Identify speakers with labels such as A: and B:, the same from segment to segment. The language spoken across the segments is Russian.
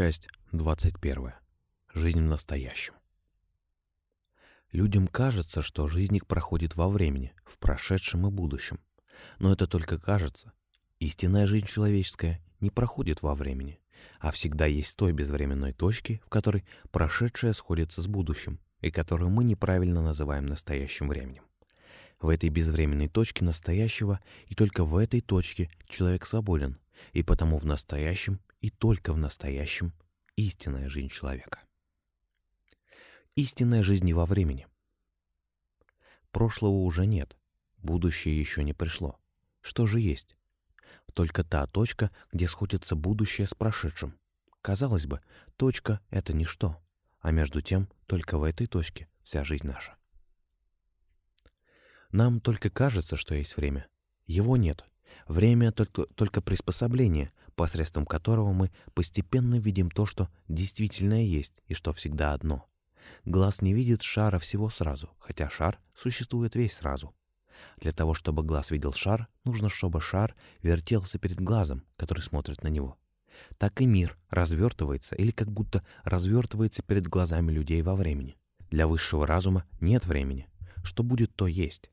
A: Часть 21. Жизнь в настоящем. Людям кажется, что жизнь их проходит во времени, в прошедшем и будущем. Но это только кажется. Истинная жизнь человеческая не проходит во времени, а всегда есть той безвременной точки, в которой прошедшее сходится с будущим, и которую мы неправильно называем настоящим временем. В этой безвременной точке настоящего и только в этой точке человек свободен, и потому в настоящем и только в настоящем истинная жизнь человека. Истинная жизнь во времени. Прошлого уже нет, будущее еще не пришло. Что же есть? Только та точка, где сходится будущее с прошедшим. Казалось бы, точка — это ничто, а между тем только в этой точке вся жизнь наша. Нам только кажется, что есть время. Его нет. Время только, только приспособление, посредством которого мы постепенно видим то, что действительно есть и что всегда одно. Глаз не видит шара всего сразу, хотя шар существует весь сразу. Для того, чтобы глаз видел шар, нужно, чтобы шар вертелся перед глазом, который смотрит на него. Так и мир развертывается или как будто развертывается перед глазами людей во времени. Для высшего разума нет времени. Что будет, то есть.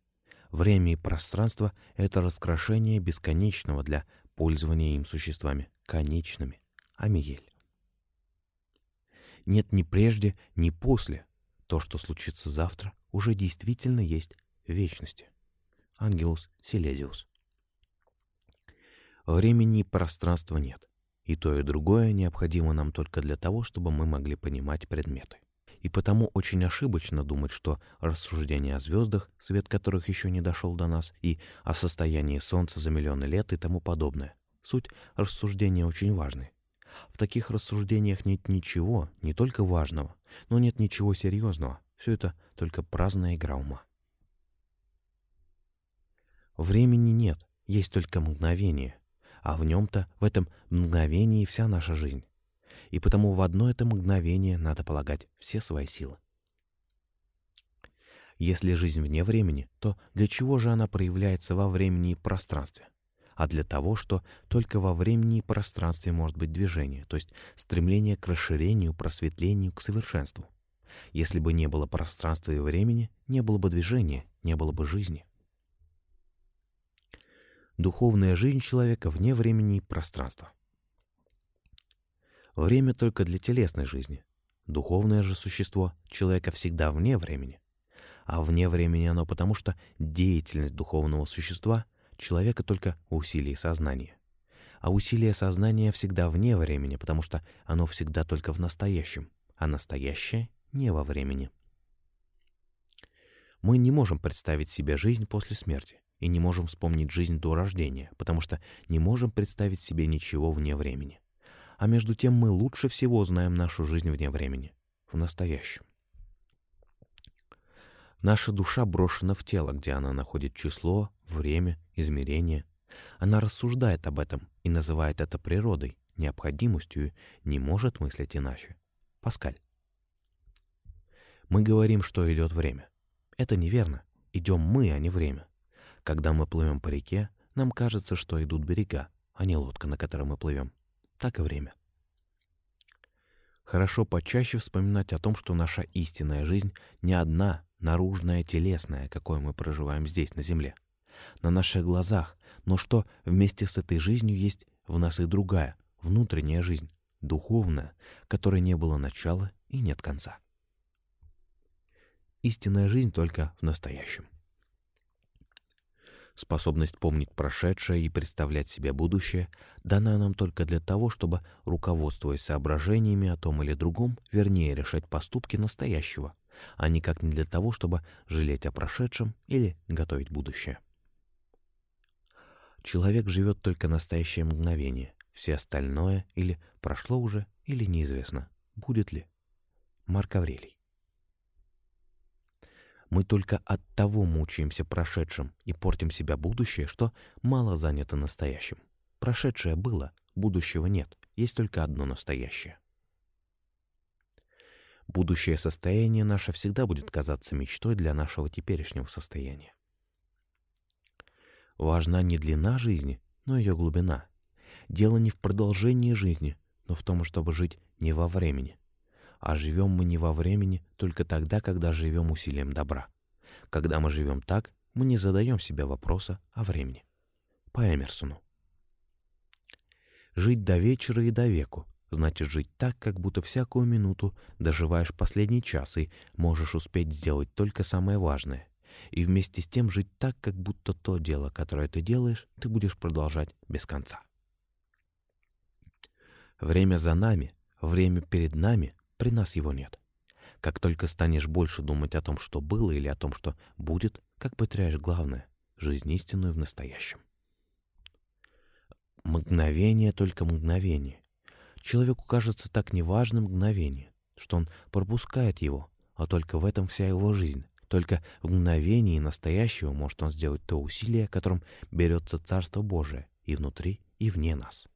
A: Время и пространство — это раскрашение бесконечного для пользования им существами конечными. Амиель. Нет ни прежде, ни после. То, что случится завтра, уже действительно есть вечности. Ангелус Силезиус. Времени и пространства нет. И то, и другое необходимо нам только для того, чтобы мы могли понимать предметы. И потому очень ошибочно думать, что рассуждения о звездах, свет которых еще не дошел до нас, и о состоянии Солнца за миллионы лет и тому подобное. Суть рассуждения очень важны. В таких рассуждениях нет ничего, не только важного, но нет ничего серьезного. Все это только праздная игра ума. Времени нет, есть только мгновение, а в нем-то, в этом мгновении вся наша жизнь и потому в одно это мгновение надо полагать все свои силы. Если жизнь вне времени, то для чего же она проявляется во времени и пространстве? А для того, что только во времени и пространстве может быть движение, то есть стремление к расширению, просветлению, к совершенству. Если бы не было пространства и времени, не было бы движения, не было бы жизни. Духовная жизнь человека вне времени и пространства. Время только для телесной жизни. Духовное же существо человека всегда вне времени. А вне времени оно потому, что деятельность духовного существа человека только в усилии сознания. А усилие сознания всегда вне времени, потому что оно всегда только в настоящем, а настоящее не во времени. Мы не можем представить себе жизнь после смерти и не можем вспомнить жизнь до рождения, потому что не можем представить себе ничего вне времени а между тем мы лучше всего знаем нашу жизнь вне времени, в настоящем. Наша душа брошена в тело, где она находит число, время, измерение. Она рассуждает об этом и называет это природой, необходимостью, не может мыслить иначе. Паскаль. Мы говорим, что идет время. Это неверно. Идем мы, а не время. Когда мы плывем по реке, нам кажется, что идут берега, а не лодка, на которой мы плывем так и время. Хорошо почаще вспоминать о том, что наша истинная жизнь не одна, наружная, телесная, какой мы проживаем здесь, на земле, на наших глазах, но что вместе с этой жизнью есть в нас и другая, внутренняя жизнь, духовная, которой не было начала и нет конца. Истинная жизнь только в настоящем. Способность помнить прошедшее и представлять себе будущее дана нам только для того, чтобы, руководствуясь соображениями о том или другом, вернее решать поступки настоящего, а никак не для того, чтобы жалеть о прошедшем или готовить будущее. Человек живет только настоящее мгновение, все остальное или прошло уже, или неизвестно, будет ли. Марк Аврелий. Мы только от того мучаемся прошедшим и портим себя будущее, что мало занято настоящим. Прошедшее было, будущего нет, есть только одно настоящее. Будущее состояние наше всегда будет казаться мечтой для нашего теперешнего состояния. Важна не длина жизни, но ее глубина. Дело не в продолжении жизни, но в том, чтобы жить не во времени. А живем мы не во времени только тогда, когда живем усилием добра. Когда мы живем так, мы не задаем себе вопроса о времени. По Эмерсону. Жить до вечера и до веку значит жить так, как будто всякую минуту доживаешь последний час и можешь успеть сделать только самое важное. И вместе с тем жить так, как будто то дело, которое ты делаешь, ты будешь продолжать без конца. Время за нами, время перед нами, при нас его нет. Как только станешь больше думать о том, что было или о том, что будет, как потеряешь главное — жизнь истинную в настоящем. Мгновение только мгновение. Человеку кажется так неважным мгновение, что он пропускает его, а только в этом вся его жизнь. Только в мгновении настоящего может он сделать то усилие, которым берется Царство Божие и внутри, и вне нас.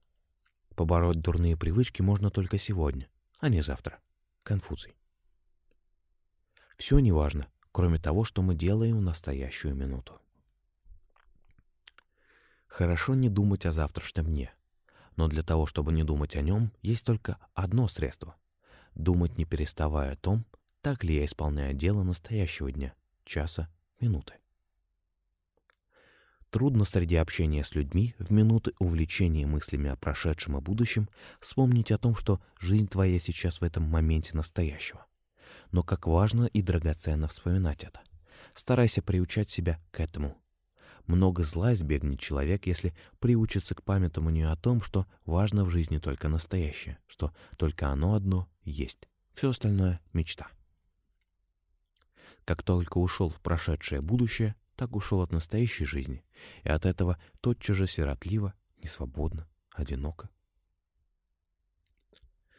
A: Побороть дурные привычки можно только сегодня, а не завтра. Конфуций. Все неважно, кроме того, что мы делаем в настоящую минуту. Хорошо не думать о завтрашнем дне, но для того, чтобы не думать о нем, есть только одно средство — думать не переставая о том, так ли я исполняю дело настоящего дня, часа, минуты. Трудно среди общения с людьми в минуты увлечения мыслями о прошедшем и будущем вспомнить о том, что жизнь твоя сейчас в этом моменте настоящего. Но как важно и драгоценно вспоминать это. Старайся приучать себя к этому. Много зла избегнет человек, если приучится к памятованию о том, что важно в жизни только настоящее, что только оно одно есть. Все остальное — мечта. Как только ушел в прошедшее будущее, так ушел от настоящей жизни, и от этого тотчас же сиротливо, несвободно, одиноко.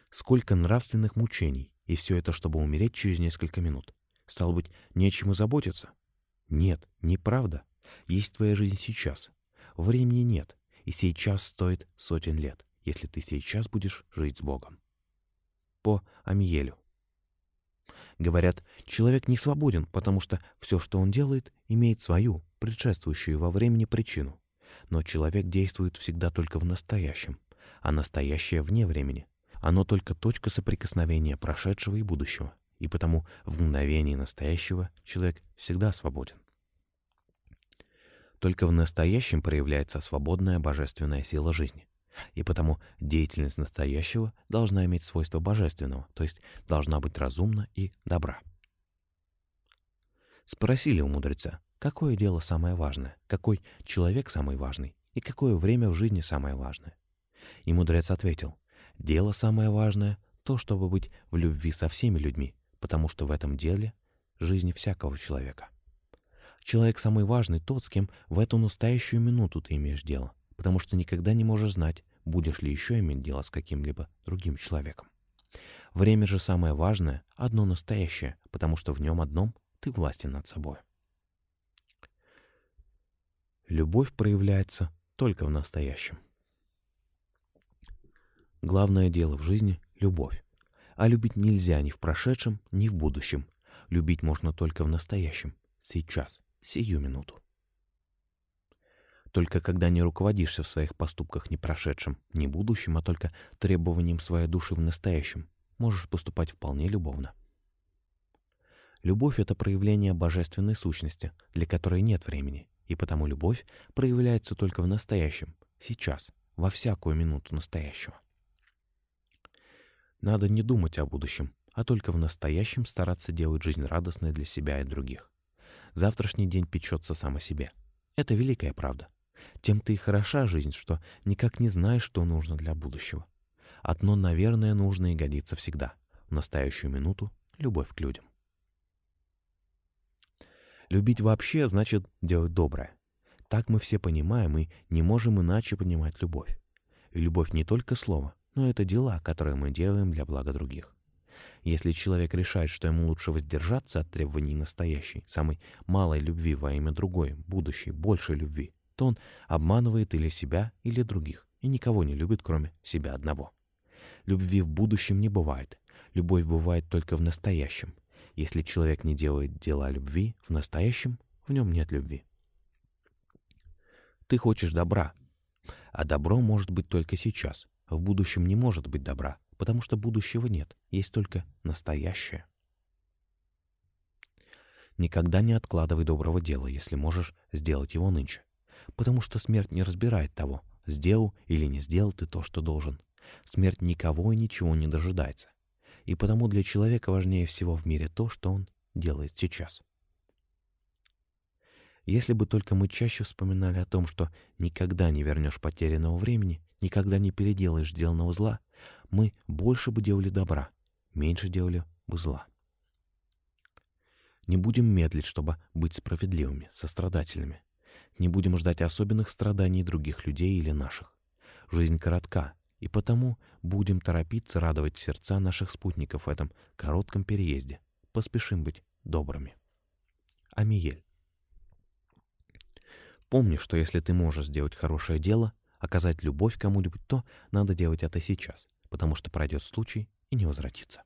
A: Сколько нравственных мучений, и все это, чтобы умереть через несколько минут. Стало быть, нечему заботиться? Нет, неправда. Есть твоя жизнь сейчас. Времени нет, и сейчас стоит сотен лет, если ты сейчас будешь жить с Богом. По Амиелю. Говорят, человек не свободен, потому что все, что он делает, имеет свою, предшествующую во времени причину. Но человек действует всегда только в настоящем, а настоящее вне времени. Оно только точка соприкосновения прошедшего и будущего, и потому в мгновении настоящего человек всегда свободен. Только в настоящем проявляется свободная божественная сила жизни. И потому деятельность настоящего должна иметь свойство божественного, то есть должна быть разумна и добра. Спросили у мудреца, какое дело самое важное, какой человек самый важный и какое время в жизни самое важное. И мудрец ответил, дело самое важное — то, чтобы быть в любви со всеми людьми, потому что в этом деле жизнь всякого человека. Человек самый важный тот, с кем в эту настоящую минуту ты имеешь дело — потому что никогда не можешь знать, будешь ли еще иметь дело с каким-либо другим человеком. Время же самое важное, одно настоящее, потому что в нем одном ты властен над собой. Любовь проявляется только в настоящем. Главное дело в жизни — любовь. А любить нельзя ни в прошедшем, ни в будущем. Любить можно только в настоящем, сейчас, сию минуту. Только когда не руководишься в своих поступках ни прошедшим, ни будущим, а только требованием своей души в настоящем, можешь поступать вполне любовно. Любовь — это проявление божественной сущности, для которой нет времени, и потому любовь проявляется только в настоящем, сейчас, во всякую минуту настоящего. Надо не думать о будущем, а только в настоящем стараться делать жизнь радостной для себя и других. Завтрашний день печется сам о себе. Это великая правда тем ты и хороша жизнь, что никак не знаешь, что нужно для будущего. Одно, наверное, нужно и годится всегда. В настоящую минуту — любовь к людям. Любить вообще значит делать доброе. Так мы все понимаем и не можем иначе понимать любовь. И любовь не только слово, но это дела, которые мы делаем для блага других. Если человек решает, что ему лучше воздержаться от требований настоящей, самой малой любви во имя другой, будущей, большей любви, то он обманывает или себя, или других, и никого не любит, кроме себя одного. Любви в будущем не бывает. Любовь бывает только в настоящем. Если человек не делает дела любви в настоящем, в нем нет любви. Ты хочешь добра, а добро может быть только сейчас, В будущем не может быть добра, потому что будущего нет, есть только настоящее. Никогда не откладывай доброго дела, если можешь сделать его нынче. Потому что смерть не разбирает того, сделал или не сделал ты то, что должен. Смерть никого и ничего не дожидается. И потому для человека важнее всего в мире то, что он делает сейчас. Если бы только мы чаще вспоминали о том, что никогда не вернешь потерянного времени, никогда не переделаешь сделанного зла, мы больше бы делали добра, меньше делали бы зла. Не будем медлить, чтобы быть справедливыми, сострадательными. Не будем ждать особенных страданий других людей или наших. Жизнь коротка, и потому будем торопиться радовать сердца наших спутников в этом коротком переезде. Поспешим быть добрыми. Амиель. Помни, что если ты можешь сделать хорошее дело, оказать любовь кому-нибудь, то надо делать это сейчас, потому что пройдет случай и не возвратится.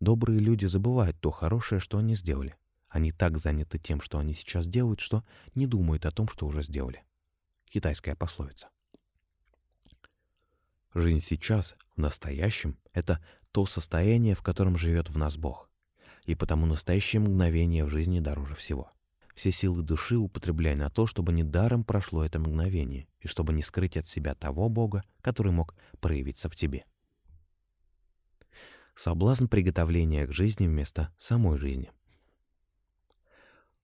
A: Добрые люди забывают то хорошее, что они сделали. Они так заняты тем, что они сейчас делают, что не думают о том, что уже сделали. Китайская пословица. Жизнь сейчас, в настоящем, — это то состояние, в котором живет в нас Бог. И потому настоящее мгновение в жизни дороже всего все силы души употребляй на то, чтобы недаром прошло это мгновение, и чтобы не скрыть от себя того Бога, который мог проявиться в тебе. Соблазн приготовления к жизни вместо самой жизни.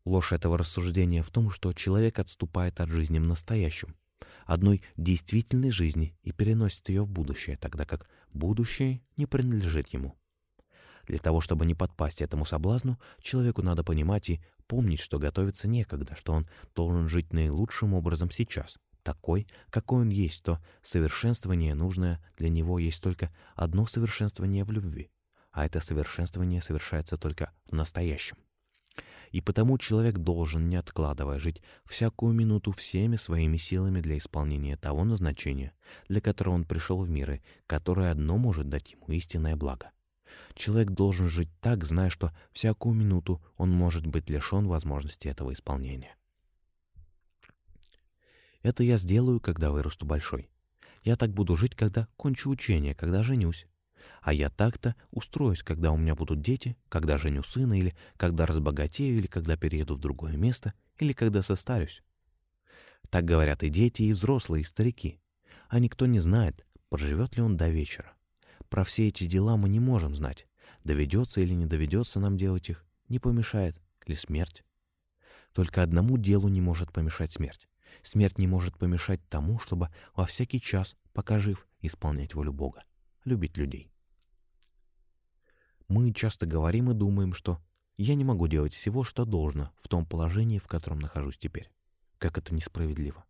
A: Ложь этого рассуждения в том, что человек отступает от жизни в настоящем, одной действительной жизни и переносит ее в будущее, тогда как будущее не принадлежит ему. Для того, чтобы не подпасть этому соблазну, человеку надо понимать и помнить, что готовиться некогда, что он должен жить наилучшим образом сейчас, такой, какой он есть, то совершенствование, нужное для него, есть только одно совершенствование в любви, а это совершенствование совершается только в настоящем. И потому человек должен, не откладывая, жить всякую минуту всеми своими силами для исполнения того назначения, для которого он пришел в мир и которое одно может дать ему истинное благо. Человек должен жить так, зная, что всякую минуту он может быть лишен возможности этого исполнения. Это я сделаю, когда вырасту большой. Я так буду жить, когда кончу учение, когда женюсь. А я так-то устроюсь, когда у меня будут дети, когда женю сына, или когда разбогатею, или когда перееду в другое место, или когда состарюсь. Так говорят и дети, и взрослые, и старики. А никто не знает, проживет ли он до вечера. Про все эти дела мы не можем знать. Доведется или не доведется нам делать их, не помешает ли смерть. Только одному делу не может помешать смерть. Смерть не может помешать тому, чтобы во всякий час, пока жив, исполнять волю Бога, любить людей. Мы часто говорим и думаем, что я не могу делать всего, что должно, в том положении, в котором нахожусь теперь. Как это несправедливо.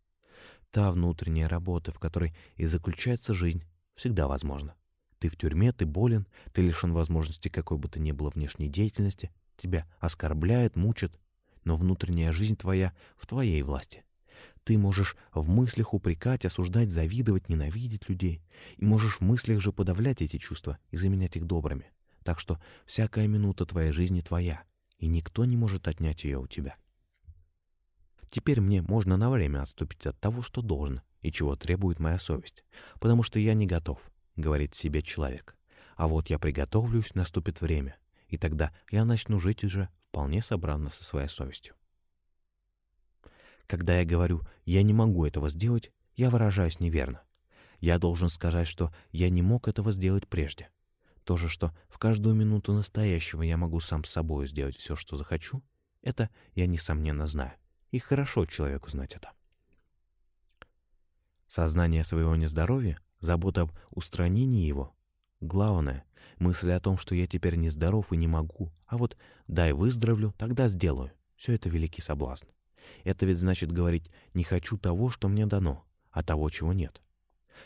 A: Та внутренняя работа, в которой и заключается жизнь, всегда возможна. Ты в тюрьме, ты болен, ты лишен возможности какой бы то ни было внешней деятельности, тебя оскорбляют, мучат, но внутренняя жизнь твоя в твоей власти. Ты можешь в мыслях упрекать, осуждать, завидовать, ненавидеть людей, и можешь в мыслях же подавлять эти чувства и заменять их добрыми. Так что всякая минута твоей жизни твоя, и никто не может отнять ее у тебя. Теперь мне можно на время отступить от того, что должен и чего требует моя совесть, потому что я не готов, — говорит себе человек. «А вот я приготовлюсь, наступит время, и тогда я начну жить уже вполне собранно со своей совестью». Когда я говорю «я не могу этого сделать», я выражаюсь неверно. Я должен сказать, что я не мог этого сделать прежде. То же, что в каждую минуту настоящего я могу сам с собой сделать все, что захочу, это я несомненно знаю. И хорошо человеку знать это. Сознание своего нездоровья забота об устранении его. Главное, мысль о том, что я теперь нездоров и не могу, а вот дай выздоровлю, тогда сделаю. Все это великий соблазн. Это ведь значит говорить «не хочу того, что мне дано, а того, чего нет».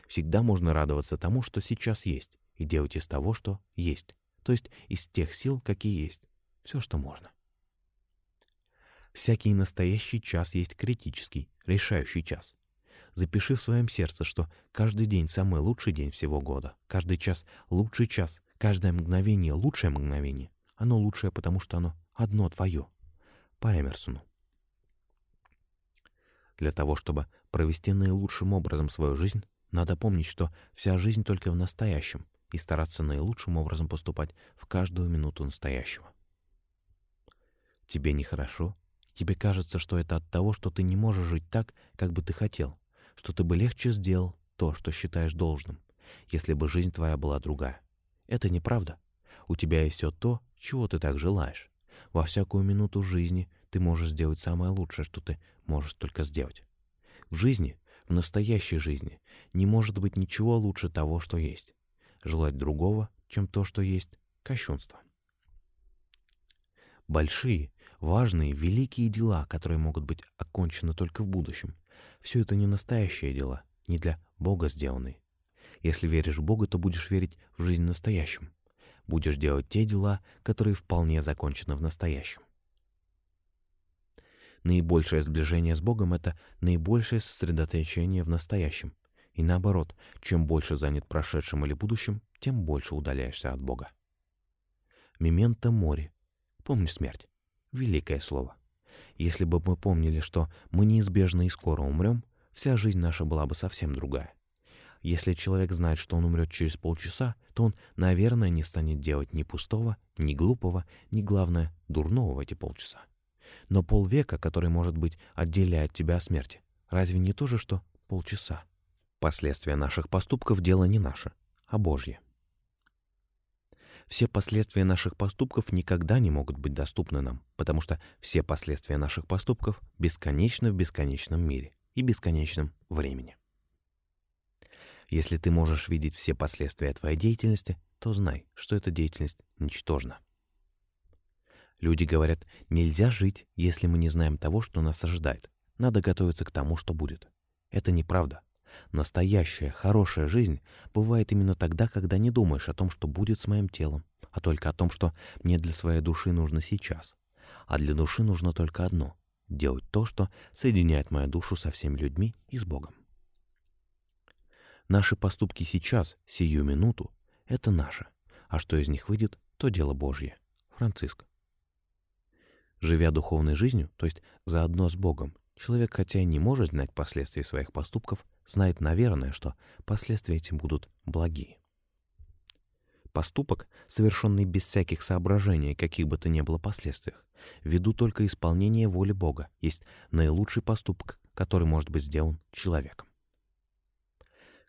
A: Всегда можно радоваться тому, что сейчас есть, и делать из того, что есть, то есть из тех сил, какие есть, все, что можно. Всякий настоящий час есть критический, решающий час. Запиши в своем сердце, что каждый день самый лучший день всего года, каждый час лучший час, каждое мгновение лучшее мгновение. Оно лучшее, потому что оно одно твое. По Эмерсону. Для того, чтобы провести наилучшим образом свою жизнь, Надо помнить, что вся жизнь только в настоящем, и стараться наилучшим образом поступать в каждую минуту настоящего. Тебе нехорошо? Тебе кажется, что это от того, что ты не можешь жить так, как бы ты хотел, что ты бы легче сделал то, что считаешь должным, если бы жизнь твоя была другая. Это неправда. У тебя есть все то, чего ты так желаешь. Во всякую минуту жизни ты можешь сделать самое лучшее, что ты можешь только сделать. В жизни, в настоящей жизни, не может быть ничего лучше того, что есть. Желать другого, чем то, что есть, — кощунство. Большие, важные, великие дела, которые могут быть окончены только в будущем, все это не настоящие дела, не для Бога сделанные. Если веришь в Бога, то будешь верить в жизнь настоящем. Будешь делать те дела, которые вполне закончены в настоящем. Наибольшее сближение с Богом — это наибольшее сосредоточение в настоящем. И наоборот, чем больше занят прошедшим или будущим, тем больше удаляешься от Бога. Мементо море. Помни смерть. Великое слово. Если бы мы помнили, что мы неизбежно и скоро умрем, вся жизнь наша была бы совсем другая. Если человек знает, что он умрет через полчаса, то он, наверное, не станет делать ни пустого, ни глупого, ни, главное, дурного в эти полчаса. Но полвека, который, может быть, отделяет тебя от смерти, разве не то же, что полчаса? Последствия наших поступков — дело не наше, а Божье. Все последствия наших поступков никогда не могут быть доступны нам, потому что все последствия наших поступков бесконечны в бесконечном мире и бесконечном времени. Если ты можешь видеть все последствия твоей деятельности, то знай, что эта деятельность ничтожна. Люди говорят, нельзя жить, если мы не знаем того, что нас ожидает. Надо готовиться к тому, что будет. Это неправда. Настоящая, хорошая жизнь бывает именно тогда, когда не думаешь о том, что будет с моим телом, а только о том, что мне для своей души нужно сейчас. А для души нужно только одно — делать то, что соединяет мою душу со всеми людьми и с Богом. Наши поступки сейчас, сию минуту, — это наше, а что из них выйдет, то дело Божье. Франциск. Живя духовной жизнью, то есть заодно с Богом, человек, хотя и не может знать последствий своих поступков, знает, наверное, что последствия этим будут благие. Поступок, совершенный без всяких соображений, каких бы то ни было последствиях, ввиду только исполнения воли Бога, есть наилучший поступок, который может быть сделан человеком.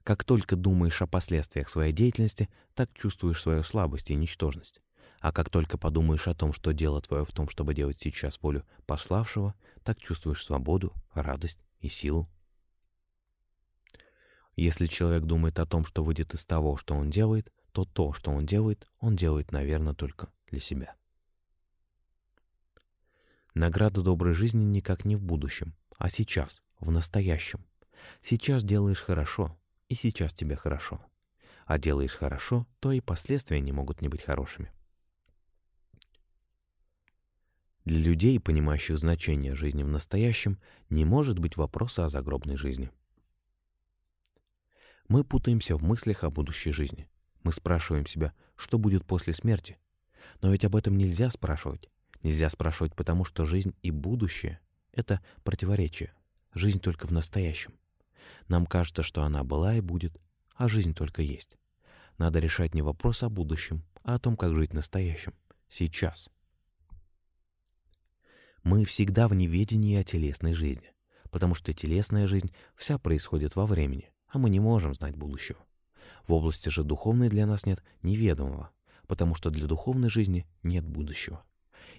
A: Как только думаешь о последствиях своей деятельности, так чувствуешь свою слабость и ничтожность. А как только подумаешь о том, что дело твое в том, чтобы делать сейчас волю пославшего, так чувствуешь свободу, радость и силу. Если человек думает о том, что выйдет из того, что он делает, то то, что он делает, он делает, наверное, только для себя. Награда доброй жизни никак не в будущем, а сейчас, в настоящем. Сейчас делаешь хорошо, и сейчас тебе хорошо. А делаешь хорошо, то и последствия не могут не быть хорошими. Для людей, понимающих значение жизни в настоящем, не может быть вопроса о загробной жизни. Мы путаемся в мыслях о будущей жизни. Мы спрашиваем себя, что будет после смерти. Но ведь об этом нельзя спрашивать. Нельзя спрашивать, потому что жизнь и будущее — это противоречие. Жизнь только в настоящем. Нам кажется, что она была и будет, а жизнь только есть. Надо решать не вопрос о будущем, а о том, как жить настоящим, сейчас — мы всегда в неведении о телесной жизни, потому что телесная жизнь вся происходит во времени, а мы не можем знать будущего. В области же духовной для нас нет неведомого, потому что для духовной жизни нет будущего.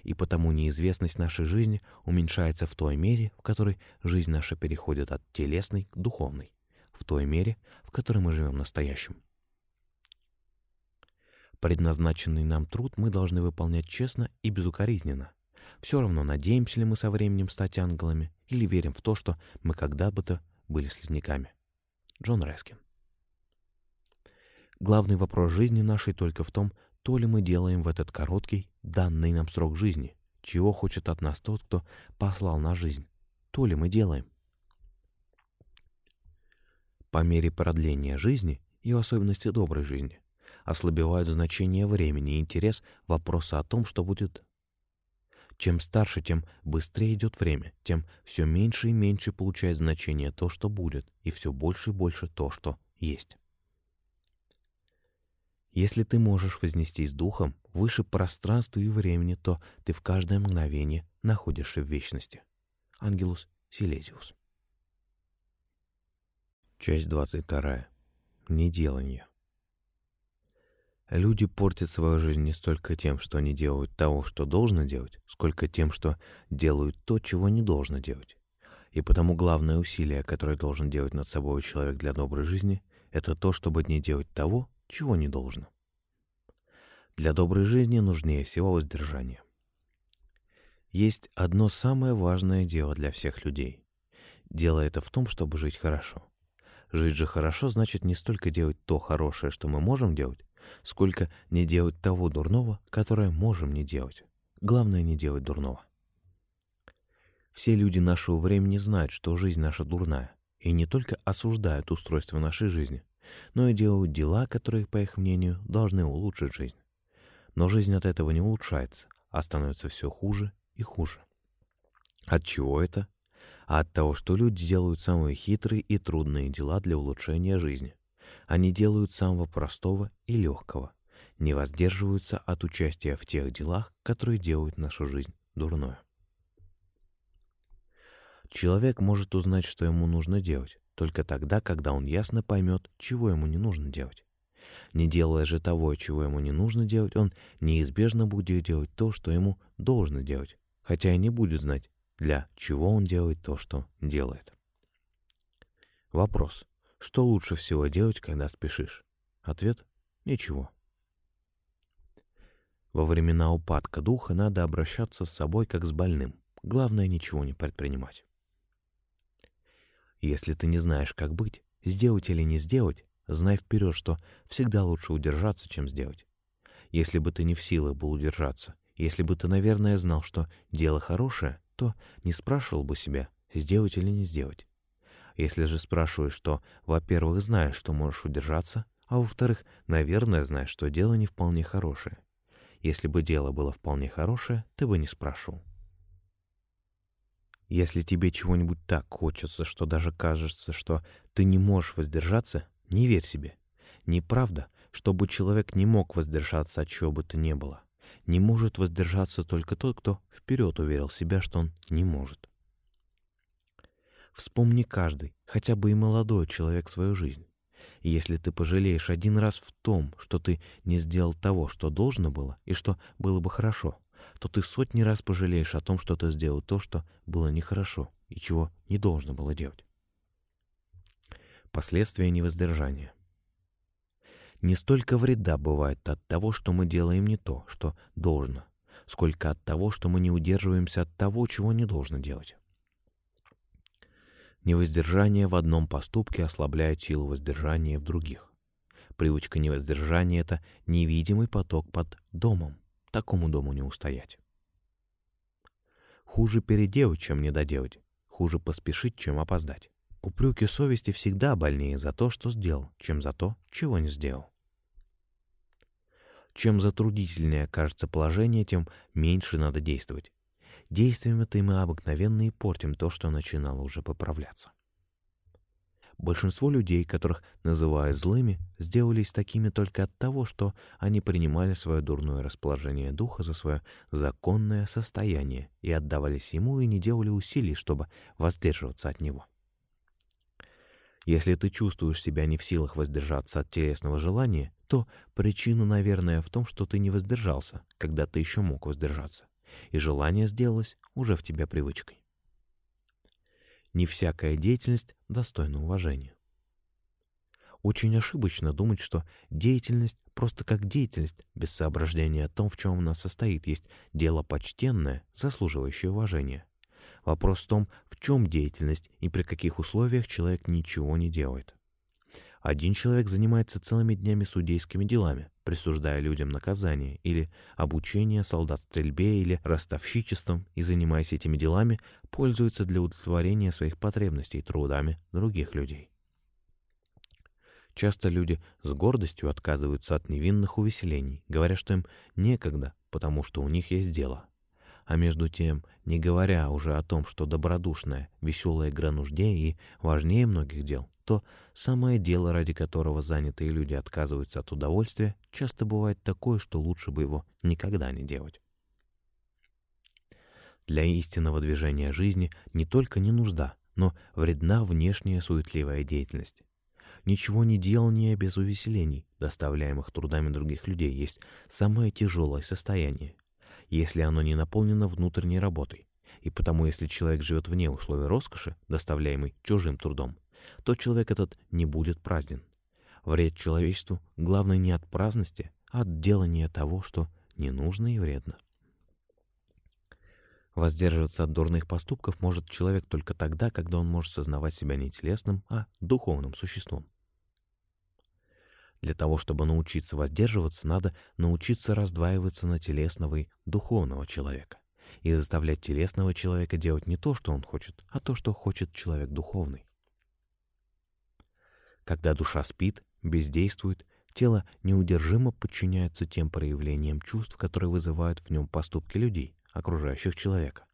A: И потому неизвестность нашей жизни уменьшается в той мере, в которой жизнь наша переходит от телесной к духовной, в той мере, в которой мы живем настоящим. Предназначенный нам труд мы должны выполнять честно и безукоризненно, все равно, надеемся ли мы со временем стать ангелами или верим в то, что мы когда бы то были слизняками. Джон Рескин. Главный вопрос жизни нашей только в том, то ли мы делаем в этот короткий, данный нам срок жизни, чего хочет от нас тот, кто послал на жизнь, то ли мы делаем. По мере продления жизни, и в особенности доброй жизни, ослабевают значение времени и интерес вопроса о том, что будет чем старше, тем быстрее идет время, тем все меньше и меньше получает значение то, что будет, и все больше и больше то, что есть. Если ты можешь вознестись духом выше пространства и времени, то ты в каждое мгновение находишься в вечности. Ангелус Силезиус. Часть 22. Неделание. Люди портят свою жизнь не столько тем, что они делают того, что должно делать, сколько тем, что делают то, чего не должно делать. И потому главное усилие, которое должен делать над собой человек для доброй жизни, это то, чтобы не делать того, чего не должно. Для доброй жизни нужнее всего воздержание. Есть одно самое важное дело для всех людей. Дело это в том, чтобы жить хорошо. Жить же хорошо значит не столько делать то хорошее, что мы можем делать, сколько не делать того дурного, которое можем не делать. Главное не делать дурного. Все люди нашего времени знают, что жизнь наша дурная, и не только осуждают устройство нашей жизни, но и делают дела, которые, по их мнению, должны улучшить жизнь. Но жизнь от этого не улучшается, а становится все хуже и хуже. От чего это? А от того, что люди делают самые хитрые и трудные дела для улучшения жизни. Они делают самого простого и легкого, не воздерживаются от участия в тех делах, которые делают нашу жизнь дурной. Человек может узнать, что ему нужно делать, только тогда, когда он ясно поймет, чего ему не нужно делать. Не делая же того, чего ему не нужно делать, он неизбежно будет делать то, что ему должно делать, хотя и не будет знать, для чего он делает то, что делает. Вопрос. Что лучше всего делать, когда спешишь? Ответ — ничего. Во времена упадка духа надо обращаться с собой как с больным. Главное — ничего не предпринимать. Если ты не знаешь, как быть, сделать или не сделать, знай вперед, что всегда лучше удержаться, чем сделать. Если бы ты не в силах был удержаться, если бы ты, наверное, знал, что дело хорошее, то не спрашивал бы себя, сделать или не сделать. Если же спрашиваешь, что, во-первых, знаешь, что можешь удержаться, а во-вторых, наверное, знаешь, что дело не вполне хорошее. Если бы дело было вполне хорошее, ты бы не спрашивал. Если тебе чего-нибудь так хочется, что даже кажется, что ты не можешь воздержаться, не верь себе. Неправда, чтобы человек не мог воздержаться от чего бы то ни было. Не может воздержаться только тот, кто вперед уверил себя, что он не может. Вспомни каждый, хотя бы и молодой человек, свою жизнь. И если ты пожалеешь один раз в том, что ты не сделал того, что должно было, и что было бы хорошо, то ты сотни раз пожалеешь о том, что ты сделал то, что было нехорошо и чего не должно было делать. Последствия невоздержания. Не столько вреда бывает от того, что мы делаем не то, что должно, сколько от того, что мы не удерживаемся от того, чего не должно делать. Невоздержание в одном поступке ослабляет силу воздержания в других. Привычка невоздержания — это невидимый поток под домом. Такому дому не устоять. Хуже переделать, чем недоделать. Хуже поспешить, чем опоздать. Упреки совести всегда больнее за то, что сделал, чем за то, чего не сделал. Чем затруднительнее кажется положение, тем меньше надо действовать. Действиями-то мы обыкновенно и портим то, что начинало уже поправляться. Большинство людей, которых называют злыми, сделались такими только от того, что они принимали свое дурное расположение духа за свое законное состояние и отдавались ему и не делали усилий, чтобы воздерживаться от него. Если ты чувствуешь себя не в силах воздержаться от телесного желания, то причина, наверное, в том, что ты не воздержался, когда ты еще мог воздержаться, и желание сделалось уже в тебя привычкой не всякая деятельность достойна уважения. Очень ошибочно думать, что деятельность просто как деятельность, без соображения о том, в чем она состоит, есть дело почтенное, заслуживающее уважения. Вопрос в том, в чем деятельность и при каких условиях человек ничего не делает. Один человек занимается целыми днями судейскими делами, присуждая людям наказание или обучение солдат стрельбе или ростовщичеством и, занимаясь этими делами, пользуется для удовлетворения своих потребностей трудами других людей. Часто люди с гордостью отказываются от невинных увеселений, говоря, что им некогда, потому что у них есть дело. А между тем, не говоря уже о том, что добродушная, веселая игра нужнее и важнее многих дел, то самое дело, ради которого занятые люди отказываются от удовольствия, часто бывает такое, что лучше бы его никогда не делать. Для истинного движения жизни не только не нужда, но вредна внешняя суетливая деятельность. Ничего не делание без увеселений, доставляемых трудами других людей, есть самое тяжелое состояние, если оно не наполнено внутренней работой. И потому, если человек живет вне условий роскоши, доставляемой чужим трудом, то человек этот не будет празден. Вред человечеству главное не от праздности, а от делания того, что не нужно и вредно. Воздерживаться от дурных поступков может человек только тогда, когда он может сознавать себя не телесным, а духовным существом. Для того, чтобы научиться воздерживаться, надо научиться раздваиваться на телесного и духовного человека и заставлять телесного человека делать не то, что он хочет, а то, что хочет человек духовный. Когда душа спит, бездействует, тело неудержимо подчиняется тем проявлениям чувств, которые вызывают в нем поступки людей, окружающих человека.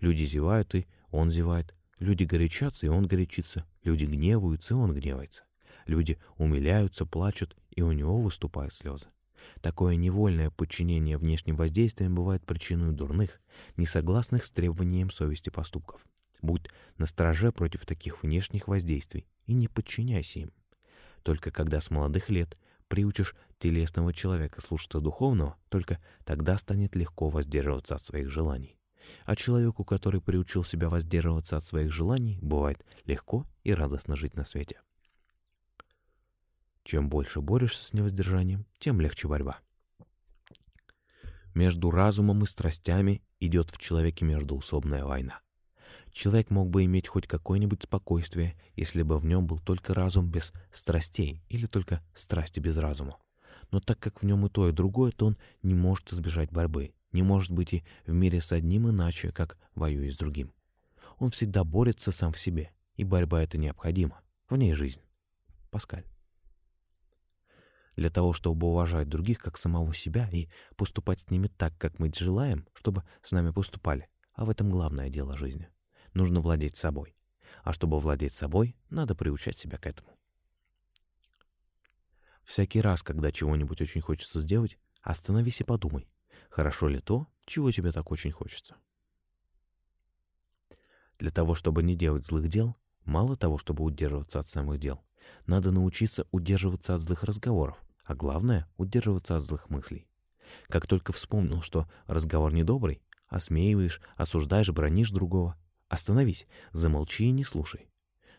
A: Люди зевают, и он зевает. Люди горячатся, и он горячится. Люди гневаются, и он гневается. Люди умиляются, плачут, и у него выступают слезы. Такое невольное подчинение внешним воздействиям бывает причиной дурных, несогласных с требованием совести поступков. Будь настороже против таких внешних воздействий и не подчиняйся им. Только когда с молодых лет приучишь телесного человека слушаться духовного, только тогда станет легко воздерживаться от своих желаний. А человеку, который приучил себя воздерживаться от своих желаний, бывает легко и радостно жить на свете. Чем больше борешься с невоздержанием, тем легче борьба. Между разумом и страстями идет в человеке междуусобная война. Человек мог бы иметь хоть какое-нибудь спокойствие, если бы в нем был только разум без страстей или только страсти без разума. Но так как в нем и то, и другое, то он не может избежать борьбы, не может быть и в мире с одним иначе, как воюя с другим. Он всегда борется сам в себе, и борьба эта необходима, в ней жизнь. Паскаль. Для того, чтобы уважать других как самого себя и поступать с ними так, как мы желаем, чтобы с нами поступали, а в этом главное дело жизни нужно владеть собой. А чтобы владеть собой, надо приучать себя к этому. Всякий раз, когда чего-нибудь очень хочется сделать, остановись и подумай, хорошо ли то, чего тебе так очень хочется. Для того, чтобы не делать злых дел, мало того, чтобы удерживаться от самых дел, надо научиться удерживаться от злых разговоров, а главное — удерживаться от злых мыслей. Как только вспомнил, что разговор недобрый, осмеиваешь, осуждаешь, бронишь другого, Остановись, замолчи и не слушай.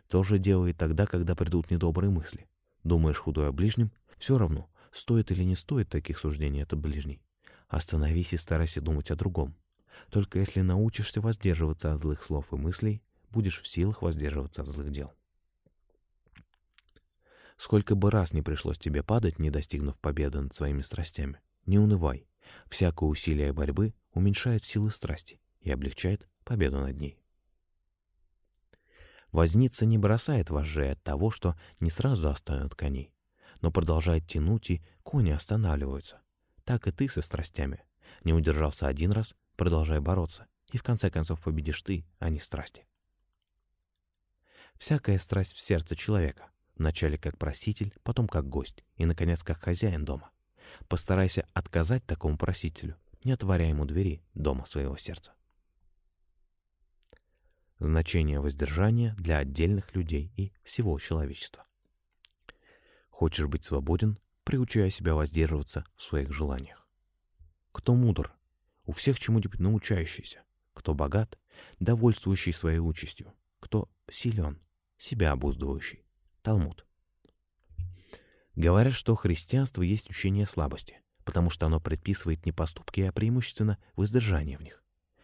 A: То же делай тогда, когда придут недобрые мысли. Думаешь худой о ближнем, все равно, стоит или не стоит таких суждений от ближней. Остановись и старайся думать о другом. Только если научишься воздерживаться от злых слов и мыслей, будешь в силах воздерживаться от злых дел. Сколько бы раз не пришлось тебе падать, не достигнув победы над своими страстями, не унывай. Всякое усилие борьбы уменьшает силы страсти и облегчает победу над ней. Возница не бросает вожжей от того, что не сразу останут коней, но продолжает тянуть, и кони останавливаются. Так и ты со страстями. Не удержался один раз, продолжай бороться, и в конце концов победишь ты, а не страсти. Всякая страсть в сердце человека, вначале как проситель, потом как гость, и, наконец, как хозяин дома. Постарайся отказать такому просителю, не отворяя ему двери дома своего сердца. Значение воздержания для отдельных людей и всего человечества. Хочешь быть свободен, приучая себя воздерживаться в своих желаниях. Кто мудр? У всех чему-нибудь научающийся. Кто богат? Довольствующий своей участью. Кто силен? Себя обуздывающий. Талмуд. Говорят, что христианство есть учение слабости, потому что оно предписывает не поступки, а преимущественно воздержание в них.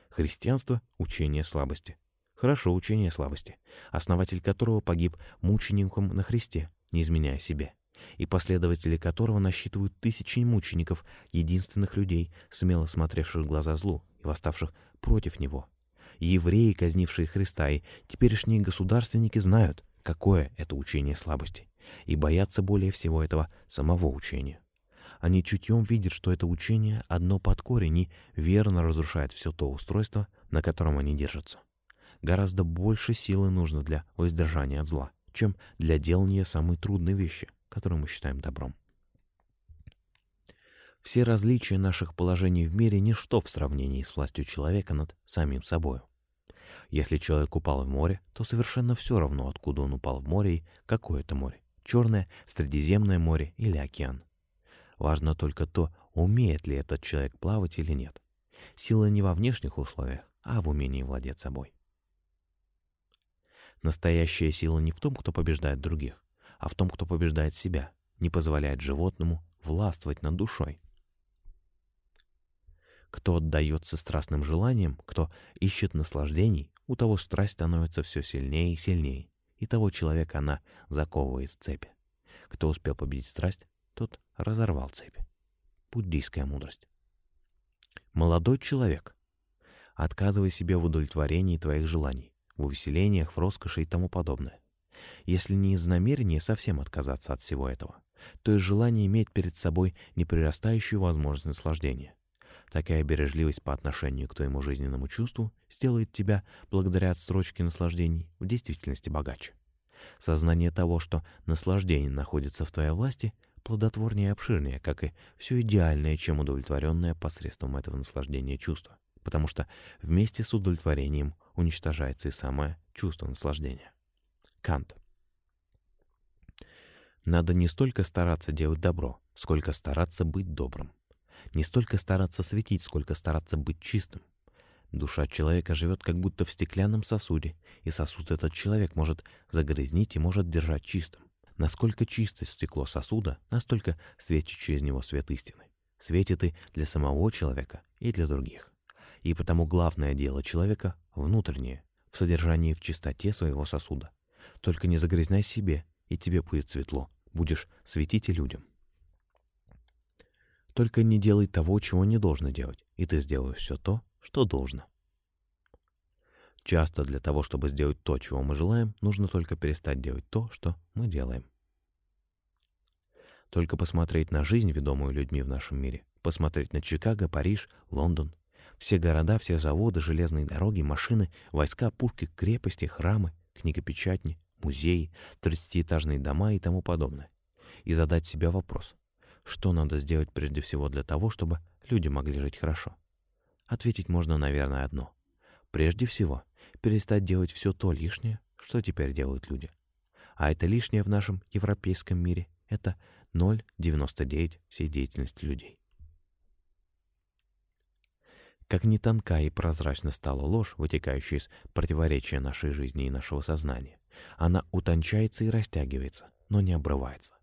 A: Христианство — учение слабости. Хорошо учение слабости, основатель которого погиб мучеником на Христе, не изменяя себе, и последователи которого насчитывают тысячи мучеников, единственных людей, смело смотревших в глаза злу и восставших против него. Евреи, казнившие Христа, и теперешние государственники знают, какое это учение слабости, и боятся более всего этого самого учения. Они чутьем видят, что это учение одно под корень и верно разрушает все то устройство, на котором они держатся. Гораздо больше силы нужно для воздержания от зла, чем для делания самой трудной вещи, которую мы считаем добром. Все различия наших положений в мире — ничто в сравнении с властью человека над самим собою. Если человек упал в море, то совершенно все равно, откуда он упал в море и какое это море — Черное, Средиземное море или океан. Важно только то, умеет ли этот человек плавать или нет. Сила не во внешних условиях, а в умении владеть собой. Настоящая сила не в том, кто побеждает других, а в том, кто побеждает себя, не позволяет животному властвовать над душой. Кто отдается страстным желаниям, кто ищет наслаждений, у того страсть становится все сильнее и сильнее, и того человека она заковывает в цепи. Кто успел победить страсть, тот разорвал цепи. Буддийская мудрость. Молодой человек, отказывай себе в удовлетворении твоих желаний, в увеселениях, в роскоши и тому подобное. Если не из намерения совсем отказаться от всего этого, то из желания иметь перед собой неприрастающую возможность наслаждения. Такая бережливость по отношению к твоему жизненному чувству сделает тебя, благодаря отсрочке наслаждений, в действительности богаче. Сознание того, что наслаждение находится в твоей власти, плодотворнее и обширнее, как и все идеальное, чем удовлетворенное посредством этого наслаждения чувства, потому что вместе с удовлетворением уничтожается и самое чувство наслаждения. Кант. Надо не столько стараться делать добро, сколько стараться быть добрым. Не столько стараться светить, сколько стараться быть чистым. Душа человека живет как будто в стеклянном сосуде, и сосуд этот человек может загрязнить и может держать чистым. Насколько чисто стекло сосуда, настолько светит через него свет истины. Светит и для самого человека, и для других. И потому главное дело человека — внутреннее, в содержании в чистоте своего сосуда. Только не загрязняй себе, и тебе будет светло. Будешь светить и людям. Только не делай того, чего не должно делать, и ты сделаешь все то, что должно. Часто для того, чтобы сделать то, чего мы желаем, нужно только перестать делать то, что мы делаем. Только посмотреть на жизнь, ведомую людьми в нашем мире, посмотреть на Чикаго, Париж, Лондон, все города, все заводы, железные дороги, машины, войска, пушки, крепости, храмы, книгопечатни, музеи, тридцатиэтажные дома и тому подобное. И задать себе вопрос, что надо сделать прежде всего для того, чтобы люди могли жить хорошо? Ответить можно, наверное, одно. Прежде всего, перестать делать все то лишнее, что теперь делают люди. А это лишнее в нашем европейском мире — это 0,99 всей деятельности людей. Как не тонка и прозрачна стала ложь, вытекающая из противоречия нашей жизни и нашего сознания, она утончается и растягивается, но не обрывается.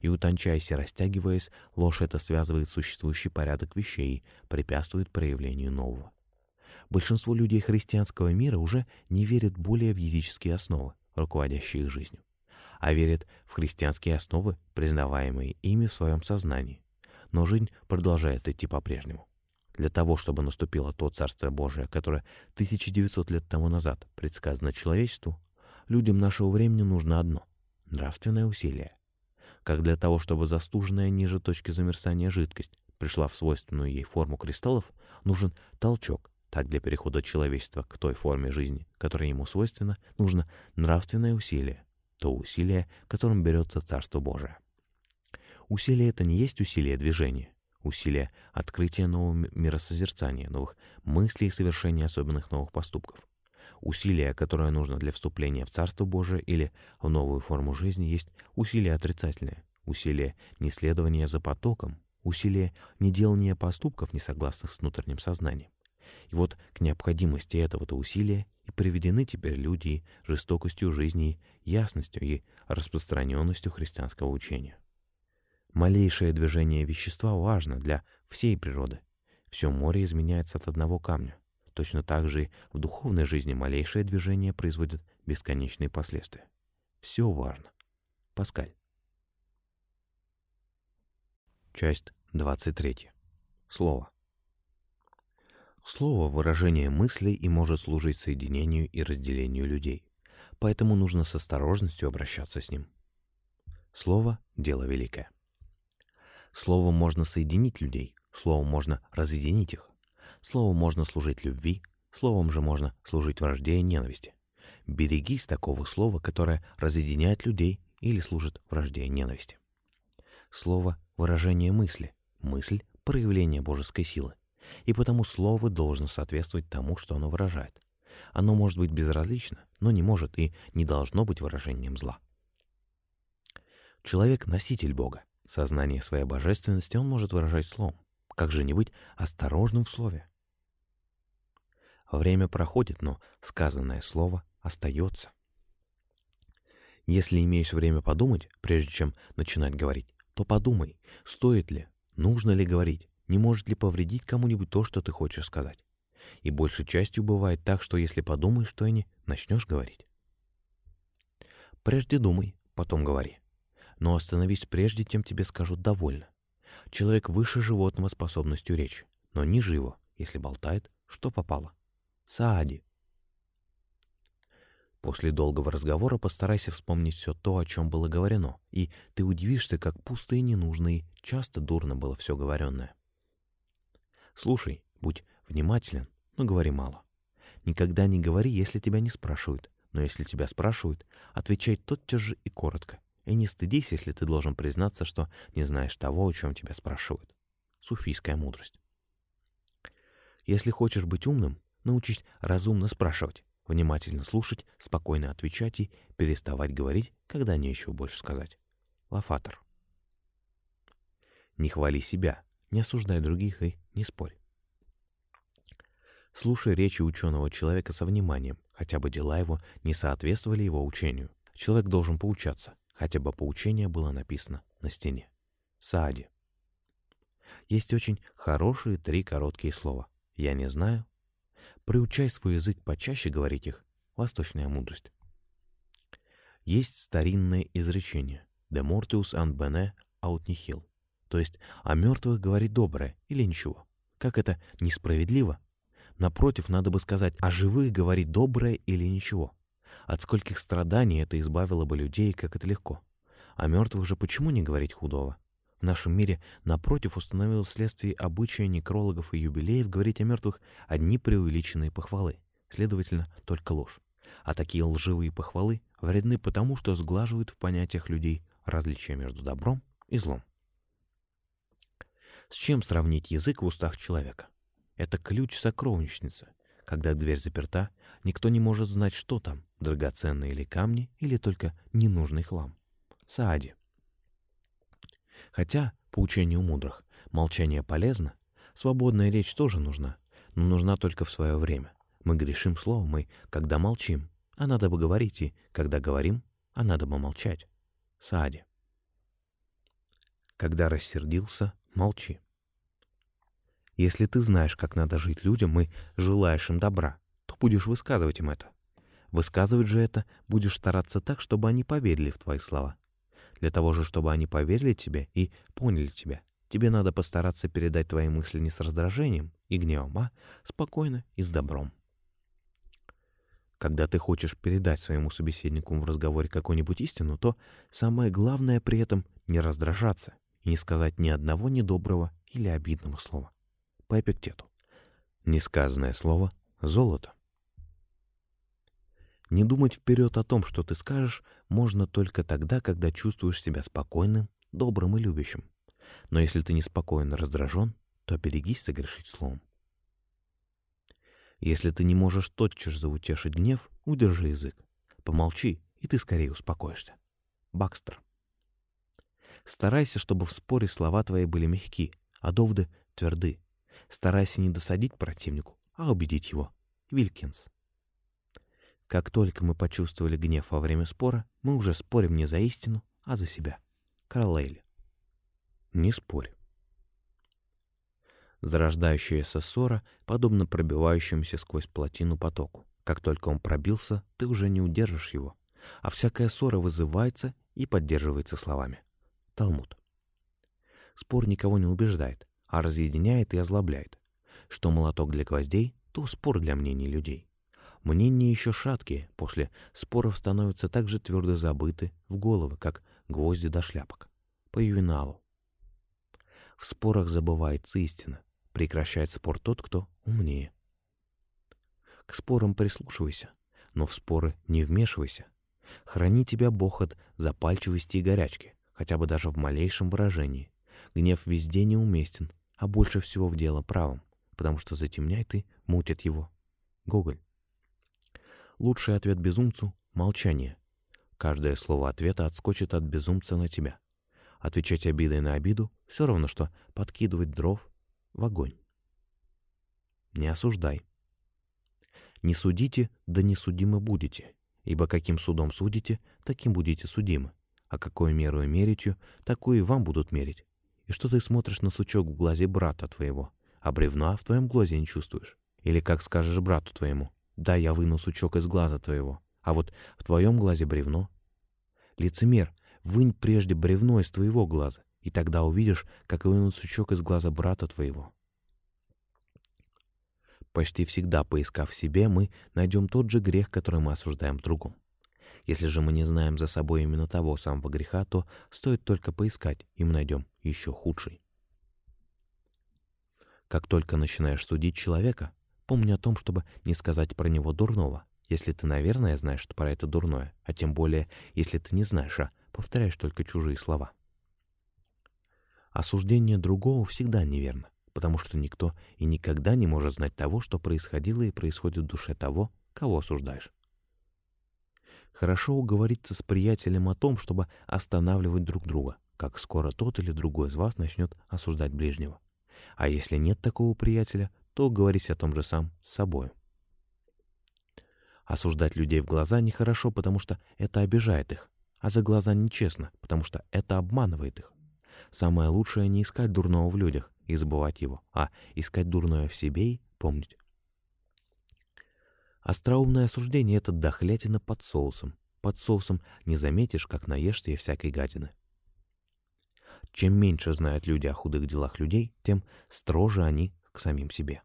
A: И утончаясь и растягиваясь, ложь это связывает существующий порядок вещей, препятствует проявлению нового. Большинство людей христианского мира уже не верят более в етические основы, руководящие их жизнью, а верят в христианские основы, признаваемые ими в своем сознании. Но жизнь продолжает идти по-прежнему. Для того, чтобы наступило то Царствие Божие, которое 1900 лет тому назад предсказано человечеству, людям нашего времени нужно одно — нравственное усилие как для того, чтобы застуженная ниже точки замерзания жидкость пришла в свойственную ей форму кристаллов, нужен толчок, так для перехода человечества к той форме жизни, которая ему свойственна, нужно нравственное усилие, то усилие, которым берется Царство Божие. Усилие это не есть усилие движения, усилие открытия нового миросозерцания, новых мыслей и совершения особенных новых поступков. Усилие, которое нужно для вступления в Царство Божие или в новую форму жизни, есть усилие отрицательное, усилие неследования за потоком, усилие неделания поступков, не согласных с внутренним сознанием. И вот к необходимости этого-то усилия и приведены теперь люди жестокостью жизни, ясностью и распространенностью христианского учения. Малейшее движение вещества важно для всей природы. Все море изменяется от одного камня. Точно так же в духовной жизни малейшее движение производит бесконечные последствия. Все важно. Паскаль. Часть 23. Слово. Слово — выражение мыслей и может служить соединению и разделению людей, поэтому нужно с осторожностью обращаться с ним. Слово — дело великое. Словом можно соединить людей, словом можно разъединить их. Словом можно служить любви, словом же можно служить вражде и ненависти. Берегись такого слова, которое разъединяет людей или служит вражде и ненависти. Слово — выражение мысли, мысль — проявление божеской силы. И потому слово должно соответствовать тому, что оно выражает. Оно может быть безразлично, но не может и не должно быть выражением зла. Человек — носитель Бога. Сознание своей божественности он может выражать словом. Как же не быть осторожным в слове? Время проходит, но сказанное слово остается. Если имеешь время подумать, прежде чем начинать говорить, то подумай, стоит ли, нужно ли говорить, не может ли повредить кому-нибудь то, что ты хочешь сказать. И большей частью бывает так, что если подумаешь, то и не начнешь говорить. Прежде думай, потом говори. Но остановись прежде, чем тебе скажут «довольно». Человек выше животного способностью речи, но ниже его, если болтает, что попало. Саади. После долгого разговора постарайся вспомнить все то, о чем было говорено, и ты удивишься, как пусто и ненужно и часто дурно было все говоренное. Слушай, будь внимателен, но говори мало. Никогда не говори, если тебя не спрашивают, но если тебя спрашивают, отвечай тотчас же и коротко. И не стыдись, если ты должен признаться, что не знаешь того, о чем тебя спрашивают. Суфийская мудрость. Если хочешь быть умным, научись разумно спрашивать, внимательно слушать, спокойно отвечать и переставать говорить, когда нечего больше сказать. Лафатор. Не хвали себя, не осуждай других и не спорь. Слушай речи ученого человека со вниманием, хотя бы дела его не соответствовали его учению. Человек должен поучаться, хотя бы поучение было написано на стене. Саади. Есть очень хорошие три короткие слова. Я не знаю. Приучай свой язык почаще говорить их. Восточная мудрость. Есть старинное изречение «De mortius an bene aut nihil», то есть о мертвых говорить доброе или ничего. Как это несправедливо, Напротив, надо бы сказать, о живых говорить доброе или ничего. От скольких страданий это избавило бы людей, как это легко. О мертвых же почему не говорить худого? В нашем мире, напротив, установилось вследствие обычая некрологов и юбилеев говорить о мертвых одни преувеличенные похвалы, следовательно, только ложь. А такие лживые похвалы вредны потому, что сглаживают в понятиях людей различия между добром и злом. С чем сравнить язык в устах человека? Это ключ сокровищницы. Когда дверь заперта, никто не может знать, что там, драгоценные или камни, или только ненужный хлам. Саади. Хотя, по учению мудрых, молчание полезно, свободная речь тоже нужна, но нужна только в свое время. Мы грешим словом, и когда молчим, а надо бы говорить, и когда говорим, а надо бы молчать. Саади. Когда рассердился, молчи. Если ты знаешь, как надо жить людям и желаешь им добра, то будешь высказывать им это. Высказывать же это будешь стараться так, чтобы они поверили в твои слова. Для того же, чтобы они поверили тебе и поняли тебя, тебе надо постараться передать твои мысли не с раздражением и гневом, а спокойно и с добром. Когда ты хочешь передать своему собеседнику в разговоре какую-нибудь истину, то самое главное при этом не раздражаться и не сказать ни одного недоброго или обидного слова по Эпиктету. Несказанное слово — золото. Не думать вперед о том, что ты скажешь, можно только тогда, когда чувствуешь себя спокойным, добрым и любящим. Но если ты неспокоен и раздражен, то берегись согрешить словом. Если ты не можешь тотчас же утешить гнев, удержи язык. Помолчи, и ты скорее успокоишься. Бакстер. Старайся, чтобы в споре слова твои были мягки, а доводы тверды. Старайся не досадить противнику, а убедить его. Вилькинс. Как только мы почувствовали гнев во время спора, мы уже спорим не за истину, а за себя. Карлейли. Не спорь. Зарождающаяся ссора подобно пробивающемуся сквозь плотину потоку. Как только он пробился, ты уже не удержишь его, а всякая ссора вызывается и поддерживается словами. Талмуд. Спор никого не убеждает, а разъединяет и озлобляет. Что молоток для гвоздей, то спор для мнений людей. Мнения еще шаткие, после споров становятся так же твердо забыты в головы, как гвозди до шляпок. По ювеналу. В спорах забывается истина. Прекращает спор тот, кто умнее. К спорам прислушивайся, но в споры не вмешивайся. Храни тебя Бог от запальчивости и горячки, хотя бы даже в малейшем выражении. Гнев везде неуместен, а больше всего в дело правом, потому что затемняет и мутит его. Гоголь. Лучший ответ безумцу — молчание. Каждое слово ответа отскочит от безумца на тебя. Отвечать обидой на обиду — все равно, что подкидывать дров в огонь. Не осуждай. Не судите, да не судимы будете, ибо каким судом судите, таким будете судимы, а какую меру мерите, такую и вам будут мерить. И что ты смотришь на сучок в глазе брата твоего, а бревна в твоем глазе не чувствуешь? Или как скажешь брату твоему, да, я выну сучок из глаза твоего, а вот в твоем глазе бревно. Лицемер, вынь прежде бревно из твоего глаза, и тогда увидишь, как вынут сучок из глаза брата твоего. Почти всегда, поискав в себе, мы найдем тот же грех, который мы осуждаем другом. Если же мы не знаем за собой именно того самого греха, то стоит только поискать, и мы найдем еще худший. Как только начинаешь судить человека, помни о том, чтобы не сказать про него дурного, если ты, наверное, знаешь что про это дурное, а тем более, если ты не знаешь, а повторяешь только чужие слова. Осуждение другого всегда неверно, потому что никто и никогда не может знать того, что происходило и происходит в душе того, кого осуждаешь. Хорошо уговориться с приятелем о том, чтобы останавливать друг друга, как скоро тот или другой из вас начнет осуждать ближнего. А если нет такого приятеля, то говорить о том же сам с собой. Осуждать людей в глаза нехорошо, потому что это обижает их, а за глаза нечестно, потому что это обманывает их. Самое лучшее не искать дурного в людях и забывать его, а искать дурное в себе и помнить. Остроумное осуждение — это дохлятина под соусом. Под соусом не заметишь, как наешься и всякой гадины. Чем меньше знают люди о худых делах людей, тем строже они к самим себе.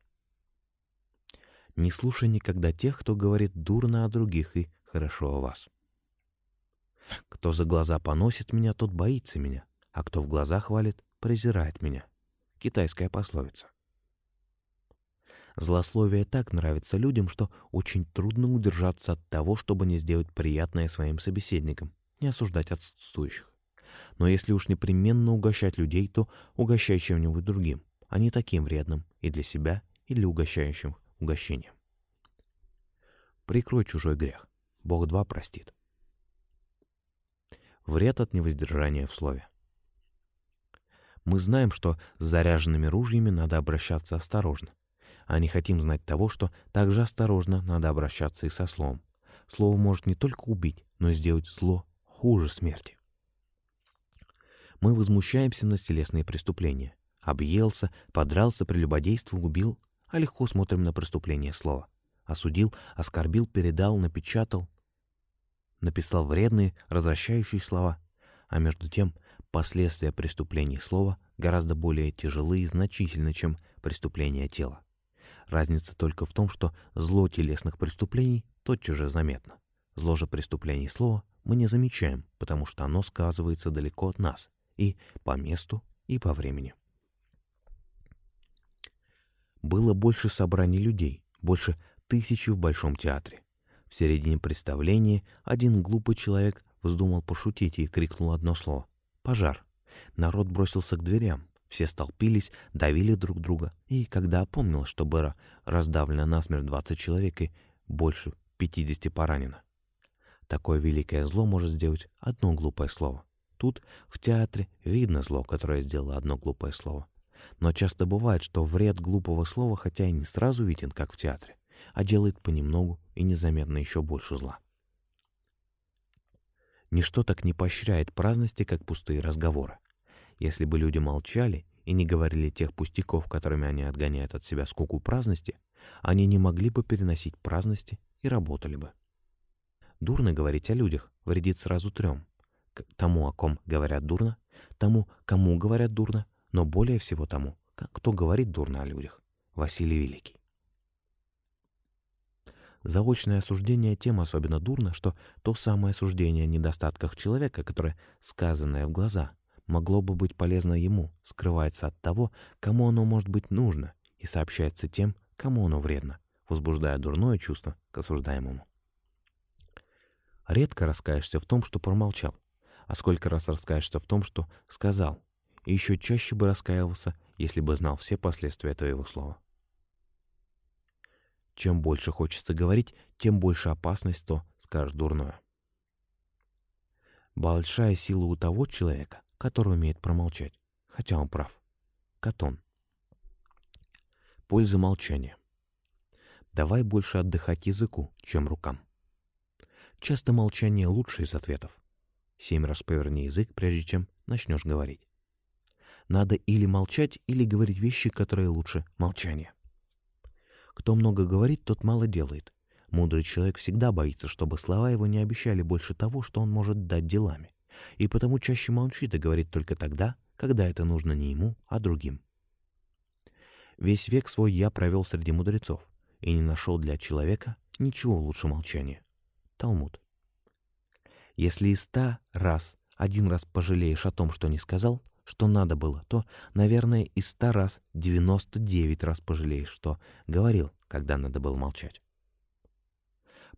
A: Не слушай никогда тех, кто говорит дурно о других и хорошо о вас. Кто за глаза поносит меня, тот боится меня, а кто в глаза хвалит, презирает меня. Китайская пословица. Злословие так нравится людям, что очень трудно удержаться от того, чтобы не сделать приятное своим собеседникам, не осуждать отсутствующих. Но если уж непременно угощать людей, то угощай чем-нибудь другим, а не таким вредным и для себя, и для угощающих угощением. Прикрой чужой грех. Бог два простит. Вред от невоздержания в слове. Мы знаем, что с заряженными ружьями надо обращаться осторожно, а не хотим знать того, что также осторожно надо обращаться и со словом. Слово может не только убить, но и сделать зло хуже смерти. Мы возмущаемся на телесные преступления. Объелся, подрался, прелюбодействовал, убил, а легко смотрим на преступление слова. Осудил, оскорбил, передал, напечатал, написал вредные, развращающие слова, а между тем последствия преступлений слова гораздо более тяжелы и значительны, чем преступления тела. Разница только в том, что зло телесных преступлений тотчас же заметно. Зло же преступлений слова мы не замечаем, потому что оно сказывается далеко от нас, и по месту, и по времени. Было больше собраний людей, больше тысячи в Большом театре. В середине представления один глупый человек вздумал пошутить и крикнул одно слово — «Пожар». Народ бросился к дверям. Все столпились, давили друг друга, и когда опомнилось, что было раздавлено насмерть 20 человек и больше 50 поранено. Такое великое зло может сделать одно глупое слово. Тут, в театре, видно зло, которое сделало одно глупое слово. Но часто бывает, что вред глупого слова, хотя и не сразу виден, как в театре, а делает понемногу и незаметно еще больше зла. Ничто так не поощряет праздности, как пустые разговоры. Если бы люди молчали и не говорили тех пустяков, которыми они отгоняют от себя скуку праздности, они не могли бы переносить праздности и работали бы. Дурно говорить о людях вредит сразу трем. К тому, о ком говорят дурно, тому, кому говорят дурно, но более всего тому, кто говорит дурно о людях. Василий Великий. Заочное осуждение тем особенно дурно, что то самое осуждение о недостатках человека, которое сказанное в глаза, могло бы быть полезно ему, скрывается от того, кому оно может быть нужно, и сообщается тем, кому оно вредно, возбуждая дурное чувство к осуждаемому. Редко раскаешься в том, что промолчал, а сколько раз раскаешься в том, что сказал, и еще чаще бы раскаивался, если бы знал все последствия твоего слова. Чем больше хочется говорить, тем больше опасность, что скажешь дурное. Большая сила у того человека, который умеет промолчать, хотя он прав. Катон. Польза молчания. Давай больше отдыхать языку, чем рукам. Часто молчание лучше из ответов. Семь раз поверни язык, прежде чем начнешь говорить. Надо или молчать, или говорить вещи, которые лучше молчания. Кто много говорит, тот мало делает. Мудрый человек всегда боится, чтобы слова его не обещали больше того, что он может дать делами. И потому чаще молчит и говорит только тогда, когда это нужно не ему, а другим. Весь век свой я провел среди мудрецов и не нашел для человека ничего лучше молчания. Талмуд. Если и ста раз один раз пожалеешь о том, что не сказал, что надо было, то, наверное, и ста раз, девяносто девять раз пожалеешь, что говорил, когда надо было молчать.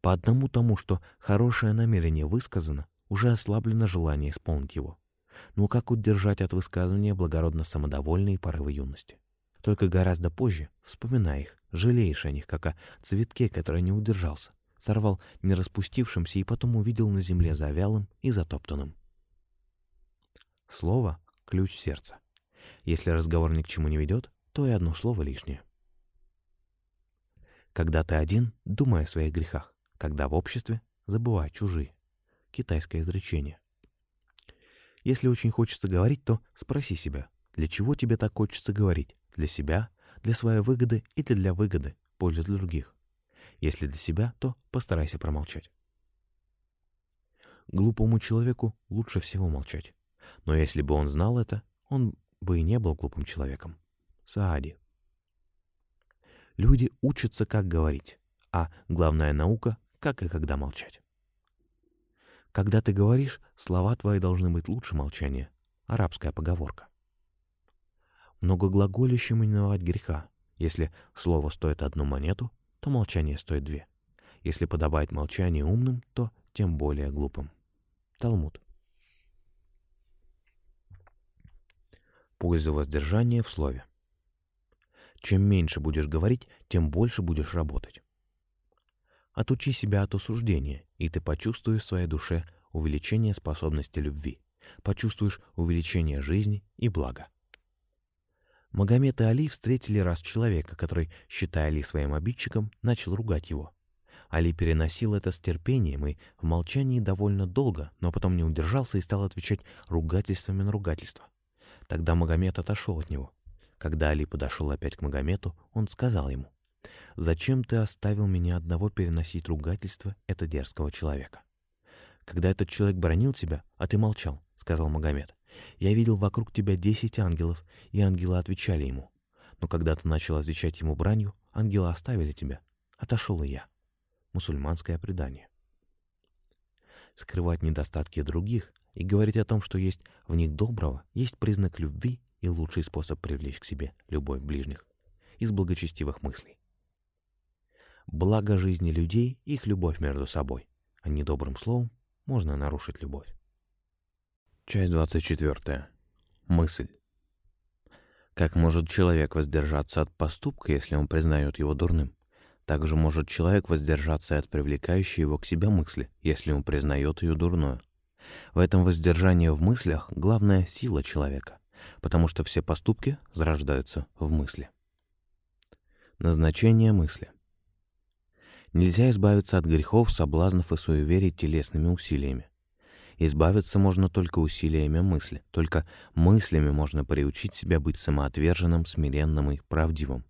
A: По одному тому, что хорошее намерение высказано, уже ослаблено желание исполнить его. Но как удержать от высказывания благородно самодовольные порывы юности? Только гораздо позже, вспоминая их, жалеешь о них, как о цветке, который не удержался, сорвал не распустившимся и потом увидел на земле завялым и затоптанным. Слово ключ сердца. Если разговор ни к чему не ведет, то и одно слово лишнее. Когда ты один, думай о своих грехах. Когда в обществе, забывай чужие. Китайское изречение. Если очень хочется говорить, то спроси себя, для чего тебе так хочется говорить? Для себя, для своей выгоды или для выгоды, пользы для других? Если для себя, то постарайся промолчать. Глупому человеку лучше всего молчать. Но если бы он знал это, он бы и не был глупым человеком. Саади. Люди учатся, как говорить, а главная наука — как и когда молчать. Когда ты говоришь, слова твои должны быть лучше молчания. Арабская поговорка. Многоглаголящим именовать греха. Если слово стоит одну монету, то молчание стоит две. Если подобает молчание умным, то тем более глупым. Талмуд. Польза воздержания в слове. Чем меньше будешь говорить, тем больше будешь работать. Отучи себя от осуждения, и ты почувствуешь в своей душе увеличение способности любви, почувствуешь увеличение жизни и блага. Магомед и Али встретили раз человека, который, считая Али своим обидчиком, начал ругать его. Али переносил это с терпением и в молчании довольно долго, но потом не удержался и стал отвечать ругательствами на ругательство. Тогда Магомед отошел от него. Когда Али подошел опять к Магомету, он сказал ему, «Зачем ты оставил меня одного переносить ругательство этого дерзкого человека?» «Когда этот человек бронил тебя, а ты молчал», — сказал Магомед. «Я видел вокруг тебя десять ангелов, и ангелы отвечали ему. Но когда ты начал отвечать ему бранью, ангелы оставили тебя. Отошел и я». Мусульманское предание. Скрывать недостатки других и говорить о том, что есть в них доброго, есть признак любви и лучший способ привлечь к себе любовь ближних из благочестивых мыслей. Благо жизни людей — их любовь между собой, а недобрым словом можно нарушить любовь. Часть 24. Мысль. Как может человек воздержаться от поступка, если он признает его дурным? Также может человек воздержаться от привлекающей его к себе мысли, если он признает ее дурную. В этом воздержании в мыслях главная сила человека, потому что все поступки зарождаются в мысли. Назначение мысли. Нельзя избавиться от грехов, соблазнов и суеверий телесными усилиями. Избавиться можно только усилиями мысли. Только мыслями можно приучить себя быть самоотверженным, смиренным и правдивым.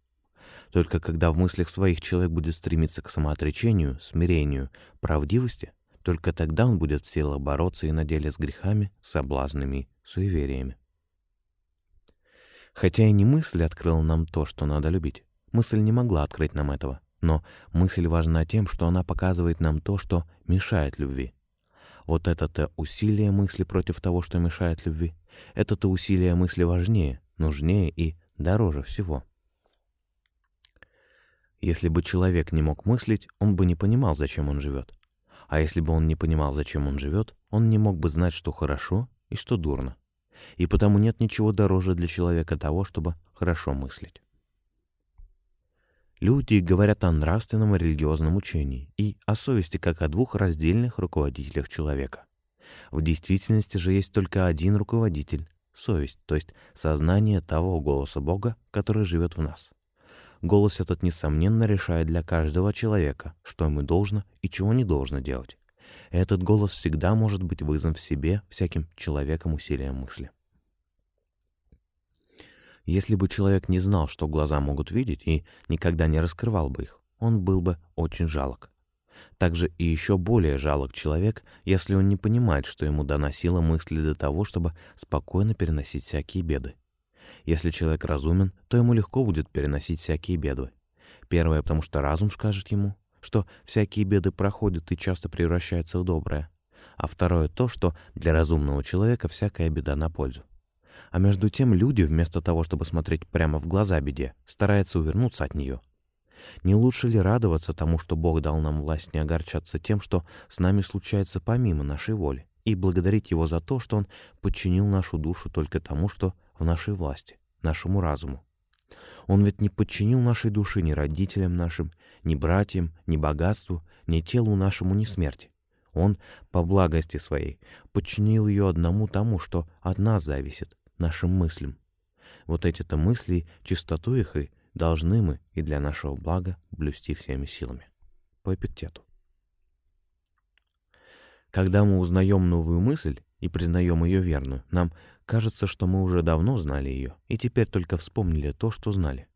A: Только когда в мыслях своих человек будет стремиться к самоотречению, смирению, правдивости, только тогда он будет в силах бороться и на деле с грехами, соблазнами, суевериями. Хотя и не мысль открыла нам то, что надо любить. Мысль не могла открыть нам этого. Но мысль важна тем, что она показывает нам то, что мешает любви. Вот это-то усилие мысли против того, что мешает любви, это-то усилие мысли важнее, нужнее и дороже всего. Если бы человек не мог мыслить, он бы не понимал, зачем он живет. А если бы он не понимал, зачем он живет, он не мог бы знать, что хорошо и что дурно. И потому нет ничего дороже для человека того, чтобы хорошо мыслить. Люди говорят о нравственном и религиозном учении и о совести как о двух раздельных руководителях человека. В действительности же есть только один руководитель — совесть, то есть сознание того голоса Бога, который живет в нас. Голос этот, несомненно, решает для каждого человека, что ему должно и чего не должно делать. Этот голос всегда может быть вызван в себе всяким человеком усилием мысли. Если бы человек не знал, что глаза могут видеть, и никогда не раскрывал бы их, он был бы очень жалок. Также и еще более жалок человек, если он не понимает, что ему дана сила мысли для того, чтобы спокойно переносить всякие беды. Если человек разумен, то ему легко будет переносить всякие беды. Первое, потому что разум скажет ему, что всякие беды проходят и часто превращаются в доброе. А второе то, что для разумного человека всякая беда на пользу. А между тем люди, вместо того, чтобы смотреть прямо в глаза беде, стараются увернуться от нее. Не лучше ли радоваться тому, что Бог дал нам власть не огорчаться тем, что с нами случается помимо нашей воли, и благодарить Его за то, что Он подчинил нашу душу только тому, что в нашей власти, нашему разуму? Он ведь не подчинил нашей души ни родителям нашим, ни братьям, ни богатству, ни телу нашему, ни смерти. Он, по благости своей, подчинил ее одному тому, что от нас зависит, нашим мыслям. Вот эти-то мысли, чистоту их и должны мы и для нашего блага блюсти всеми силами. По эпиктету. Когда мы узнаем новую мысль и признаем ее верную, нам кажется, что мы уже давно знали ее и теперь только вспомнили то, что знали.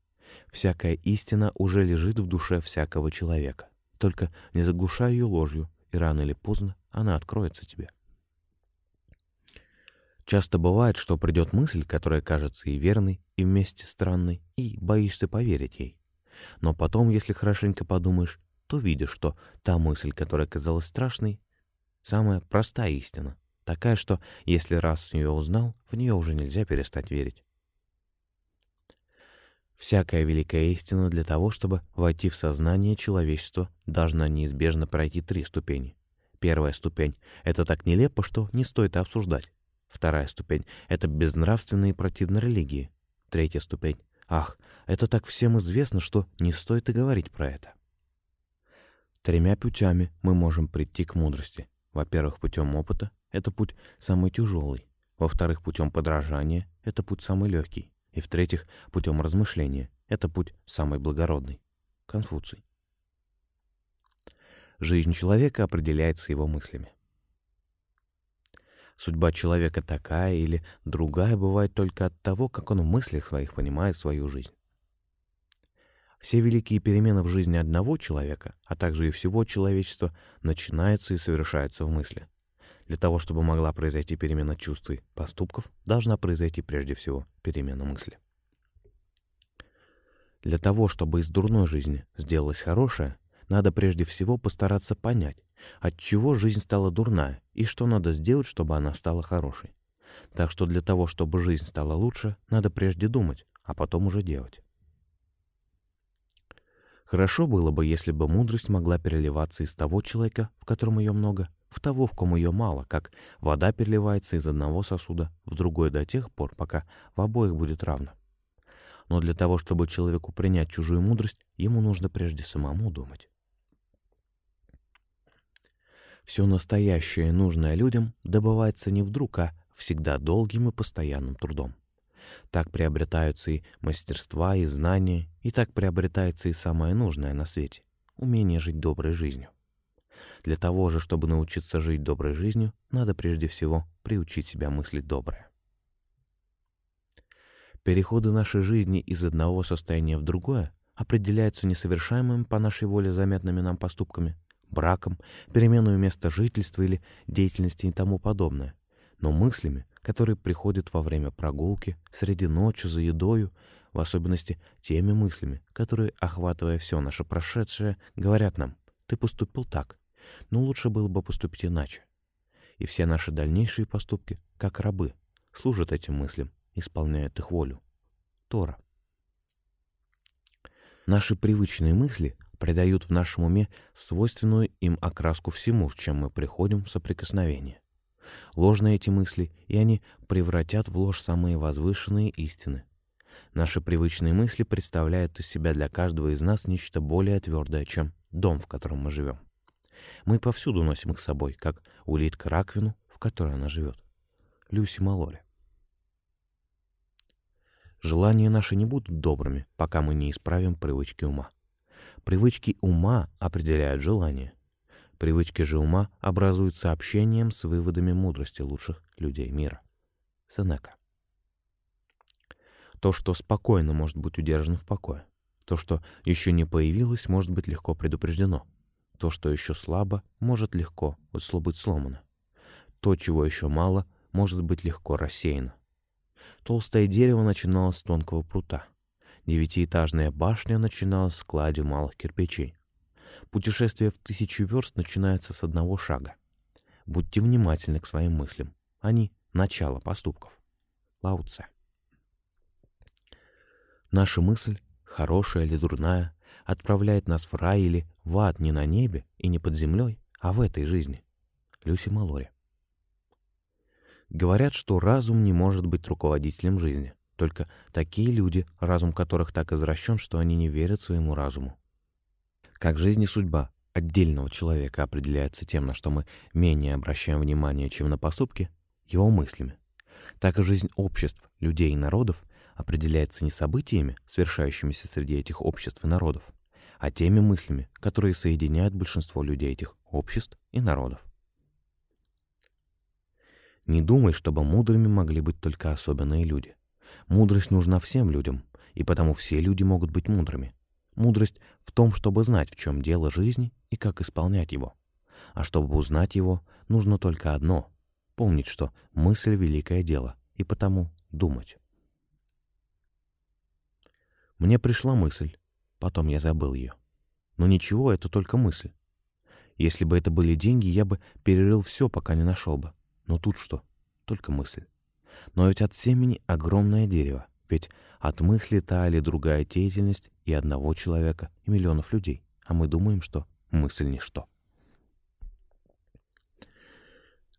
A: Всякая истина уже лежит в душе всякого человека. Только не заглушай ее ложью, и рано или поздно она откроется тебе. Часто бывает, что придет мысль, которая кажется и верной, и вместе странной, и боишься поверить ей. Но потом, если хорошенько подумаешь, то видишь, что та мысль, которая казалась страшной, самая простая истина, такая, что если раз ее узнал, в нее уже нельзя перестать верить. Всякая великая истина для того, чтобы войти в сознание человечества, должна неизбежно пройти три ступени. Первая ступень — это так нелепо, что не стоит обсуждать. Вторая ступень — это безнравственные и противные религии. Третья ступень — ах, это так всем известно, что не стоит и говорить про это. Тремя путями мы можем прийти к мудрости. Во-первых, путем опыта — это путь самый тяжелый. Во-вторых, путем подражания — это путь самый легкий. И в-третьих, путем размышления — это путь самый благородный. Конфуций. Жизнь человека определяется его мыслями. Судьба человека такая или другая бывает только от того, как он в мыслях своих понимает свою жизнь. Все великие перемены в жизни одного человека, а также и всего человечества, начинаются и совершаются в мысли. Для того, чтобы могла произойти перемена чувств и поступков, должна произойти прежде всего перемена мысли. Для того, чтобы из дурной жизни сделалось хорошее, надо прежде всего постараться понять, от чего жизнь стала дурная и что надо сделать, чтобы она стала хорошей. Так что для того, чтобы жизнь стала лучше, надо прежде думать, а потом уже делать. Хорошо было бы, если бы мудрость могла переливаться из того человека, в котором ее много, в того, в ком ее мало, как вода переливается из одного сосуда в другой до тех пор, пока в обоих будет равно. Но для того, чтобы человеку принять чужую мудрость, ему нужно прежде самому думать. Все настоящее, нужное людям, добывается не вдруг, а всегда долгим и постоянным трудом. Так приобретаются и мастерства, и знания, и так приобретается и самое нужное на свете — умение жить доброй жизнью. Для того же, чтобы научиться жить доброй жизнью, надо прежде всего приучить себя мыслить доброе. Переходы нашей жизни из одного состояния в другое определяются несовершаемыми по нашей воле заметными нам поступками, браком, перемену места жительства или деятельности и тому подобное, но мыслями, которые приходят во время прогулки, среди ночи, за едою, в особенности теми мыслями, которые, охватывая все наше прошедшее, говорят нам «ты поступил так, но лучше было бы поступить иначе». и все наши дальнейшие поступки, как рабы, служат этим мыслям, исполняют их волю. Тора. Наши привычные мысли придают в нашем уме свойственную им окраску всему, с чем мы приходим в соприкосновение. Ложные эти мысли, и они превратят в ложь самые возвышенные истины. Наши привычные мысли представляют из себя для каждого из нас нечто более твердое, чем дом, в котором мы живем. Мы повсюду носим их с собой, как улитка раковину, в которой она живет. Люси Малори. Желания наши не будут добрыми, пока мы не исправим привычки ума. Привычки ума определяют желания. Привычки же ума образуют сообщением с выводами мудрости лучших людей мира. Сенека. То, что спокойно может быть удержано в покое. То, что еще не появилось, может быть легко предупреждено. То, что еще слабо, может легко быть сломано. То, чего еще мало, может быть легко рассеяно. Толстое дерево начиналось с тонкого прута. Девятиэтажная башня начиналась с клади малых кирпичей. Путешествие в тысячу верст начинается с одного шага. Будьте внимательны к своим мыслям. Они — начало поступков. Лао Цэ. Наша мысль, хорошая или дурная, отправляет нас в рай или в ад не на небе и не под землей, а в этой жизни. Люси Малори. Говорят, что разум не может быть руководителем жизни. Только такие люди, разум которых так извращен, что они не верят своему разуму. Как жизнь и судьба отдельного человека определяются тем, на что мы менее обращаем внимание, чем на поступки, его мыслями, так и жизнь обществ, людей и народов определяется не событиями, совершающимися среди этих обществ и народов, а теми мыслями, которые соединяют большинство людей этих обществ и народов. Не думай, чтобы мудрыми могли быть только особенные люди. Мудрость нужна всем людям, и потому все люди могут быть мудрыми. Мудрость в том, чтобы знать, в чем дело жизни и как исполнять его. А чтобы узнать его, нужно только одно — помнить, что мысль — великое дело, и потому думать. Мне пришла мысль, потом я забыл ее. Но ничего, это только мысль. Если бы это были деньги, я бы перерыл все, пока не нашел бы. Но тут что? Только мысль. Но ведь от семени огромное дерево. Ведь от мысли та или другая деятельность и одного человека, и миллионов людей. А мы думаем, что мысль — ничто.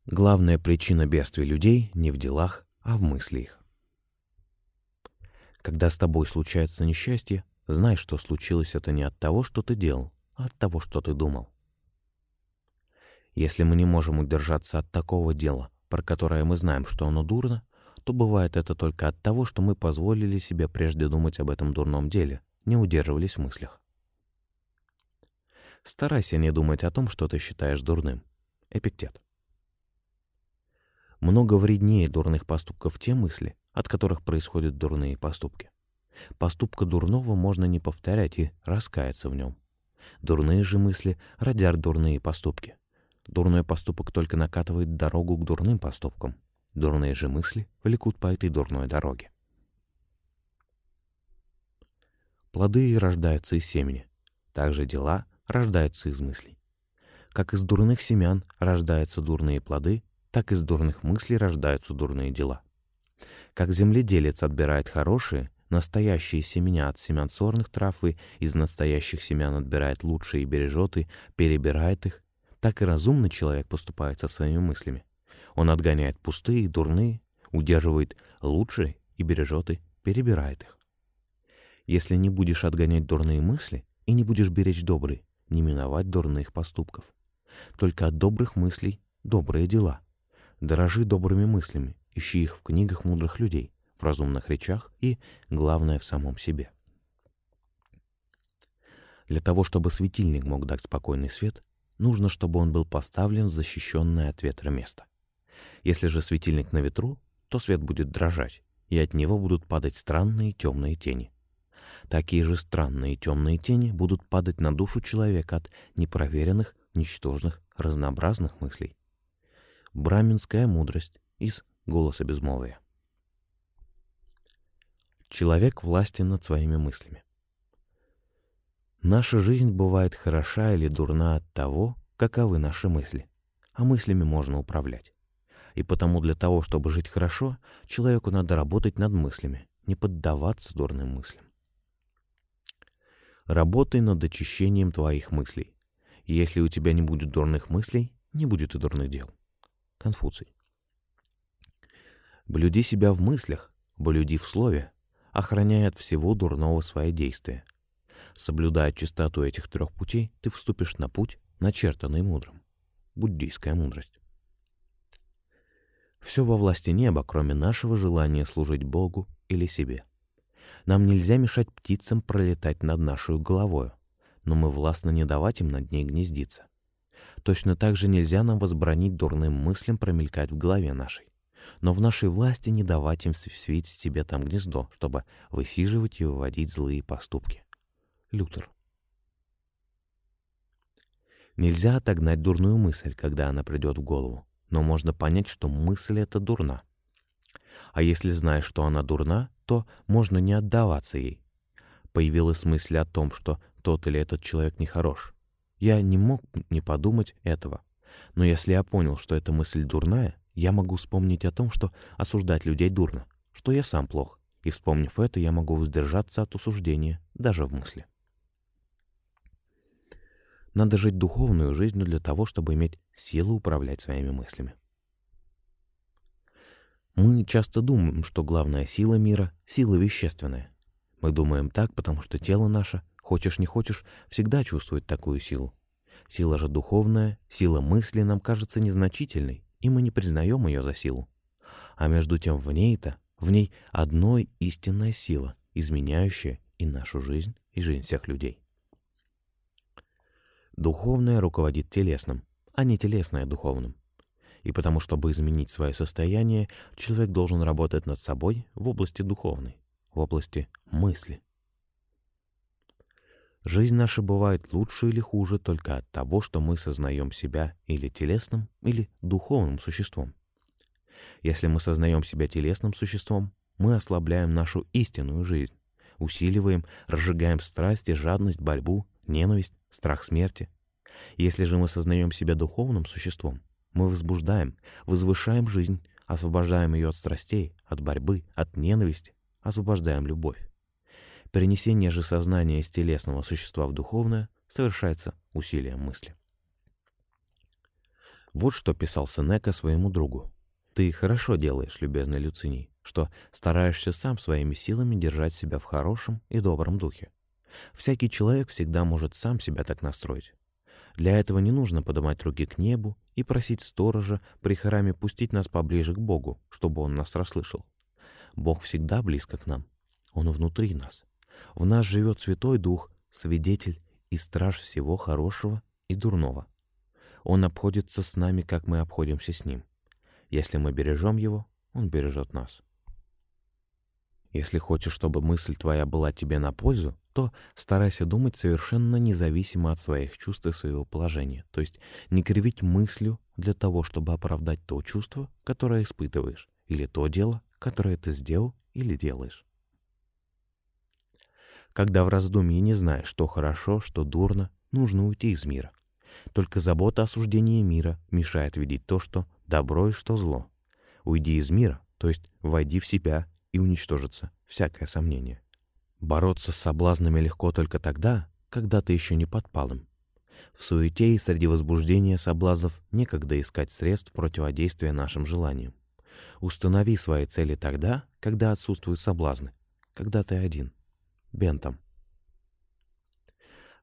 A: Главная причина бедствий людей не в делах, а в мысли их. Когда с тобой случается несчастье, знай, что случилось это не от того, что ты делал, а от того, что ты думал. Если мы не можем удержаться от такого дела, про которое мы знаем, что оно дурно, то бывает это только от того, что мы позволили себе прежде думать об этом дурном деле, не удерживались в мыслях. Старайся не думать о том, что ты считаешь дурным. Эпиктет. Много вреднее дурных поступков те мысли, от которых происходят дурные поступки. Поступка дурного можно не повторять и раскаяться в нем. Дурные же мысли родят дурные поступки. Дурной поступок только накатывает дорогу к дурным поступкам. Дурные же мысли влекут по этой дурной дороге. Плоды рождаются из семени. Также дела рождаются из мыслей. Как из дурных семян рождаются дурные плоды, так из дурных мыслей рождаются дурные дела. Как земледелец отбирает хорошие, настоящие семена от семян сорных трав и из настоящих семян отбирает лучшие и бережет и перебирает их, так и разумный человек поступает со своими мыслями. Он отгоняет пустые и дурные, удерживает лучшие и бережет и перебирает их. Если не будешь отгонять дурные мысли и не будешь беречь добрые, не миновать дурных поступков. Только от добрых мыслей добрые дела. Дорожи добрыми мыслями, ищи их в книгах мудрых людей, в разумных речах и, главное, в самом себе. Для того, чтобы светильник мог дать спокойный свет, нужно, чтобы он был поставлен в защищенное от ветра место. Если же светильник на ветру, то свет будет дрожать, и от него будут падать странные темные тени. Такие же странные темные тени будут падать на душу человека от непроверенных, ничтожных, разнообразных мыслей. Браминская мудрость из голоса безмолвия. Человек властен над своими мыслями. Наша жизнь бывает хороша или дурна от того, каковы наши мысли. а мыслями можно управлять. И потому для того, чтобы жить хорошо, человеку надо работать над мыслями, не поддаваться дурным мыслям. Работай над очищением твоих мыслей. Если у тебя не будет дурных мыслей, не будет и дурных дел. Конфуций. Блюди себя в мыслях, блюди в слове, охраняя от всего дурного свои действия. Соблюдая чистоту этих трех путей, ты вступишь на путь, начертанный мудрым. Буддийская мудрость. Все во власти неба, кроме нашего желания служить Богу или себе. Нам нельзя мешать птицам пролетать над нашей головою, но мы властно не давать им над ней гнездиться. Точно так же нельзя нам возбранить дурным мыслям промелькать в голове нашей. Но в нашей власти не давать им свить себе там гнездо, чтобы высиживать и выводить злые поступки. Лютер. Нельзя отогнать дурную мысль, когда она придет в голову, но можно понять, что мысль эта дурна. А если знаешь, что она дурна, то можно не отдаваться ей. Появилась мысль о том, что тот или этот человек нехорош. Я не мог не подумать этого. Но если я понял, что эта мысль дурная, я могу вспомнить о том, что осуждать людей дурно, что я сам плох. И вспомнив это, я могу воздержаться от осуждения даже в мысли. Надо жить духовную жизнью для того, чтобы иметь силу управлять своими мыслями. Мы часто думаем, что главная сила мира — сила вещественная. Мы думаем так, потому что тело наше, хочешь не хочешь, всегда чувствует такую силу. Сила же духовная, сила мысли нам кажется незначительной, и мы не признаем ее за силу. А между тем в ней-то, в ней одной истинная сила, изменяющая и нашу жизнь, и жизнь всех людей. Духовное руководит телесным, а не телесное духовным. И потому, чтобы изменить свое состояние, человек должен работать над собой в области духовной, в области мысли. Жизнь наша бывает лучше или хуже только от того, что мы сознаем себя или телесным, или духовным существом. Если мы сознаем себя телесным существом, мы ослабляем нашу истинную жизнь, усиливаем, разжигаем страсти, жадность, борьбу, ненависть, страх смерти. Если же мы сознаем себя духовным существом, мы возбуждаем, возвышаем жизнь, освобождаем ее от страстей, от борьбы, от ненависти, освобождаем любовь. Перенесение же сознания из телесного существа в духовное совершается усилием мысли. Вот что писал Сенека своему другу. «Ты хорошо делаешь, любезный Люциний, что стараешься сам своими силами держать себя в хорошем и добром духе. Всякий человек всегда может сам себя так настроить. Для этого не нужно поднимать руки к небу и просить сторожа при храме пустить нас поближе к Богу, чтобы Он нас расслышал. Бог всегда близко к нам. Он внутри нас. В нас живет Святой Дух, свидетель и страж всего хорошего и дурного. Он обходится с нами, как мы обходимся с Ним. Если мы бережем Его, Он бережет нас. Если хочешь, чтобы мысль твоя была тебе на пользу, то старайся думать совершенно независимо от своих чувств и своего положения, то есть не кривить мыслью для того, чтобы оправдать то чувство, которое испытываешь, или то дело, которое ты сделал или делаешь. Когда в раздумье не знаешь, что хорошо, что дурно, нужно уйти из мира. Только забота о суждении мира мешает видеть то, что добро и что зло. Уйди из мира, то есть войди в себя и уничтожится всякое сомнение. Бороться с соблазнами легко только тогда, когда ты еще не подпал им. В суете и среди возбуждения соблазнов некогда искать средств противодействия нашим желаниям. Установи свои цели тогда, когда отсутствуют соблазны, когда ты один. Бентам.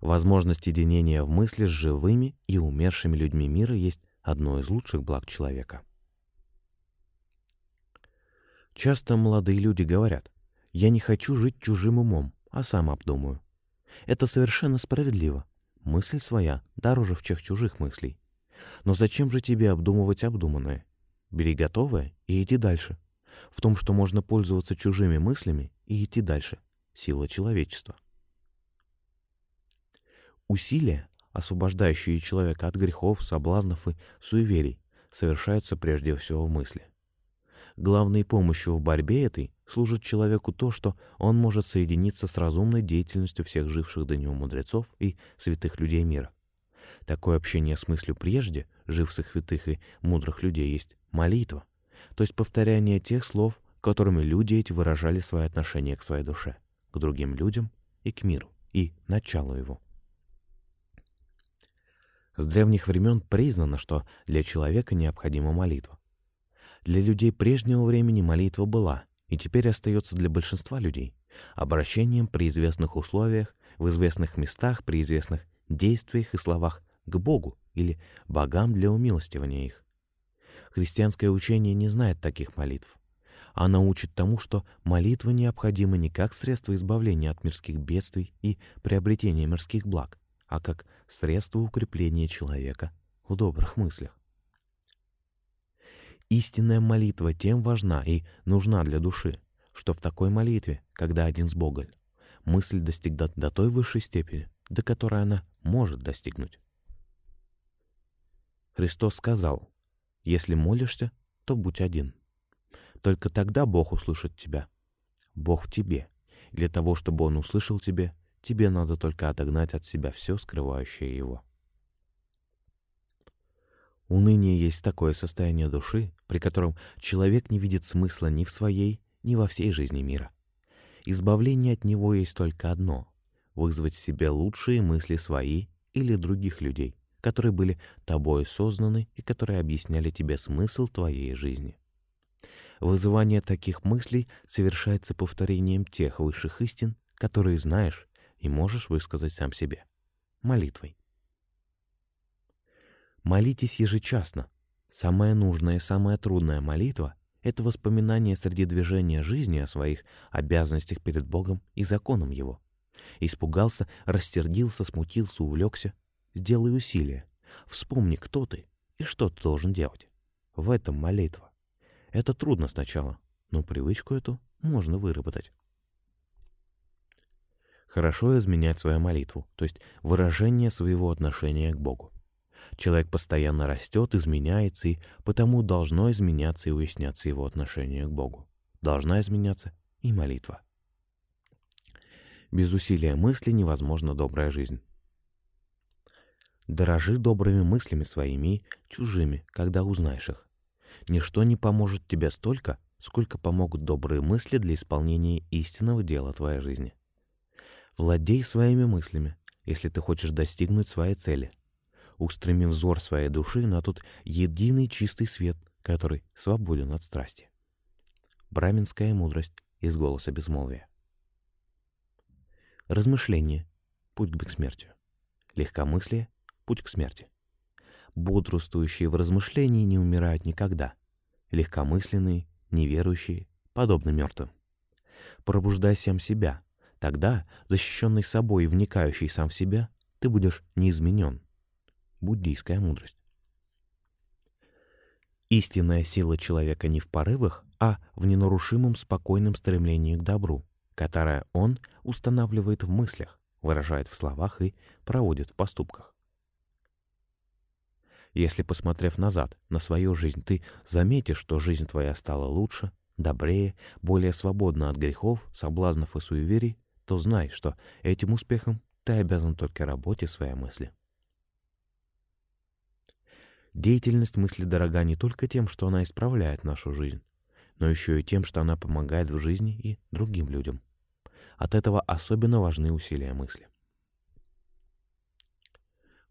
A: Возможность единения в мысли с живыми и умершими людьми мира есть одно из лучших благ человека. Часто молодые люди говорят, я не хочу жить чужим умом, а сам обдумаю. Это совершенно справедливо. Мысль своя дороже в чех чужих мыслей. Но зачем же тебе обдумывать обдуманное? Бери готовое и иди дальше. В том, что можно пользоваться чужими мыслями и идти дальше. Сила человечества. Усилия, освобождающие человека от грехов, соблазнов и суеверий, совершаются прежде всего в мысли. Главной помощью в борьбе этой служит человеку то, что он может соединиться с разумной деятельностью всех живших до него мудрецов и святых людей мира. Такое общение с мыслью прежде, живших святых и мудрых людей, есть молитва, то есть повторяние тех слов, которыми люди эти выражали свое отношение к своей душе, к другим людям и к миру, и началу его. С древних времен признано, что для человека необходима молитва. Для людей прежнего времени молитва была, и теперь остается для большинства людей, обращением при известных условиях, в известных местах, при известных действиях и словах к Богу или богам для умилостивания их. Христианское учение не знает таких молитв. Она учит тому, что молитва необходима не как средство избавления от мирских бедствий и приобретения мирских благ, а как средство укрепления человека в добрых мыслях. Истинная молитва тем важна и нужна для души, что в такой молитве, когда один с Богом, мысль достигнет до той высшей степени, до которой она может достигнуть. Христос сказал, «Если молишься, то будь один». Только тогда Бог услышит тебя. Бог в тебе. Для того, чтобы Он услышал тебя, тебе надо только отогнать от себя все, скрывающее Его. Уныние есть такое состояние души, при котором человек не видит смысла ни в своей, ни во всей жизни мира. Избавление от него есть только одно — вызвать в себе лучшие мысли свои или других людей, которые были тобой созданы и которые объясняли тебе смысл твоей жизни. Вызывание таких мыслей совершается повторением тех высших истин, которые знаешь и можешь высказать сам себе. Молитвой. Молитесь ежечасно. Самая нужная и самая трудная молитва — это воспоминание среди движения жизни о своих обязанностях перед Богом и законом Его. Испугался, растердился, смутился, увлекся. Сделай усилие. Вспомни, кто ты и что ты должен делать. В этом молитва. Это трудно сначала, но привычку эту можно выработать. Хорошо изменять свою молитву, то есть выражение своего отношения к Богу. Человек постоянно растет, изменяется, и потому должно изменяться и уясняться его отношение к Богу. Должна изменяться и молитва. Без усилия мысли невозможна добрая жизнь. Дорожи добрыми мыслями своими, чужими, когда узнаешь их. Ничто не поможет тебе столько, сколько помогут добрые мысли для исполнения истинного дела твоей жизни. Владей своими мыслями, если ты хочешь достигнуть своей цели — устремив взор своей души на тот единый чистый свет, который свободен от страсти. Браменская мудрость из голоса безмолвия. Размышление — путь к бессмертию. Легкомыслие — путь к смерти. Бодрствующие в размышлении не умирают никогда. Легкомысленные, неверующие, подобны мертвым. Пробуждай сам себя. Тогда, защищенный собой и вникающий сам в себя, ты будешь неизменен, буддийская мудрость. Истинная сила человека не в порывах, а в ненарушимом спокойном стремлении к добру, которое он устанавливает в мыслях, выражает в словах и проводит в поступках. Если, посмотрев назад на свою жизнь, ты заметишь, что жизнь твоя стала лучше, добрее, более свободна от грехов, соблазнов и суеверий, то знай, что этим успехом ты обязан только работе своей мысли. Деятельность мысли дорога не только тем, что она исправляет нашу жизнь, но еще и тем, что она помогает в жизни и другим людям. От этого особенно важны усилия мысли.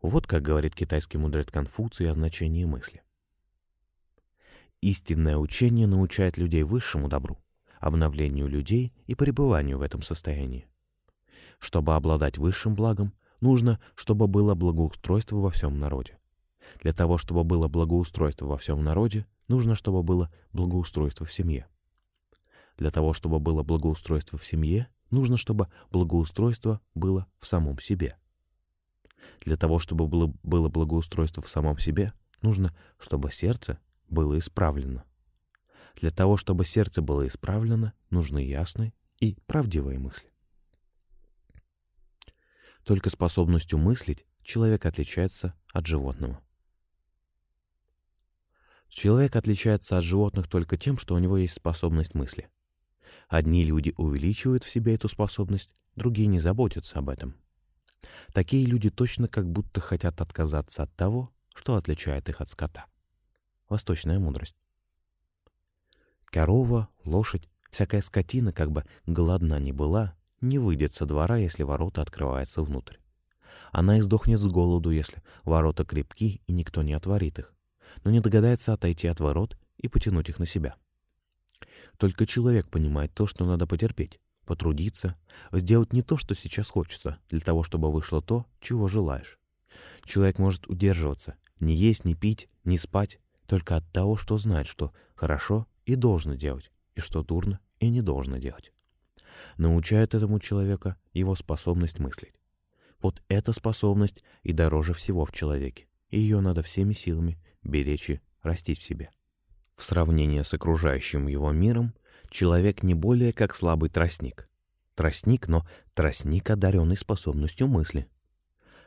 A: Вот как говорит китайский мудрец Конфуций о значении мысли. Истинное учение научает людей высшему добру, обновлению людей и пребыванию в этом состоянии. Чтобы обладать высшим благом, нужно, чтобы было благоустройство во всем народе. Для того, чтобы было благоустройство во всем народе, нужно, чтобы было благоустройство в семье. Для того, чтобы было благоустройство в семье, нужно, чтобы благоустройство было в самом себе. Для того, чтобы было, было благоустройство в самом себе, нужно, чтобы сердце было исправлено. Для того, чтобы сердце было исправлено, нужны ясные и правдивые мысли. Только способностью мыслить человек отличается от животного. Человек отличается от животных только тем, что у него есть способность мысли. Одни люди увеличивают в себе эту способность, другие не заботятся об этом. Такие люди точно как будто хотят отказаться от того, что отличает их от скота. Восточная мудрость. Корова, лошадь, всякая скотина, как бы голодна ни была, не выйдет со двора, если ворота открываются внутрь. Она издохнет с голоду, если ворота крепки и никто не отворит их, но не догадается отойти от ворот и потянуть их на себя. Только человек понимает то, что надо потерпеть, потрудиться, сделать не то, что сейчас хочется, для того, чтобы вышло то, чего желаешь. Человек может удерживаться, не есть, не пить, не спать, только от того, что знает, что хорошо и должно делать, и что дурно и не должно делать. Научает этому человека его способность мыслить. Вот эта способность и дороже всего в человеке, и ее надо всеми силами беречь и растить в себе. В сравнении с окружающим его миром человек не более как слабый тростник. Тростник, но тростник, одаренный способностью мысли.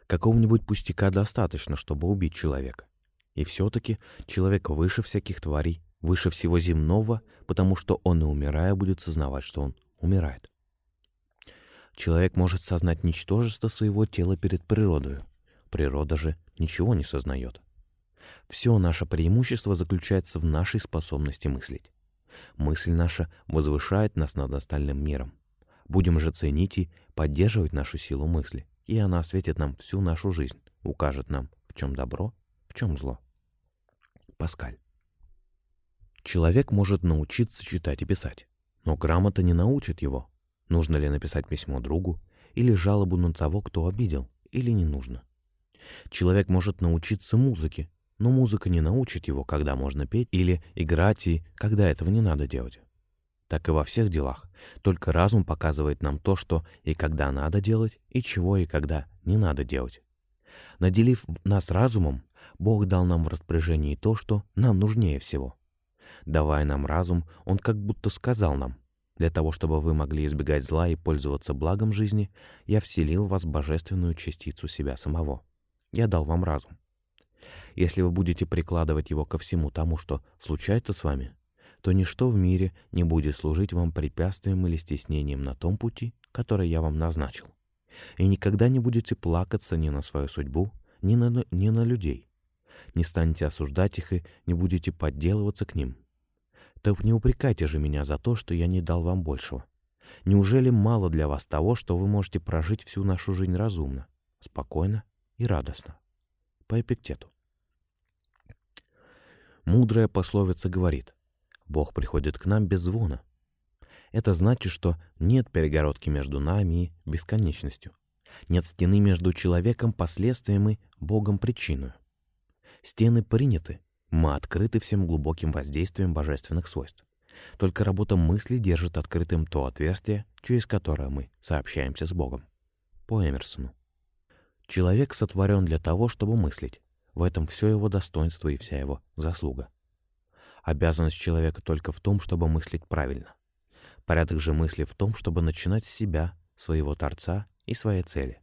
A: Какого-нибудь пустяка достаточно, чтобы убить человека. И все-таки человек выше всяких тварей, выше всего земного, потому что он и умирая будет сознавать, что он умирает. Человек может сознать ничтожество своего тела перед природой. Природа же ничего не сознает. Все наше преимущество заключается в нашей способности мыслить. Мысль наша возвышает нас над остальным миром. Будем же ценить и поддерживать нашу силу мысли, и она осветит нам всю нашу жизнь, укажет нам, в чем добро, в чем зло. Паскаль. Человек может научиться читать и писать, но грамота не научит его. Нужно ли написать письмо другу или жалобу на того, кто обидел, или не нужно. Человек может научиться музыке, но музыка не научит его, когда можно петь или играть и когда этого не надо делать. Так и во всех делах. Только разум показывает нам то, что и когда надо делать, и чего и когда не надо делать. Наделив нас разумом, Бог дал нам в распоряжении то, что нам нужнее всего. Давая нам разум, Он как будто сказал нам, «Для того, чтобы вы могли избегать зла и пользоваться благом жизни, я вселил в вас божественную частицу себя самого. Я дал вам разум. Если вы будете прикладывать его ко всему тому, что случается с вами, то ничто в мире не будет служить вам препятствием или стеснением на том пути, который я вам назначил. И никогда не будете плакаться ни на свою судьбу, ни на, ни на людей. Не станете осуждать их и не будете подделываться к ним. Так не упрекайте же меня за то, что я не дал вам большего. Неужели мало для вас того, что вы можете прожить всю нашу жизнь разумно, спокойно и радостно? По эпиктету. Мудрая пословица говорит, Бог приходит к нам без звона. Это значит, что нет перегородки между нами и бесконечностью. Нет стены между человеком, последствием и Богом причиной. Стены приняты, мы открыты всем глубоким воздействием божественных свойств. Только работа мысли держит открытым то отверстие, через которое мы сообщаемся с Богом. По Эмерсону. Человек сотворен для того, чтобы мыслить. В этом все его достоинство и вся его заслуга. Обязанность человека только в том, чтобы мыслить правильно. Порядок же мысли в том, чтобы начинать с себя, своего Творца и своей цели.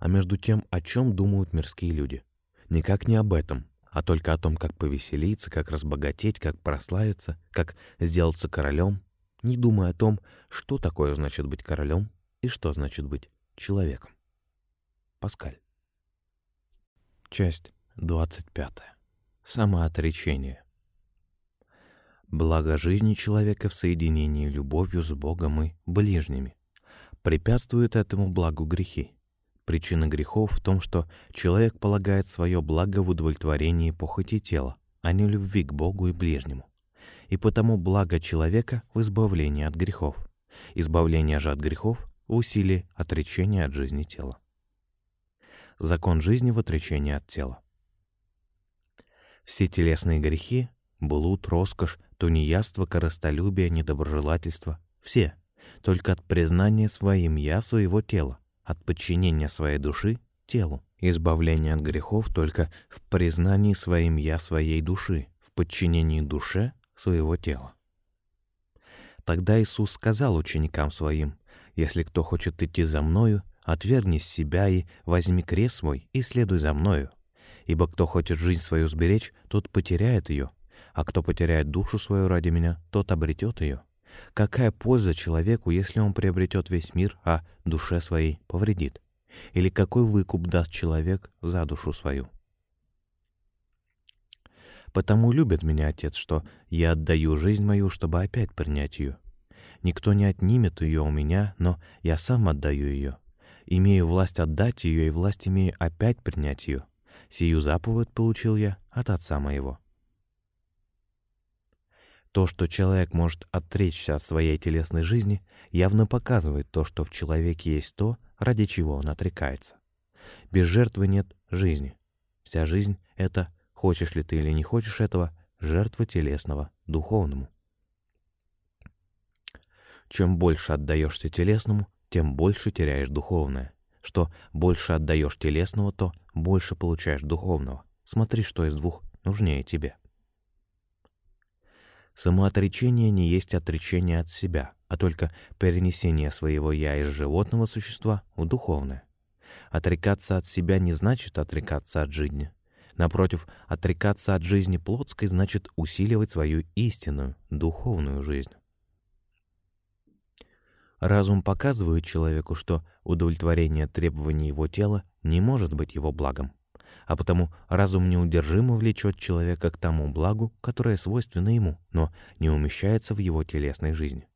A: А между тем, о чем думают мирские люди? Никак не об этом, а только о том, как повеселиться, как разбогатеть, как прославиться, как сделаться королем, не думая о том, что такое значит быть королем и что значит быть человеком. Паскаль. Часть 25. Самоотречение. Благо жизни человека в соединении любовью с Богом и ближними. Препятствуют этому благу грехи. Причина грехов в том, что человек полагает свое благо в удовлетворении похоти тела, а не любви к Богу и ближнему. И потому благо человека в избавлении от грехов. Избавление же от грехов в усилии отречения от жизни тела. Закон жизни в отречении от тела. Все телесные грехи — блуд, роскошь, тунеядство, коростолюбие, недоброжелательство — все, только от признания своим «я» своего тела, от подчинения своей души телу. Избавление от грехов только в признании своим «я» своей души, в подчинении душе своего тела. Тогда Иисус сказал ученикам своим, «Если кто хочет идти за Мною, отвергни себя и возьми крест свой и следуй за Мною. Ибо кто хочет жизнь свою сберечь, тот потеряет ее, а кто потеряет душу свою ради меня, тот обретет ее. Какая польза человеку, если он приобретет весь мир, а душе своей повредит? Или какой выкуп даст человек за душу свою? Потому любит меня Отец, что я отдаю жизнь мою, чтобы опять принять ее. Никто не отнимет ее у меня, но я сам отдаю ее. Имею власть отдать ее, и власть имею опять принять ее. Сию заповедь получил я от Отца моего. То, что человек может отречься от своей телесной жизни, явно показывает то, что в человеке есть то, ради чего он отрекается. Без жертвы нет жизни. Вся жизнь — это, хочешь ли ты или не хочешь этого, жертва телесного духовному. Чем больше отдаешься телесному, тем больше теряешь духовное. Что больше отдаешь телесного, то больше получаешь духовного. Смотри, что из двух нужнее тебе. Самоотречение не есть отречение от себя, а только перенесение своего «я» из животного существа в духовное. Отрекаться от себя не значит отрекаться от жизни. Напротив, отрекаться от жизни плотской значит усиливать свою истинную, духовную жизнь. Разум показывает человеку, что удовлетворение требований его тела не может быть его благом, а потому разум неудержимо влечет человека к тому благу, которое свойственно ему, но не умещается в его телесной жизни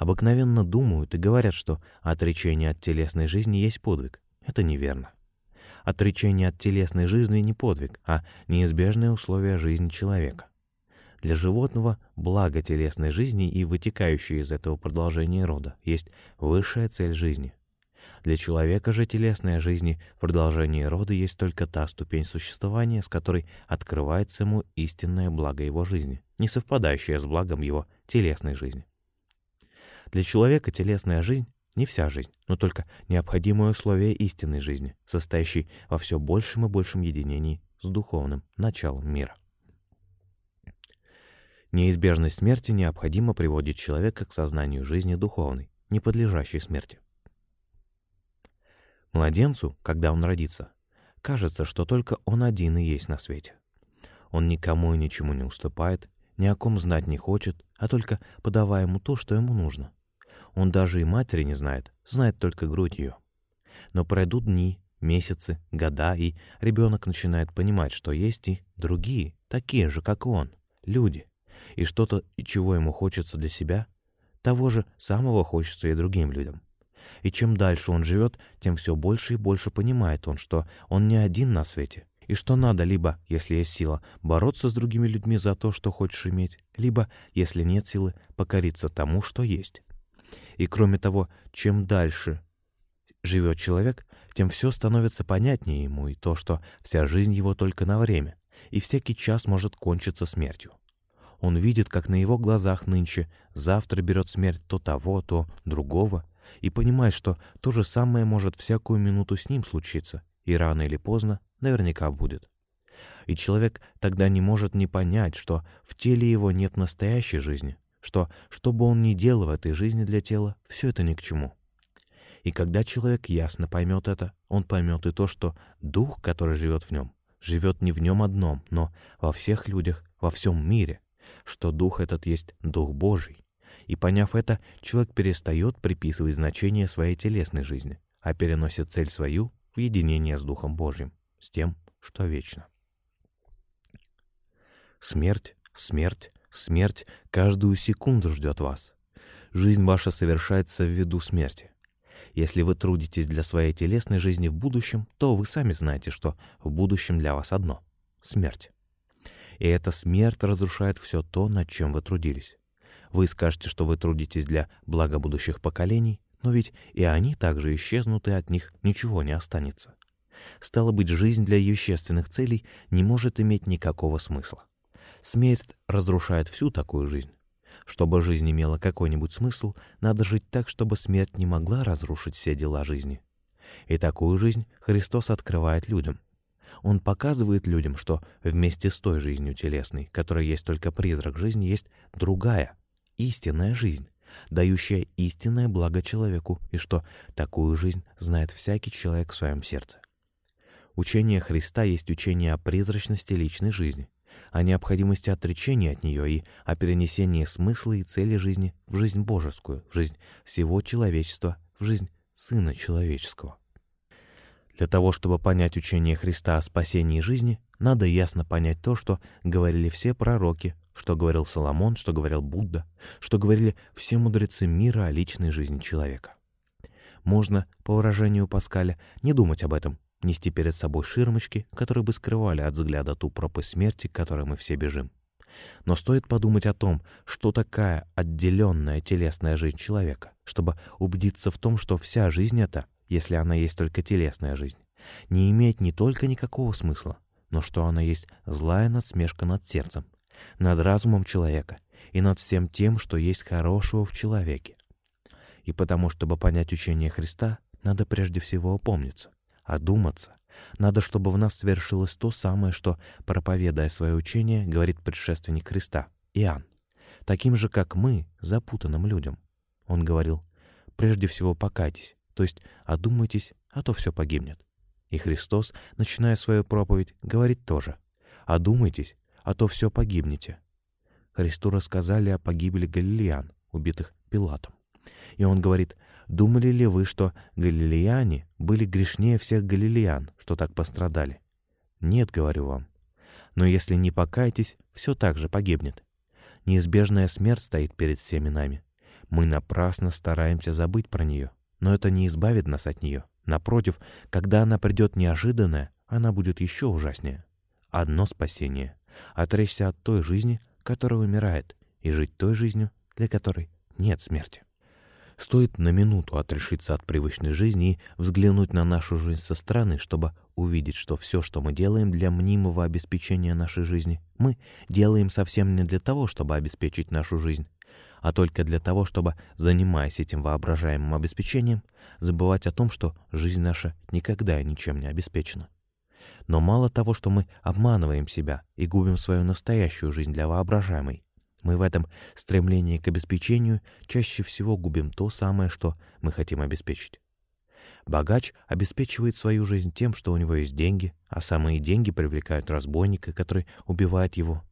A: обыкновенно думают и говорят, что отречение от телесной жизни есть подвиг. Это неверно. Отречение от телесной жизни не подвиг, а неизбежное условие жизни человека. Для животного благо телесной жизни и вытекающее из этого продолжение рода есть высшая цель жизни. Для человека же телесная жизнь в продолжении рода есть только та ступень существования, с которой открывается ему истинное благо его жизни, не совпадающее с благом его телесной жизни. Для человека телесная жизнь не вся жизнь, но только необходимое условие истинной жизни, состоящей во все большем и большем единении с духовным началом мира. Неизбежность смерти необходимо приводит человека к сознанию жизни духовной, не подлежащей смерти. Младенцу, когда он родится, кажется, что только он один и есть на свете. Он никому и ничему не уступает, ни о ком знать не хочет, а только подавая ему то, что ему нужно. Он даже и матери не знает, знает только грудь ее. Но пройдут дни, месяцы, года, и ребенок начинает понимать, что есть и другие, такие же, как он, люди. И что-то, чего ему хочется для себя, того же самого хочется и другим людям. И чем дальше он живет, тем все больше и больше понимает он, что он не один на свете, и что надо либо, если есть сила, бороться с другими людьми за то, что хочешь иметь, либо, если нет силы, покориться тому, что есть. И кроме того, чем дальше живет человек, тем все становится понятнее ему и то, что вся жизнь его только на время, и всякий час может кончиться смертью. Он видит, как на его глазах нынче завтра берет смерть то того, то другого, и понимает, что то же самое может всякую минуту с ним случиться, и рано или поздно наверняка будет. И человек тогда не может не понять, что в теле его нет настоящей жизни, что, что бы он ни делал в этой жизни для тела, все это ни к чему. И когда человек ясно поймет это, он поймет и то, что дух, который живет в нем, живет не в нем одном, но во всех людях, во всем мире, что дух этот есть дух Божий. И поняв это, человек перестает приписывать значение своей телесной жизни, а переносит цель свою в единение с Духом Божьим, с тем, что вечно. Смерть, смерть, Смерть каждую секунду ждет вас. Жизнь ваша совершается в виду смерти. Если вы трудитесь для своей телесной жизни в будущем, то вы сами знаете, что в будущем для вас одно — смерть. И эта смерть разрушает все то, над чем вы трудились. Вы скажете, что вы трудитесь для блага будущих поколений, но ведь и они также исчезнут, и от них ничего не останется. Стало быть, жизнь для естественных целей не может иметь никакого смысла. Смерть разрушает всю такую жизнь. Чтобы жизнь имела какой-нибудь смысл, надо жить так, чтобы смерть не могла разрушить все дела жизни. И такую жизнь Христос открывает людям. Он показывает людям, что вместе с той жизнью телесной, которая есть только призрак жизни, есть другая, истинная жизнь, дающая истинное благо человеку, и что такую жизнь знает всякий человек в своем сердце. Учение Христа есть учение о призрачности личной жизни — о необходимости отречения от нее и о перенесении смысла и цели жизни в жизнь божескую, в жизнь всего человечества, в жизнь Сына Человеческого. Для того, чтобы понять учение Христа о спасении жизни, надо ясно понять то, что говорили все пророки, что говорил Соломон, что говорил Будда, что говорили все мудрецы мира о личной жизни человека. Можно, по выражению Паскаля, не думать об этом, нести перед собой ширмочки, которые бы скрывали от взгляда ту пропасть смерти, к которой мы все бежим. Но стоит подумать о том, что такая отделенная телесная жизнь человека, чтобы убедиться в том, что вся жизнь эта если она есть только телесная жизнь, не имеет не только никакого смысла, но что она есть злая надсмешка над сердцем, над разумом человека и над всем тем, что есть хорошего в человеке. И потому, чтобы понять учение Христа, надо прежде всего опомниться, одуматься. Надо, чтобы в нас свершилось то самое, что, проповедуя свое учение, говорит предшественник Христа, Иоанн, таким же, как мы, запутанным людям. Он говорил, прежде всего покайтесь, то есть одумайтесь, а то все погибнет. И Христос, начиная свою проповедь, говорит тоже «Одумайтесь, а то все погибнете». Христу рассказали о погибели галилеян, убитых Пилатом. И он говорит «Думали ли вы, что галилеяне были грешнее всех галилеян, что так пострадали?» «Нет, говорю вам. Но если не покаетесь, все так же погибнет. Неизбежная смерть стоит перед всеми нами. Мы напрасно стараемся забыть про нее но это не избавит нас от нее. Напротив, когда она придет неожиданная, она будет еще ужаснее. Одно спасение — отречься от той жизни, которая умирает, и жить той жизнью, для которой нет смерти. Стоит на минуту отрешиться от привычной жизни и взглянуть на нашу жизнь со стороны, чтобы увидеть, что все, что мы делаем для мнимого обеспечения нашей жизни, мы делаем совсем не для того, чтобы обеспечить нашу жизнь, а только для того, чтобы, занимаясь этим воображаемым обеспечением, забывать о том, что жизнь наша никогда ничем не обеспечена. Но мало того, что мы обманываем себя и губим свою настоящую жизнь для воображаемой, мы в этом стремлении к обеспечению чаще всего губим то самое, что мы хотим обеспечить. Богач обеспечивает свою жизнь тем, что у него есть деньги, а самые деньги привлекают разбойника, который убивает его.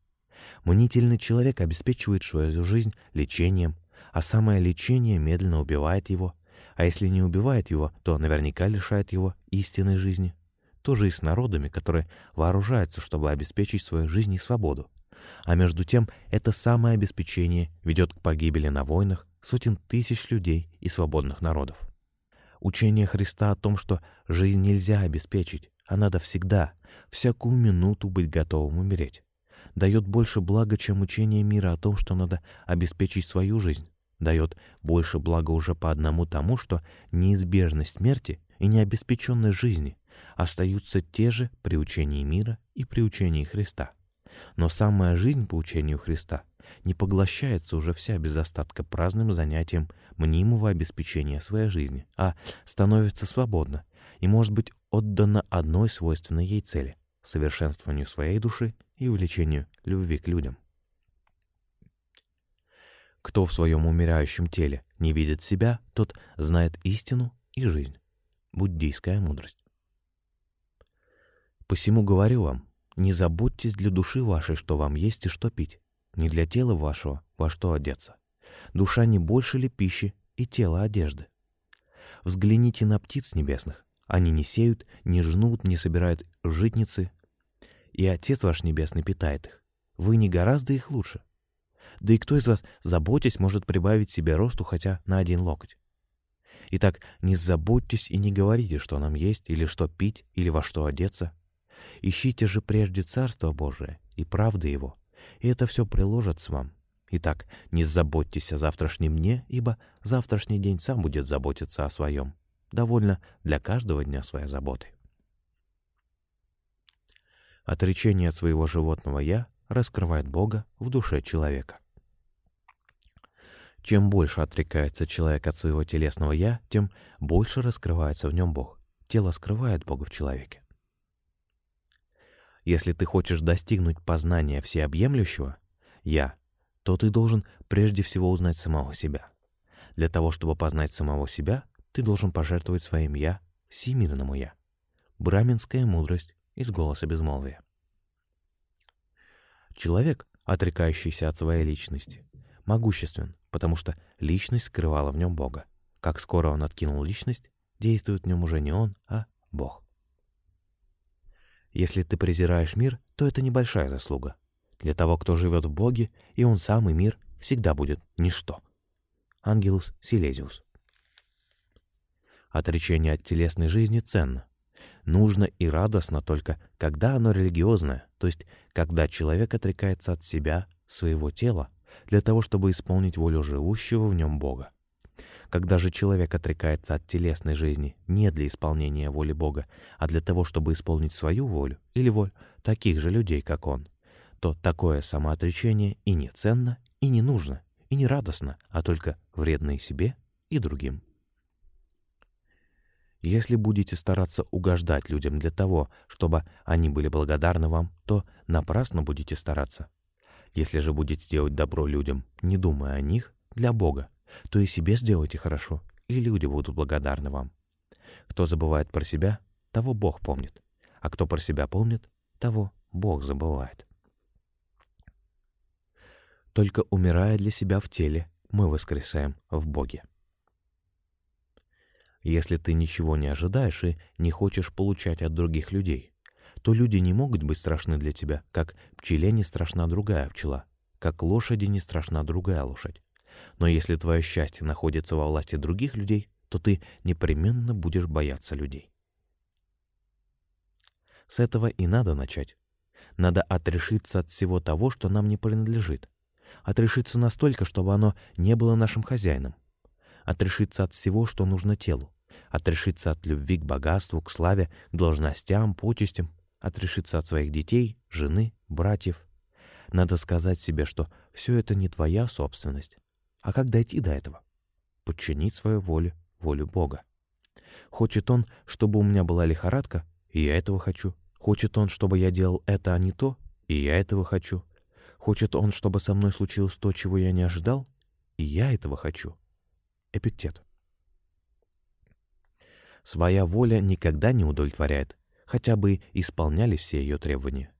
A: Мнительный человек обеспечивает свою жизнь лечением, а самое лечение медленно убивает его, а если не убивает его, то наверняка лишает его истинной жизни. То же и с народами, которые вооружаются, чтобы обеспечить свою жизнь и свободу. А между тем, это самое обеспечение ведет к погибели на войнах сотен тысяч людей и свободных народов. Учение Христа о том, что жизнь нельзя обеспечить, а надо всегда, всякую минуту быть готовым умереть дает больше блага, чем учение мира о том, что надо обеспечить свою жизнь, дает больше блага уже по одному тому, что неизбежность смерти и необеспеченность жизни остаются те же при учении мира и при учении Христа. Но самая жизнь по учению Христа не поглощается уже вся без остатка праздным занятием мнимого обеспечения своей жизни, а становится свободна и может быть отдана одной свойственной ей цели — совершенствованию своей души и увлечению любви к людям. Кто в своем умирающем теле не видит себя, тот знает истину и жизнь. Буддийская мудрость. Посему говорю вам, не заботьтесь для души вашей, что вам есть и что пить, не для тела вашего, во что одеться. Душа не больше ли пищи и тело одежды? Взгляните на птиц небесных. Они не сеют, не жнут, не собирают житницы, и Отец ваш Небесный питает их. Вы не гораздо их лучше. Да и кто из вас, заботясь, может прибавить себе росту хотя на один локоть? Итак, не заботьтесь и не говорите, что нам есть, или что пить, или во что одеться. Ищите же прежде Царство Божие и правды Его, и это все приложится вам. Итак, не заботьтесь о завтрашнем дне, ибо завтрашний день сам будет заботиться о своем. Довольно для каждого дня своей заботы. Отречение от своего животного «я» раскрывает Бога в душе человека. Чем больше отрекается человек от своего телесного «я», тем больше раскрывается в нем Бог. Тело скрывает Бога в человеке. Если ты хочешь достигнуть познания всеобъемлющего «я», то ты должен прежде всего узнать самого себя. Для того, чтобы познать самого себя, ты должен пожертвовать своим «я» всемирному «я». Браминская мудрость из голоса безмолвия. Человек, отрекающийся от своей личности, могуществен, потому что личность скрывала в нем Бога. Как скоро он откинул личность, действует в нем уже не он, а Бог. Если ты презираешь мир, то это небольшая заслуга. Для того, кто живет в Боге, и он сам, и мир всегда будет ничто. Ангелус Силезиус. Отречение от телесной жизни ценно. Нужно и радостно только, когда оно религиозное, то есть когда человек отрекается от себя, своего тела, для того, чтобы исполнить волю живущего в нем Бога. Когда же человек отрекается от телесной жизни не для исполнения воли Бога, а для того, чтобы исполнить свою волю или волю таких же людей, как он, то такое самоотречение и не ценно, и не нужно, и не радостно, а только вредно и себе, и другим. Если будете стараться угождать людям для того, чтобы они были благодарны вам, то напрасно будете стараться. Если же будете делать добро людям, не думая о них, для Бога, то и себе сделайте хорошо, и люди будут благодарны вам. Кто забывает про себя, того Бог помнит, а кто про себя помнит, того Бог забывает. Только умирая для себя в теле, мы воскресаем в Боге. Если ты ничего не ожидаешь и не хочешь получать от других людей, то люди не могут быть страшны для тебя, как пчеле не страшна другая пчела, как лошади не страшна другая лошадь. Но если твое счастье находится во власти других людей, то ты непременно будешь бояться людей. С этого и надо начать. Надо отрешиться от всего того, что нам не принадлежит. Отрешиться настолько, чтобы оно не было нашим хозяином отрешиться от всего, что нужно телу, отрешиться от любви к богатству, к славе, должностям, почестям, отрешиться от своих детей, жены, братьев. Надо сказать себе, что все это не твоя собственность. А как дойти до этого? Подчинить свою волю, волю Бога. Хочет Он, чтобы у меня была лихорадка, и я этого хочу. Хочет Он, чтобы я делал это, а не то, и я этого хочу. Хочет Он, чтобы со мной случилось то, чего я не ожидал, и я этого хочу. Эпиктет. Своя воля никогда не удовлетворяет, хотя бы исполняли все ее требования.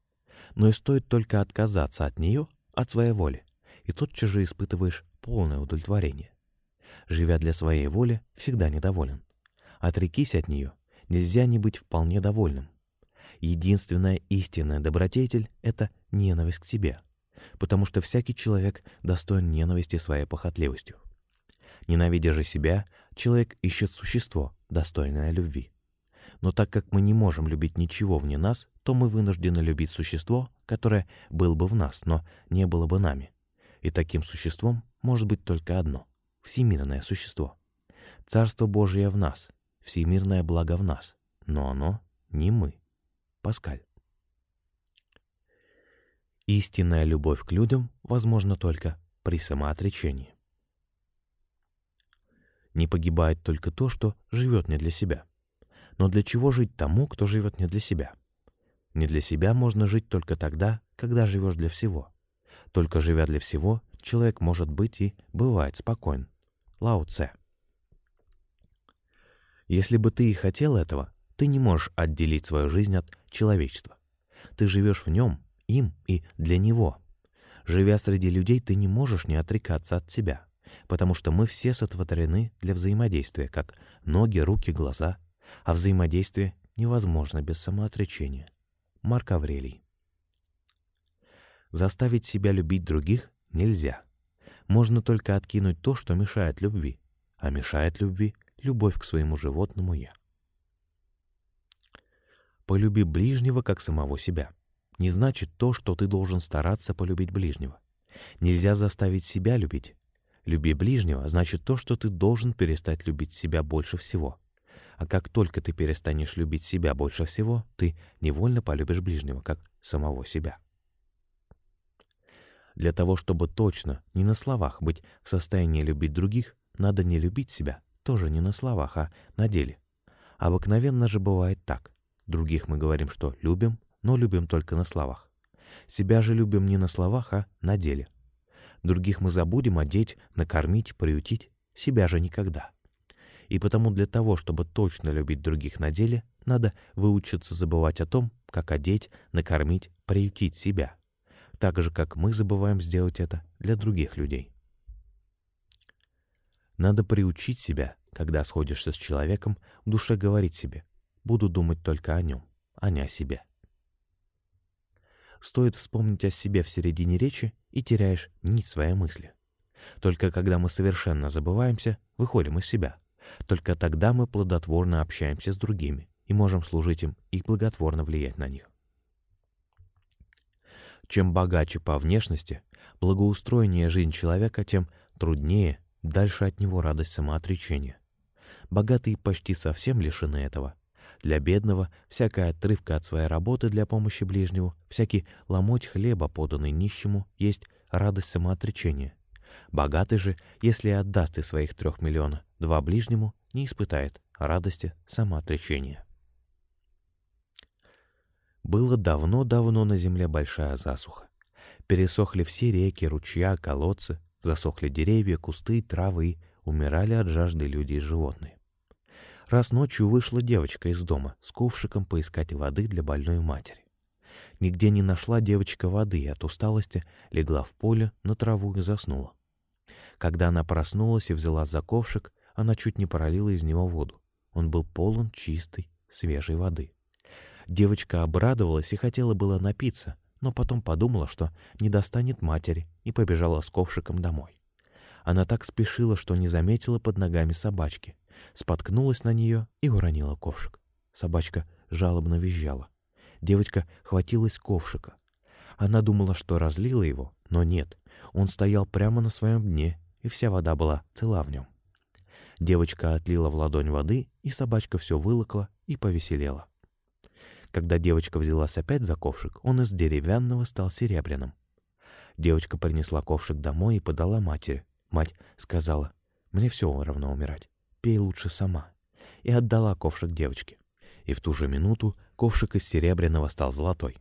A: Но и стоит только отказаться от нее, от своей воли, и тотчас же испытываешь полное удовлетворение. Живя для своей воли, всегда недоволен. Отрекись от нее, нельзя не быть вполне довольным. Единственная истинная добродетель — это ненависть к тебе, потому что всякий человек достоин ненависти своей похотливостью. Ненавидя же себя, человек ищет существо, достойное любви. Но так как мы не можем любить ничего вне нас, то мы вынуждены любить существо, которое было бы в нас, но не было бы нами. И таким существом может быть только одно — всемирное существо. Царство Божие в нас, всемирное благо в нас, но оно не мы. Паскаль. Истинная любовь к людям возможна только при самоотречении. Не погибает только то, что живет не для себя. Но для чего жить тому, кто живет не для себя? Не для себя можно жить только тогда, когда живешь для всего. Только живя для всего, человек может быть и бывает спокоен. Лао Цэ. Если бы ты и хотел этого, ты не можешь отделить свою жизнь от человечества. Ты живешь в нем, им и для него. Живя среди людей, ты не можешь не отрекаться от себя потому что мы все сотворены для взаимодействия, как ноги, руки, глаза, а взаимодействие невозможно без самоотречения. Марк Аврелий. Заставить себя любить других нельзя. Можно только откинуть то, что мешает любви, а мешает любви любовь к своему животному «я». Полюби ближнего, как самого себя. Не значит то, что ты должен стараться полюбить ближнего. Нельзя заставить себя любить, Люби ближнего значит то, что ты должен перестать любить себя больше всего. А как только ты перестанешь любить себя больше всего, ты невольно полюбишь ближнего, как самого себя. Для того, чтобы точно, не на словах, быть в состоянии любить других, надо не любить себя, тоже не на словах, а на деле. Обыкновенно же бывает так. Других мы говорим, что любим, но любим только на словах. Себя же любим не на словах, а на деле — Других мы забудем одеть, накормить, приютить, себя же никогда. И потому для того, чтобы точно любить других на деле, надо выучиться забывать о том, как одеть, накормить, приютить себя. Так же, как мы забываем сделать это для других людей. Надо приучить себя, когда сходишься с человеком, в душе говорить себе «буду думать только о нем, а не о себе». Стоит вспомнить о себе в середине речи, и теряешь нить своей мысли. Только когда мы совершенно забываемся, выходим из себя. Только тогда мы плодотворно общаемся с другими и можем служить им и благотворно влиять на них. Чем богаче по внешности, благоустроеннее жизнь человека, тем труднее дальше от него радость самоотречения. Богатые почти совсем лишены этого. Для бедного всякая отрывка от своей работы для помощи ближнему, всякий ломоть хлеба, поданный нищему, есть радость самоотречения. Богатый же, если отдаст из своих трех миллионов два ближнему, не испытает радости самоотречения. Было давно-давно на земле большая засуха. Пересохли все реки, ручья, колодцы, засохли деревья, кусты, травы, умирали от жажды люди и животные. Раз ночью вышла девочка из дома с ковшиком поискать воды для больной матери. Нигде не нашла девочка воды и от усталости легла в поле на траву и заснула. Когда она проснулась и взяла за ковшик, она чуть не пролила из него воду. Он был полон чистой, свежей воды. Девочка обрадовалась и хотела было напиться, но потом подумала, что не достанет матери, и побежала с ковшиком домой. Она так спешила, что не заметила под ногами собачки, споткнулась на нее и уронила ковшик. Собачка жалобно визжала. Девочка хватилась ковшика. Она думала, что разлила его, но нет, он стоял прямо на своем дне, и вся вода была цела в нем. Девочка отлила в ладонь воды, и собачка все вылокла и повеселела. Когда девочка взялась опять за ковшик, он из деревянного стал серебряным. Девочка принесла ковшик домой и подала матери. Мать сказала, «Мне все равно умирать, пей лучше сама», и отдала ковшик девочке. И в ту же минуту ковшик из серебряного стал золотой.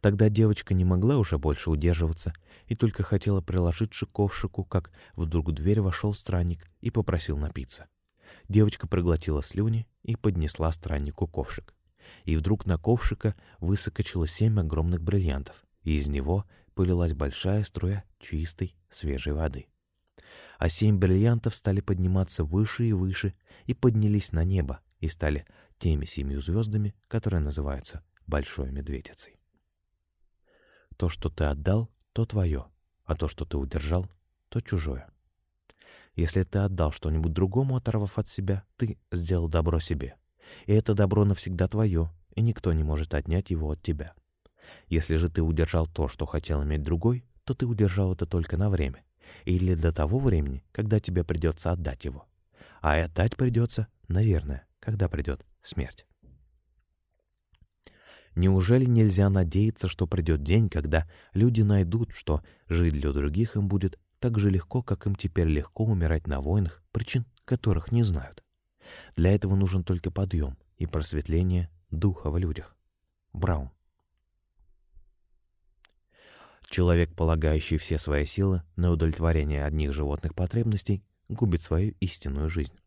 A: Тогда девочка не могла уже больше удерживаться и только хотела приложиться к ковшику, как вдруг в дверь вошел странник и попросил напиться. Девочка проглотила слюни и поднесла страннику ковшик. И вдруг на ковшика высокочило семь огромных бриллиантов, и из него полилась большая струя чистой, свежей воды. А семь бриллиантов стали подниматься выше и выше и поднялись на небо и стали теми семью звездами, которые называются Большой Медведицей. То, что ты отдал, то твое, а то, что ты удержал, то чужое. Если ты отдал что-нибудь другому, оторвав от себя, ты сделал добро себе. И это добро навсегда твое, и никто не может отнять его от тебя. Если же ты удержал то, что хотел иметь другой, то ты удержал это только на время, или для того времени, когда тебе придется отдать его. А и отдать придется, наверное, когда придет смерть. Неужели нельзя надеяться, что придет день, когда люди найдут, что жить для других им будет так же легко, как им теперь легко умирать на войнах, причин которых не знают? Для этого нужен только подъем и просветление духа в людях. Браун. Человек, полагающий все свои силы на удовлетворение одних животных потребностей, губит свою истинную жизнь.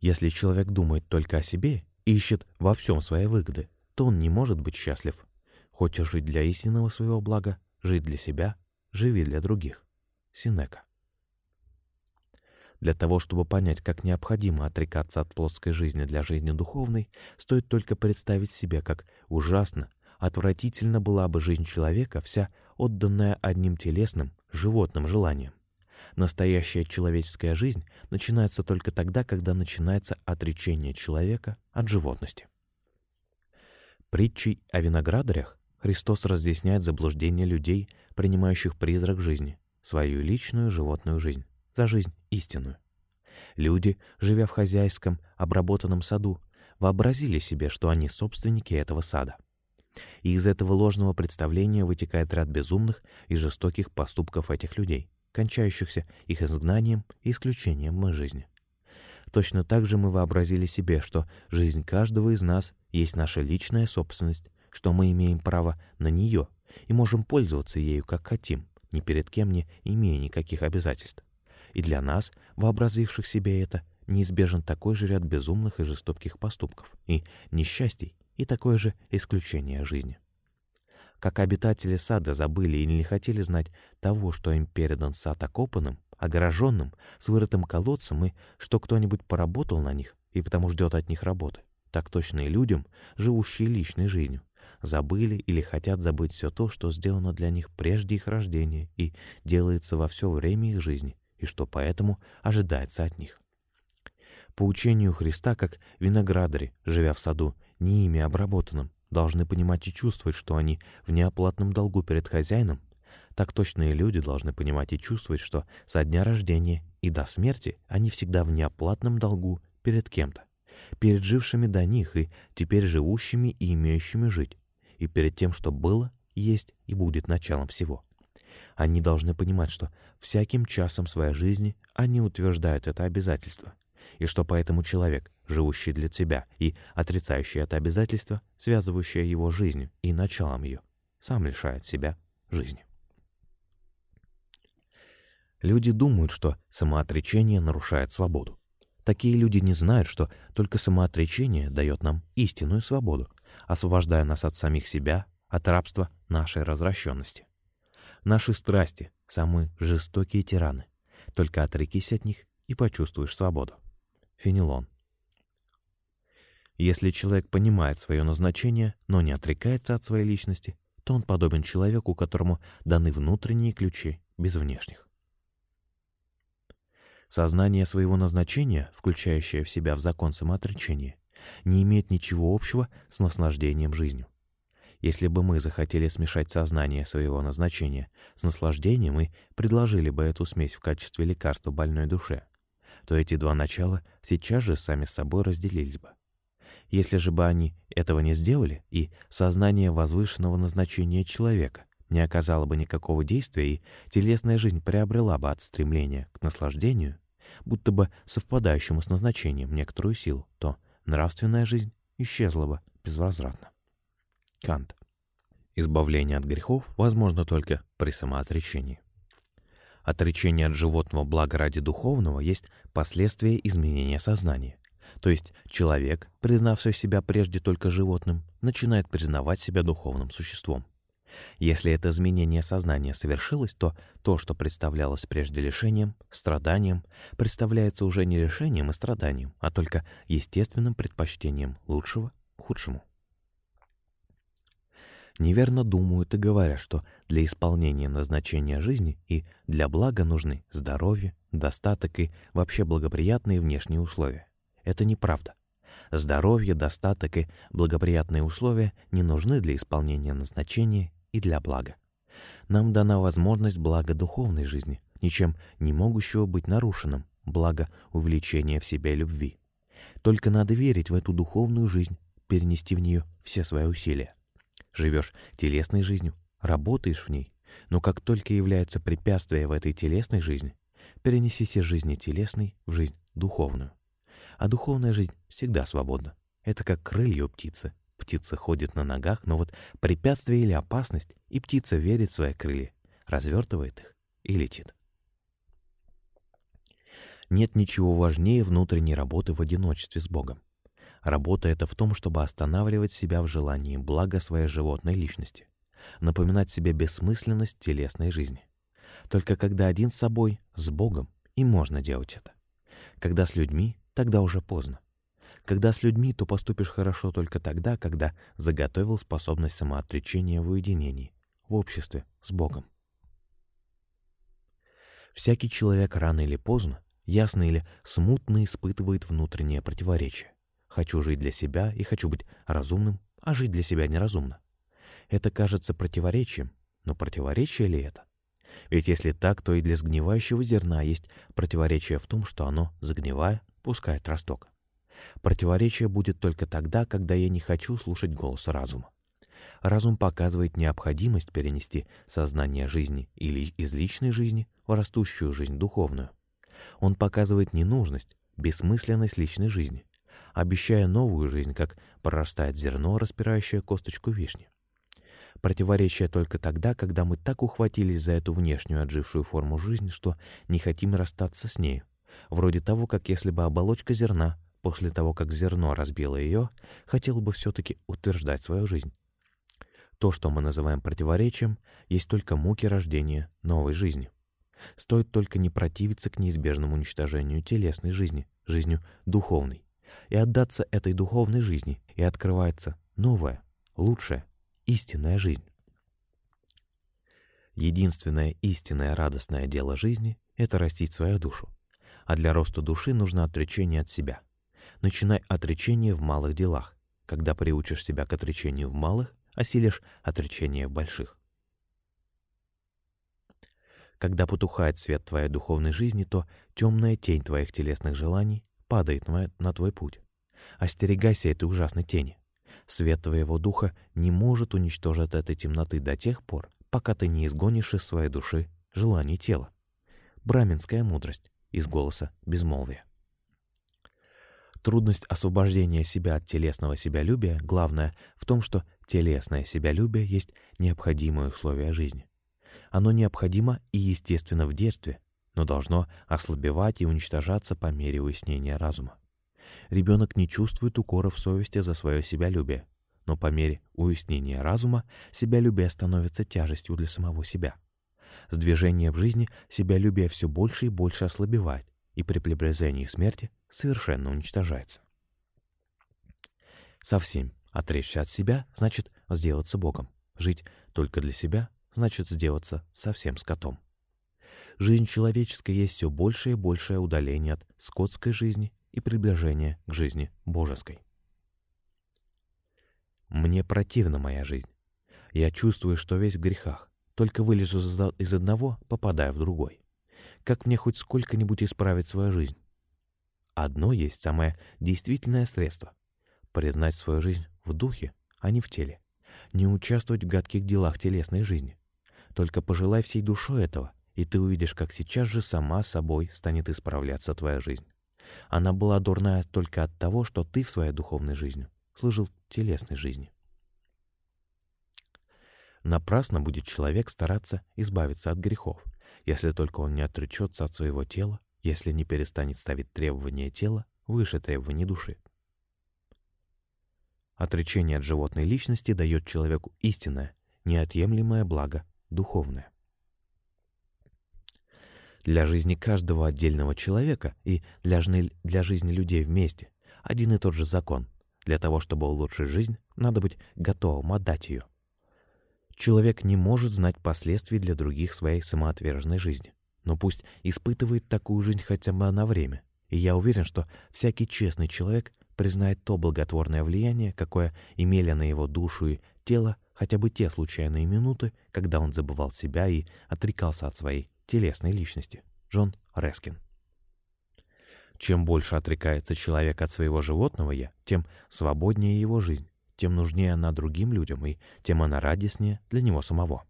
A: Если человек думает только о себе ищет во всем свои выгоды, то он не может быть счастлив. Хочешь жить для истинного своего блага, жить для себя, живи для других. Синека. Для того, чтобы понять, как необходимо отрекаться от плотской жизни для жизни духовной, стоит только представить себе, как ужасно, отвратительно была бы жизнь человека, вся отданная одним телесным, животным желаниям. Настоящая человеческая жизнь начинается только тогда, когда начинается отречение человека от животности. Притчей о виноградарях Христос разъясняет заблуждение людей, принимающих призрак жизни, свою личную животную жизнь, за жизнь истинную. Люди, живя в хозяйском, обработанном саду, вообразили себе, что они собственники этого сада. И из этого ложного представления вытекает ряд безумных и жестоких поступков этих людей кончающихся их изгнанием и исключением из жизни. Точно так же мы вообразили себе, что жизнь каждого из нас есть наша личная собственность, что мы имеем право на нее и можем пользоваться ею как хотим, ни перед кем не имея никаких обязательств. И для нас, вообразивших себе это, неизбежен такой же ряд безумных и жестоких поступков и несчастий, и такое же исключение жизни как обитатели сада забыли или не хотели знать того, что им передан сад окопанным, огороженным, с вырытым колодцем, и что кто-нибудь поработал на них и потому ждет от них работы. Так точно и людям, живущие личной жизнью, забыли или хотят забыть все то, что сделано для них прежде их рождения и делается во все время их жизни, и что поэтому ожидается от них. По учению Христа, как виноградари, живя в саду, не ими обработанным, должны понимать и чувствовать, что они в неоплатном долгу перед хозяином, так точно и люди должны понимать и чувствовать, что со дня рождения и до смерти они всегда в неоплатном долгу перед кем-то, перед жившими до них и теперь живущими и имеющими жить, и перед тем, что было, есть и будет началом всего. Они должны понимать, что всяким часом своей жизни они утверждают это обязательство, и что поэтому человек, живущий для себя и отрицающий это обязательство, связывающее его жизнью и началом ее, сам лишает себя жизни. Люди думают, что самоотречение нарушает свободу. Такие люди не знают, что только самоотречение дает нам истинную свободу, освобождая нас от самих себя, от рабства нашей развращенности. Наши страсти — самые жестокие тираны. Только отрекись от них и почувствуешь свободу. Фенелон. Если человек понимает свое назначение, но не отрекается от своей личности, то он подобен человеку, которому даны внутренние ключи без внешних. Сознание своего назначения, включающее в себя в закон самоотречения, не имеет ничего общего с наслаждением жизнью. Если бы мы захотели смешать сознание своего назначения с наслаждением и предложили бы эту смесь в качестве лекарства больной душе, то эти два начала сейчас же сами с собой разделились бы. Если же бы они этого не сделали, и сознание возвышенного назначения человека не оказало бы никакого действия, и телесная жизнь приобрела бы от стремления к наслаждению, будто бы совпадающему с назначением некоторую силу, то нравственная жизнь исчезла бы безвозвратно. Кант. Избавление от грехов возможно только при самоотречении. Отречение от животного блага ради духовного есть последствие изменения сознания. То есть человек, признавший себя прежде только животным, начинает признавать себя духовным существом. Если это изменение сознания совершилось, то то, что представлялось прежде лишением, страданием, представляется уже не лишением и страданием, а только естественным предпочтением лучшего худшему. Неверно думают и говорят, что для исполнения назначения жизни и для блага нужны здоровье, достаток и вообще благоприятные внешние условия. Это неправда. Здоровье, достаток и благоприятные условия не нужны для исполнения назначения и для блага. Нам дана возможность блага духовной жизни, ничем не могущего быть нарушенным, благо увлечения в себе любви. Только надо верить в эту духовную жизнь, перенести в нее все свои усилия. Живешь телесной жизнью, работаешь в ней, но как только являются препятствия в этой телесной жизни, перенесите жизни телесной в жизнь духовную. А духовная жизнь всегда свободна. Это как крылья у птицы. Птица ходит на ногах, но вот препятствие или опасность, и птица верит в свои крылья, развертывает их и летит. Нет ничего важнее внутренней работы в одиночестве с Богом. Работа — это в том, чтобы останавливать себя в желании блага своей животной личности, напоминать себе бессмысленность телесной жизни. Только когда один с собой, с Богом, и можно делать это. Когда с людьми, тогда уже поздно. Когда с людьми, то поступишь хорошо только тогда, когда заготовил способность самоотречения в уединении, в обществе, с Богом. Всякий человек рано или поздно, ясно или смутно испытывает внутреннее противоречие. Хочу жить для себя и хочу быть разумным, а жить для себя неразумно. Это кажется противоречием, но противоречие ли это? Ведь если так, то и для сгнивающего зерна есть противоречие в том, что оно, загнивая, пускает росток. Противоречие будет только тогда, когда я не хочу слушать голос разума. Разум показывает необходимость перенести сознание жизни или из личной жизни в растущую жизнь духовную. Он показывает ненужность, бессмысленность личной жизни, обещая новую жизнь, как прорастает зерно, распирающее косточку вишни. Противоречие только тогда, когда мы так ухватились за эту внешнюю отжившую форму жизни, что не хотим расстаться с нею. Вроде того, как если бы оболочка зерна после того, как зерно разбило ее, хотел бы все-таки утверждать свою жизнь. То, что мы называем противоречием, есть только муки рождения новой жизни. Стоит только не противиться к неизбежному уничтожению телесной жизни, жизнью духовной, и отдаться этой духовной жизни, и открывается новая, лучшая, истинная жизнь. Единственное истинное радостное дело жизни — это растить свою душу. А для роста души нужно отречение от себя. Начинай отречение в малых делах. Когда приучишь себя к отречению в малых, осилишь отречение в больших. Когда потухает свет твоей духовной жизни, то темная тень твоих телесных желаний падает на твой путь. Остерегайся этой ужасной тени. Свет твоего духа не может уничтожить этой темноты до тех пор, пока ты не изгонишь из своей души желание тела. Браминская мудрость из голоса безмолвия. Трудность освобождения себя от телесного себялюбия главное в том, что телесное себялюбие есть необходимое условие жизни. Оно необходимо и естественно в детстве, но должно ослабевать и уничтожаться по мере уяснения разума. Ребенок не чувствует укоров совести за свое себялюбие, но по мере уяснения разума себялюбие становится тяжестью для самого себя. С движением в жизни себялюбие все больше и больше ослабевает, и при приближении смерти совершенно уничтожается. Совсем отречься от себя значит сделаться Богом. Жить только для себя значит сделаться совсем скотом. Жизнь человеческая есть все большее и большее удаление от скотской жизни и приближение к жизни божеской. Мне противна моя жизнь. Я чувствую, что весь в грехах. Только вылезу из одного, попадая в другой. Как мне хоть сколько-нибудь исправить свою жизнь? Одно есть самое действительное средство — признать свою жизнь в духе, а не в теле. Не участвовать в гадких делах телесной жизни. Только пожелай всей душой этого, и ты увидишь, как сейчас же сама собой станет исправляться твоя жизнь. Она была дурная только от того, что ты в своей духовной жизни служил телесной жизни. Напрасно будет человек стараться избавиться от грехов, если только он не отречется от своего тела, если не перестанет ставить требования тела выше требований души. Отречение от животной личности дает человеку истинное, неотъемлемое благо духовное. Для жизни каждого отдельного человека и для, для жизни людей вместе один и тот же закон. Для того, чтобы улучшить жизнь, надо быть готовым отдать ее. Человек не может знать последствий для других своей самоотверженной жизни. Но пусть испытывает такую жизнь хотя бы на время. И я уверен, что всякий честный человек признает то благотворное влияние, какое имели на его душу и тело хотя бы те случайные минуты, когда он забывал себя и отрекался от своей телесной личности. Джон Рескин. Чем больше отрекается человек от своего животного «я», тем свободнее его жизнь, тем нужнее она другим людям, и тем она радостнее для него самого.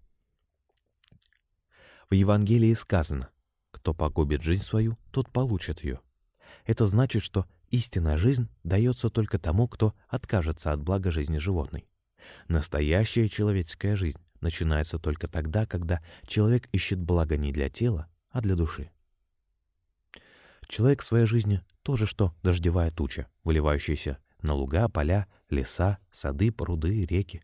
A: В Евангелии сказано «Кто погубит жизнь свою, тот получит ее». Это значит, что истинная жизнь дается только тому, кто откажется от блага жизни животной. Настоящая человеческая жизнь начинается только тогда, когда человек ищет благо не для тела, а для души. Человек в своей жизни тоже что дождевая туча, выливающаяся на луга, поля, леса, сады, пруды, реки.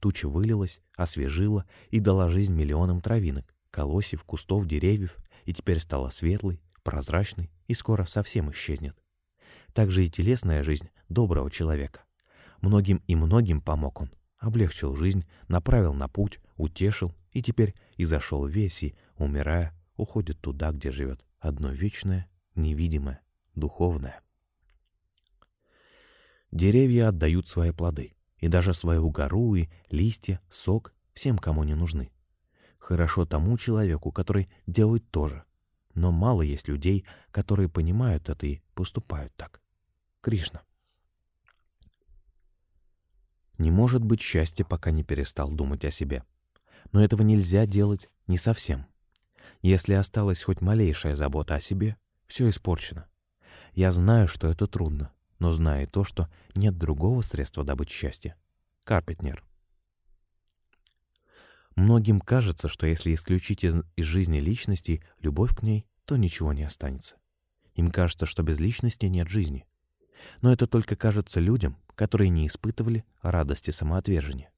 A: Туча вылилась, освежила и дала жизнь миллионам травинок, колосьев, кустов, деревьев, и теперь стала светлой, прозрачной и скоро совсем исчезнет. Так же и телесная жизнь доброго человека. Многим и многим помог он, облегчил жизнь, направил на путь, утешил и теперь и зашел весь и, умирая, уходит туда, где живет одно вечное, невидимое, духовное. Деревья отдают свои плоды, и даже свою гору и листья, сок всем, кому не нужны. Хорошо тому человеку, который делает то же, но мало есть людей, которые понимают это и поступают так. Кришна. Не может быть счастья, пока не перестал думать о себе. Но этого нельзя делать не совсем. Если осталась хоть малейшая забота о себе, все испорчено. Я знаю, что это трудно, но знаю то, что нет другого средства добыть счастье. Карпетнер. Многим кажется, что если исключить из жизни личности любовь к ней, то ничего не останется. Им кажется, что без личности нет жизни. Но это только кажется людям, которые не испытывали радости самоотвержения.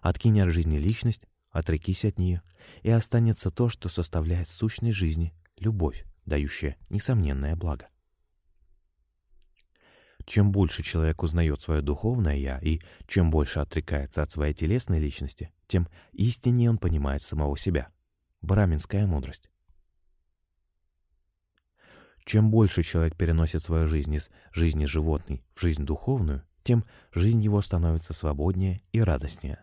A: Откинь от жизни личность, отрекись от нее, и останется то, что составляет сущность жизни — любовь, дающая несомненное благо. Чем больше человек узнает свое духовное «я» и чем больше отрекается от своей телесной личности, тем истиннее он понимает самого себя. Браминская мудрость. Чем больше человек переносит свою жизнь из жизни животной в жизнь духовную, тем жизнь его становится свободнее и радостнее.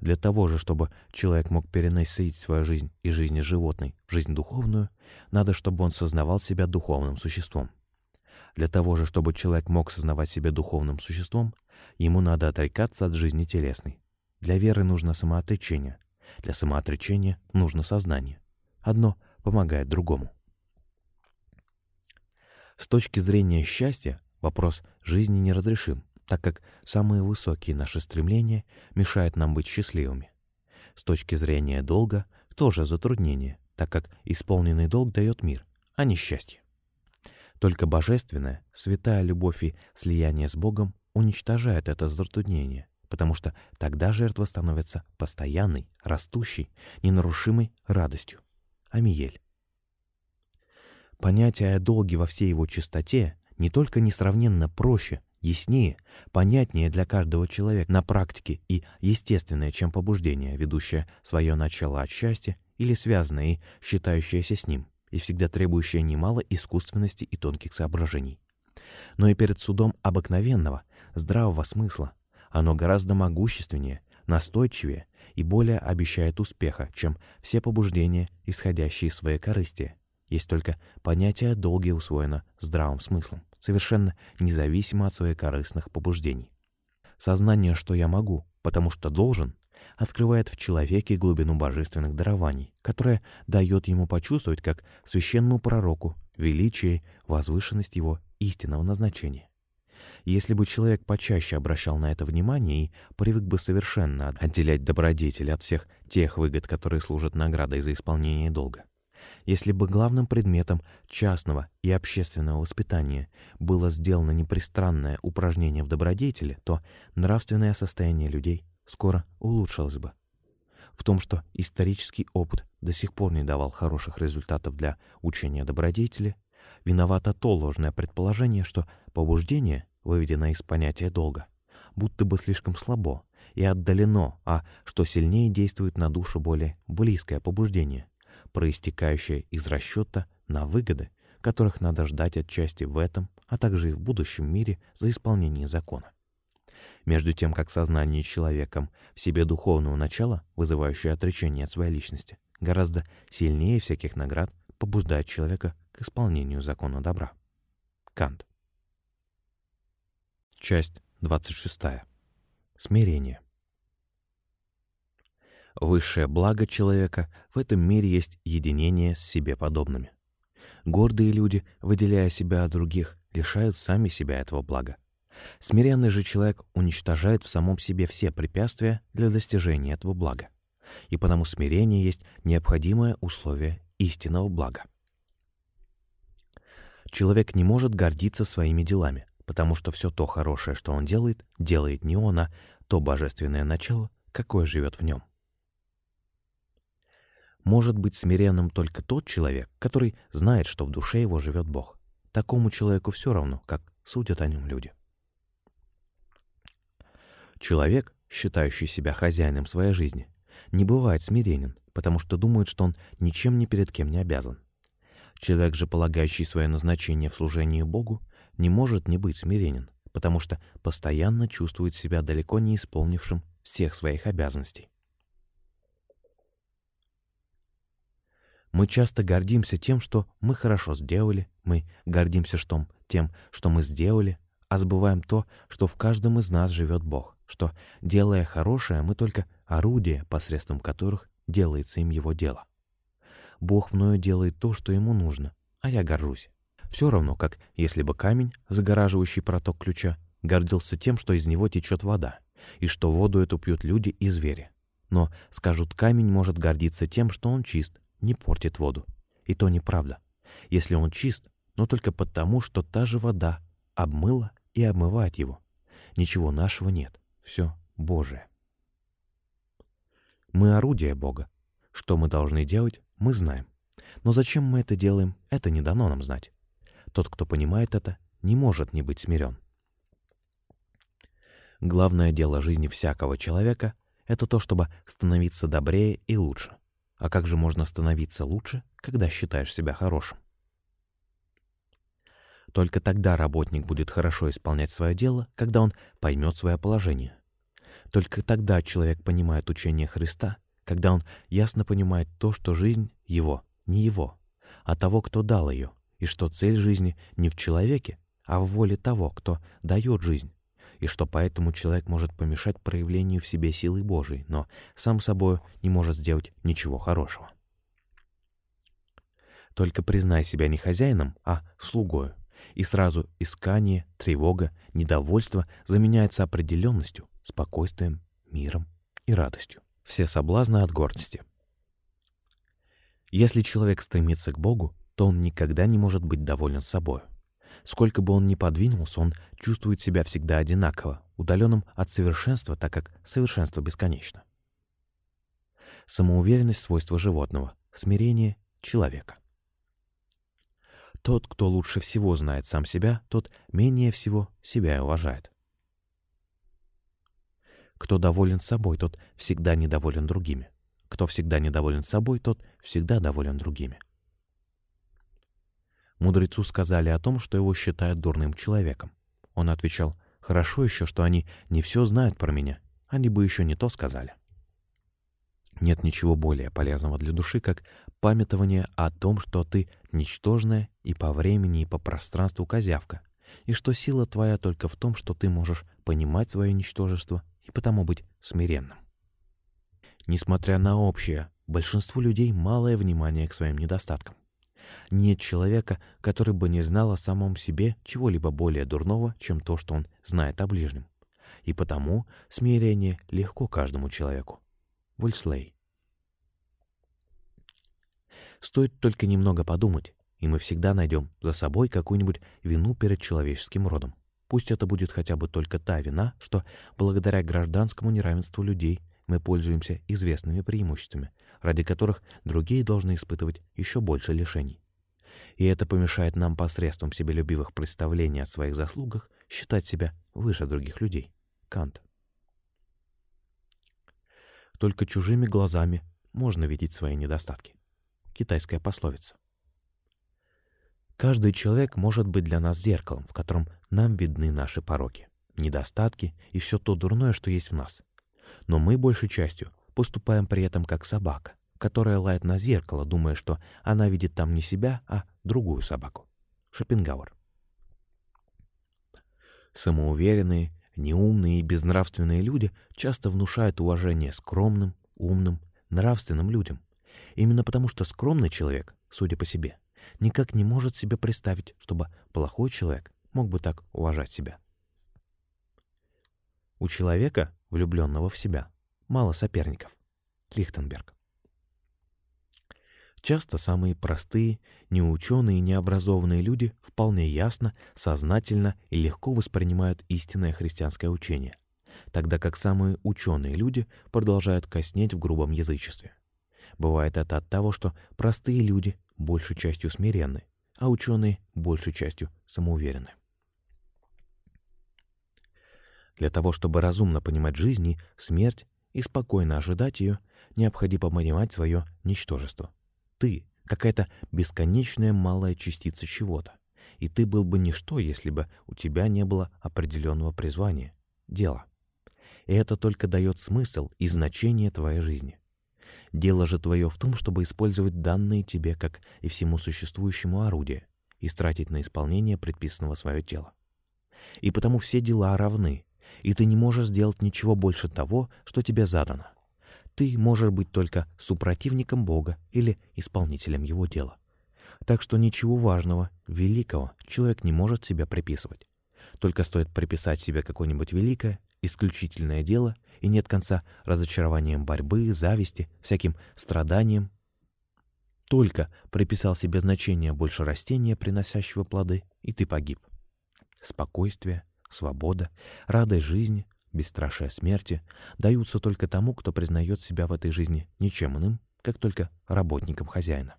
A: Для того же, чтобы человек мог переносить свою жизнь из жизни животной в жизнь духовную, надо, чтобы он сознавал себя духовным существом. Для того же, чтобы человек мог сознавать себя духовным существом, ему надо отрекаться от жизни телесной. Для веры нужно самоотречение. Для самоотречения нужно сознание. Одно помогает другому. С точки зрения счастья вопрос жизни неразрешим, так как самые высокие наши стремления мешают нам быть счастливыми. С точки зрения долга тоже затруднение, так как исполненный долг дает мир, а не счастье. Только божественная, святая любовь и слияние с Богом уничтожают это затруднение, потому что тогда жертва становится постоянной, растущей, ненарушимой радостью. Амиель. Понятие о долге во всей его чистоте не только несравненно проще, яснее, понятнее для каждого человека на практике и естественное, чем побуждение, ведущее свое начало от счастья или связанное и считающееся с ним, и всегда требующее немало искусственности и тонких соображений. Но и перед судом обыкновенного, здравого смысла оно гораздо могущественнее, настойчивее и более обещает успеха, чем все побуждения, исходящие из своей корысти, есть только понятие «долги» усвоено здравым смыслом, совершенно независимо от своих корыстных побуждений. Сознание, что я могу, потому что должен, открывает в человеке глубину божественных дарований, которая дает ему почувствовать, как священному пророку, величие, возвышенность его истинного назначения. Если бы человек почаще обращал на это внимание и привык бы совершенно отделять добродетель от всех тех выгод, которые служат наградой за исполнение долга, если бы главным предметом частного и общественного воспитания было сделано непристранное упражнение в добродетели, то нравственное состояние людей скоро улучшилось бы. В том, что исторический опыт до сих пор не давал хороших результатов для учения добродетели, виновато то ложное предположение, что побуждение, выведенное из понятия долга, будто бы слишком слабо и отдалено, а что сильнее действует на душу более близкое побуждение, проистекающее из расчета на выгоды, которых надо ждать отчасти в этом, а также и в будущем мире за исполнение закона. Между тем, как сознание человеком в себе духовного начала, вызывающее отречение от своей личности, гораздо сильнее всяких наград побуждает человека к исполнению закона добра. Кант. Часть 26. Смирение. Высшее благо человека в этом мире есть единение с себе подобными. Гордые люди, выделяя себя от других, лишают сами себя этого блага. Смиренный же человек уничтожает в самом себе все препятствия для достижения этого блага. И потому смирение есть необходимое условие истинного блага. Человек не может гордиться своими делами, потому что все то хорошее, что он делает, делает не он, а то божественное начало, какое живет в нем. Может быть смиренным только тот человек, который знает, что в душе его живет Бог. Такому человеку все равно, как судят о нем люди. Человек, считающий себя хозяином своей жизни, не бывает смиренен, потому что думает, что он ничем ни перед кем не обязан. Человек же, полагающий свое назначение в служении Богу, не может не быть смиренен, потому что постоянно чувствует себя далеко не исполнившим всех своих обязанностей. Мы часто гордимся тем, что мы хорошо сделали, мы гордимся что тем, что мы сделали, а забываем то, что в каждом из нас живет Бог, что, делая хорошее, мы только орудие, посредством которых делается им его дело. Бог мною делает то, что ему нужно, а я горжусь. Все равно, как если бы камень, загораживающий проток ключа, гордился тем, что из него течет вода, и что воду эту пьют люди и звери. Но, скажут, камень может гордиться тем, что он чист, не портит воду. И то неправда. Если он чист, но только потому, что та же вода обмыла и обмывает его. Ничего нашего нет. Все Божие. Мы орудие Бога. Что мы должны делать, мы знаем. Но зачем мы это делаем, это не дано нам знать. Тот, кто понимает это, не может не быть смирен. Главное дело жизни всякого человека — это то, чтобы становиться добрее и лучше. А как же можно становиться лучше, когда считаешь себя хорошим? Только тогда работник будет хорошо исполнять свое дело, когда он поймет свое положение. Только тогда человек понимает учение Христа, когда он ясно понимает то, что жизнь его, не его, а того, кто дал ее, и что цель жизни не в человеке, а в воле того, кто дает жизнь, и что поэтому человек может помешать проявлению в себе силы Божией, но сам собой не может сделать ничего хорошего. Только признай себя не хозяином, а слугою, и сразу искание, тревога, недовольство заменяется определенностью, спокойствием, миром и радостью. Все соблазны от гордости. Если человек стремится к Богу, то он никогда не может быть доволен собой. Сколько бы он ни подвинулся, он чувствует себя всегда одинаково, удаленным от совершенства, так как совершенство бесконечно. Самоуверенность — свойство животного, смирение — человека. Тот, кто лучше всего знает сам себя, тот менее всего себя уважает. Кто доволен собой, тот всегда недоволен другими. Кто всегда недоволен собой, тот всегда доволен другими. Мудрецу сказали о том, что его считают дурным человеком. Он отвечал, «Хорошо еще, что они не все знают про меня. Они бы еще не то сказали». Нет ничего более полезного для души, как памятование о том, что ты ничтожная и по времени, и по пространству козявка, и что сила твоя только в том, что ты можешь понимать свое ничтожество и потому быть смиренным. Несмотря на общее, большинству людей малое внимание к своим недостаткам. Нет человека, который бы не знал о самом себе чего-либо более дурного, чем то, что он знает о ближнем. И потому смирение легко каждому человеку. Вольслей. Стоит только немного подумать, и мы всегда найдем за собой какую-нибудь вину перед человеческим родом. Пусть это будет хотя бы только та вина, что благодаря гражданскому неравенству людей мы пользуемся известными преимуществами, ради которых другие должны испытывать еще больше лишений. И это помешает нам посредством себелюбивых представлений о своих заслугах считать себя выше других людей. Кант. Только чужими глазами можно видеть свои недостатки. Китайская пословица. Каждый человек может быть для нас зеркалом, в котором нам видны наши пороки, недостатки и все то дурное, что есть в нас. Но мы большей частью поступаем при этом как собака, которая лает на зеркало, думая, что она видит там не себя, а другую собаку. Шопенгауэр. Самоуверенные, Неумные и безнравственные люди часто внушают уважение скромным, умным, нравственным людям. Именно потому, что скромный человек, судя по себе, никак не может себе представить, чтобы плохой человек мог бы так уважать себя. У человека, влюбленного в себя, мало соперников. Лихтенберг. Часто самые простые, неученые необразованные люди вполне ясно, сознательно и легко воспринимают истинное христианское учение, тогда как самые ученые люди продолжают коснеть в грубом язычестве. Бывает это от того, что простые люди большей частью смиренны, а ученые большей частью самоуверены. Для того, чтобы разумно понимать жизнь и смерть и спокойно ожидать ее, необходимо понимать свое ничтожество — ты — какая-то бесконечная малая частица чего-то. И ты был бы ничто, если бы у тебя не было определенного призвания, дела. И это только дает смысл и значение твоей жизни. Дело же твое в том, чтобы использовать данные тебе, как и всему существующему орудие, и стратить на исполнение предписанного свое тело. И потому все дела равны, и ты не можешь сделать ничего больше того, что тебе задано ты можешь быть только супротивником Бога или исполнителем Его дела. Так что ничего важного, великого человек не может себе приписывать. Только стоит приписать себе какое-нибудь великое, исключительное дело, и нет конца разочарованием борьбы, зависти, всяким страданием. Только приписал себе значение больше растения, приносящего плоды, и ты погиб. Спокойствие, свобода, радость жизни, бесстрашие смерти даются только тому, кто признает себя в этой жизни ничем иным, как только работником хозяина.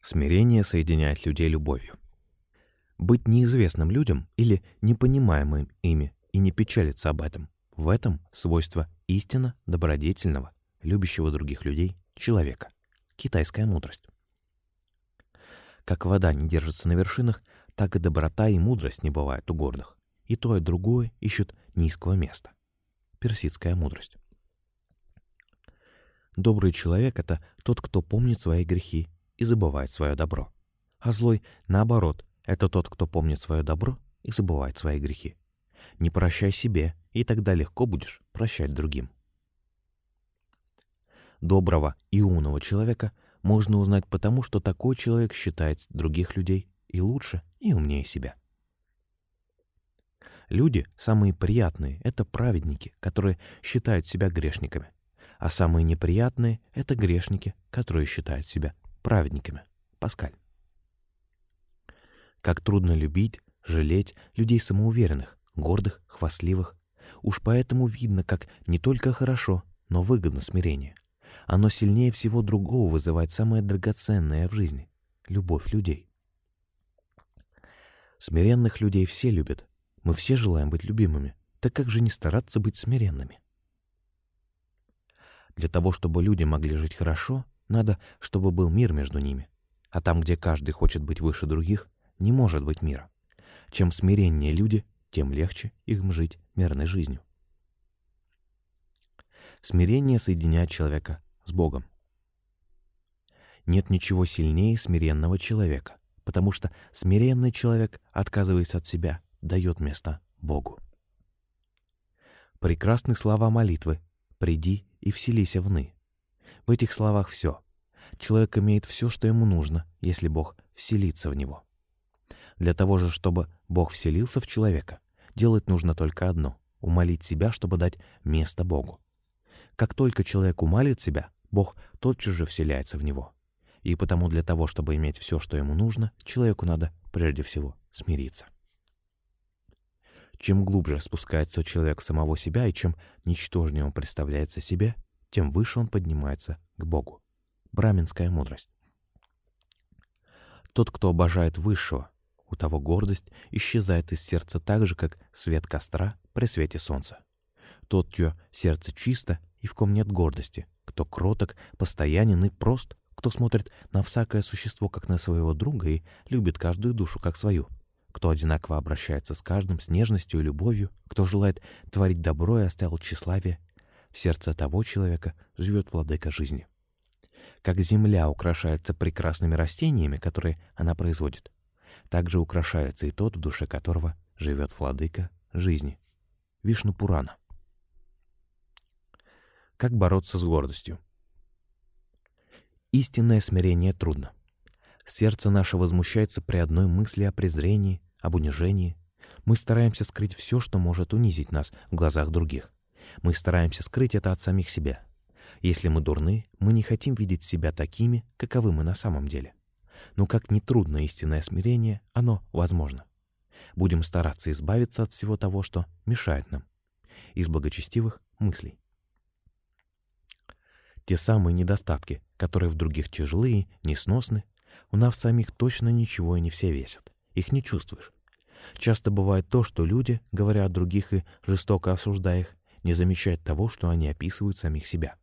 A: Смирение соединяет людей любовью. Быть неизвестным людям или непонимаемым ими и не печалиться об этом. В этом свойство истинно добродетельного, любящего других людей человека. Китайская мудрость. Как вода не держится на вершинах, так и доброта и мудрость не бывают у гордых. И то, и другое ищут низкого места. Персидская мудрость. Добрый человек — это тот, кто помнит свои грехи и забывает свое добро. А злой, наоборот, это тот, кто помнит свое добро и забывает свои грехи. Не прощай себе, и тогда легко будешь прощать другим. Доброго и умного человека можно узнать потому, что такой человек считает других людей и лучше, и умнее себя. Люди самые приятные — это праведники, которые считают себя грешниками. А самые неприятные — это грешники, которые считают себя праведниками. Паскаль. Как трудно любить, жалеть людей самоуверенных, гордых, хвастливых. Уж поэтому видно, как не только хорошо, но выгодно смирение. Оно сильнее всего другого вызывает самое драгоценное в жизни — любовь людей. Смиренных людей все любят. Мы все желаем быть любимыми. Так как же не стараться быть смиренными? Для того, чтобы люди могли жить хорошо, надо, чтобы был мир между ними. А там, где каждый хочет быть выше других, не может быть мира. Чем смиреннее люди, тем легче им жить мирной жизнью. Смирение соединяет человека с Богом. Нет ничего сильнее смиренного человека, потому что смиренный человек, отказываясь от себя, дает место Богу. Прекрасны слова молитвы «Приди и вселися вны». В этих словах все. Человек имеет все, что ему нужно, если Бог вселится в него. Для того же, чтобы Бог вселился в человека, делать нужно только одно — умолить себя, чтобы дать место Богу. Как только человек умалит себя, Бог тотчас же вселяется в него. И потому для того, чтобы иметь все, что ему нужно, человеку надо прежде всего смириться. Чем глубже спускается человек самого себя и чем ничтожнее он представляется себе, тем выше он поднимается к Богу. Браминская мудрость. Тот, кто обожает высшего, у того гордость исчезает из сердца так же, как свет костра при свете солнца. Тот, чье сердце чисто и в ком нет гордости, кто кроток, постоянен и прост, кто смотрит на всякое существо как на своего друга и любит каждую душу как свою, кто одинаково обращается с каждым с нежностью и любовью, кто желает творить добро и оставил тщеславие, в сердце того человека живет владыка жизни. Как земля украшается прекрасными растениями, которые она производит, так же украшается и тот, в душе которого живет владыка жизни. Вишну Пурана. Как бороться с гордостью? Истинное смирение трудно. Сердце наше возмущается при одной мысли о презрении, об унижении. Мы стараемся скрыть все, что может унизить нас в глазах других. Мы стараемся скрыть это от самих себя. Если мы дурны, мы не хотим видеть себя такими, каковы мы на самом деле. Но как ни трудно истинное смирение, оно возможно. Будем стараться избавиться от всего того, что мешает нам. Из благочестивых мыслей. Те самые недостатки, которые в других тяжелые, несносны, у нас самих точно ничего и не все весят. Их не чувствуешь. Часто бывает то, что люди, говоря о других и жестоко осуждая их, не замечают того, что они описывают самих себя.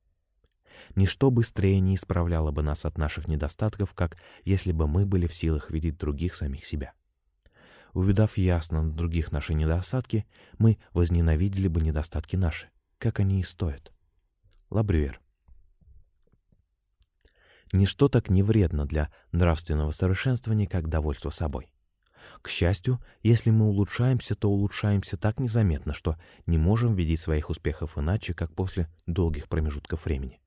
A: Ничто быстрее не исправляло бы нас от наших недостатков, как если бы мы были в силах видеть других самих себя. Увидав ясно других наши недостатки, мы возненавидели бы недостатки наши, как они и стоят. Лабрюер. Ничто так не вредно для нравственного совершенствования, как довольство собой. К счастью, если мы улучшаемся, то улучшаемся так незаметно, что не можем видеть своих успехов иначе, как после долгих промежутков времени.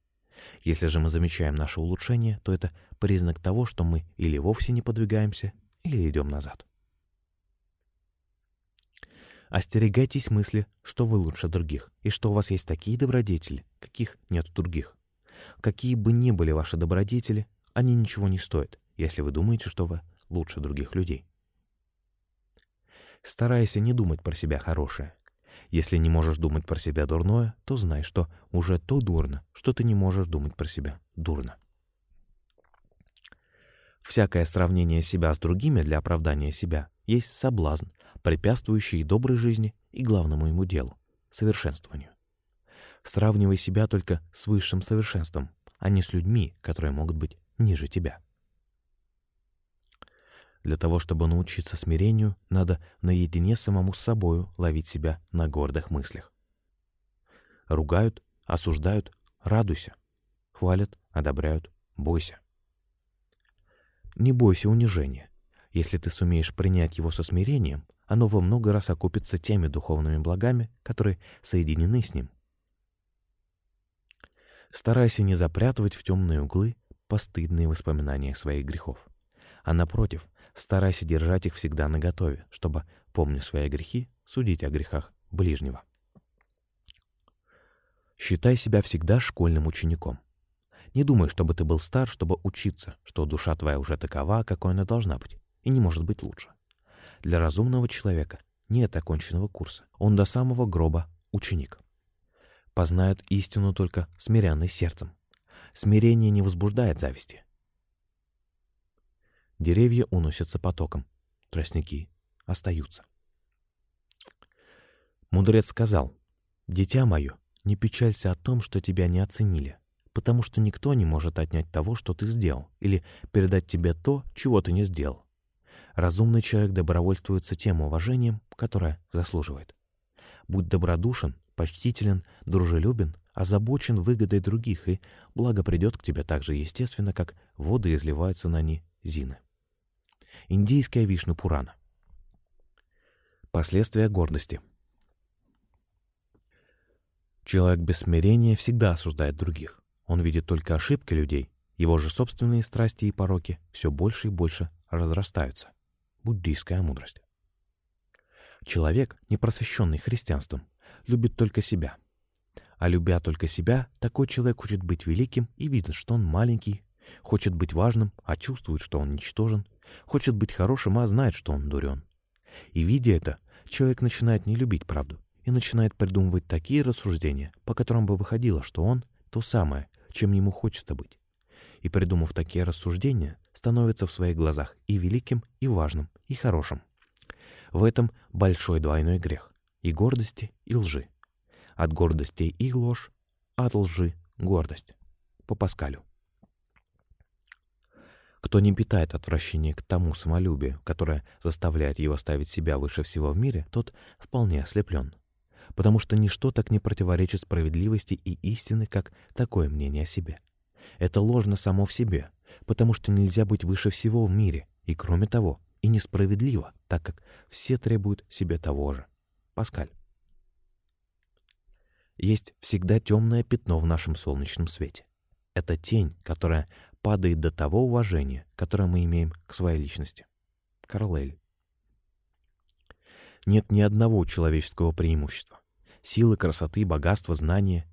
A: Если же мы замечаем наше улучшение, то это признак того, что мы или вовсе не подвигаемся, или идем назад. Остерегайтесь мысли, что вы лучше других, и что у вас есть такие добродетели, каких нет у других. Какие бы ни были ваши добродетели, они ничего не стоят, если вы думаете, что вы лучше других людей. Старайся не думать про себя хорошее. Если не можешь думать про себя дурное, то знай, что уже то дурно, что ты не можешь думать про себя дурно. Всякое сравнение себя с другими для оправдания себя есть соблазн, препятствующий доброй жизни и главному ему делу — совершенствованию. Сравнивай себя только с высшим совершенством, а не с людьми, которые могут быть ниже тебя. Для того, чтобы научиться смирению, надо наедине самому с собою ловить себя на гордых мыслях. Ругают, осуждают — радуйся. Хвалят, одобряют — бойся. Не бойся унижения. Если ты сумеешь принять его со смирением, оно во много раз окупится теми духовными благами, которые соединены с ним. Старайся не запрятывать в темные углы постыдные воспоминания своих грехов, а напротив, старайся держать их всегда наготове, чтобы, помня свои грехи, судить о грехах ближнего. Считай себя всегда школьным учеником. Не думай, чтобы ты был стар, чтобы учиться, что душа твоя уже такова, какой она должна быть, и не может быть лучше. Для разумного человека нет оконченного курса. Он до самого гроба ученик. Познают истину только смиренный сердцем. Смирение не возбуждает зависти. Деревья уносятся потоком, тростники остаются. Мудрец сказал, «Дитя мое, не печалься о том, что тебя не оценили, потому что никто не может отнять того, что ты сделал, или передать тебе то, чего ты не сделал. Разумный человек добровольствуется тем уважением, которое заслуживает. Будь добродушен, почтителен, дружелюбен, озабочен выгодой других, и благо придет к тебе так же естественно, как воды изливаются на низины. Индийская Вишну Пурана. Последствия гордости. Человек без смирения всегда осуждает других. Он видит только ошибки людей, его же собственные страсти и пороки все больше и больше разрастаются. Буддийская мудрость. Человек, не просвещенный христианством, любит только себя. А любя только себя, такой человек хочет быть великим и видит, что он маленький, хочет быть важным, а чувствует, что он ничтожен, хочет быть хорошим, а знает, что он дурен. И видя это, человек начинает не любить правду и начинает придумывать такие рассуждения, по которым бы выходило, что он — то самое, чем ему хочется быть. И придумав такие рассуждения, становится в своих глазах и великим, и важным, и хорошим. В этом большой двойной грех — и гордости, и лжи. От гордости и ложь, от лжи — гордость. По Паскалю. Кто не питает отвращения к тому самолюбию, которое заставляет его ставить себя выше всего в мире, тот вполне ослеплен потому что ничто так не противоречит справедливости и истины, как такое мнение о себе. Это ложно само в себе, потому что нельзя быть выше всего в мире, и кроме того, и несправедливо, так как все требуют себе того же. Паскаль. Есть всегда темное пятно в нашем солнечном свете. Это тень, которая падает до того уважения, которое мы имеем к своей личности. Карлель. Нет ни одного человеческого преимущества силы, красоты, богатства, знания,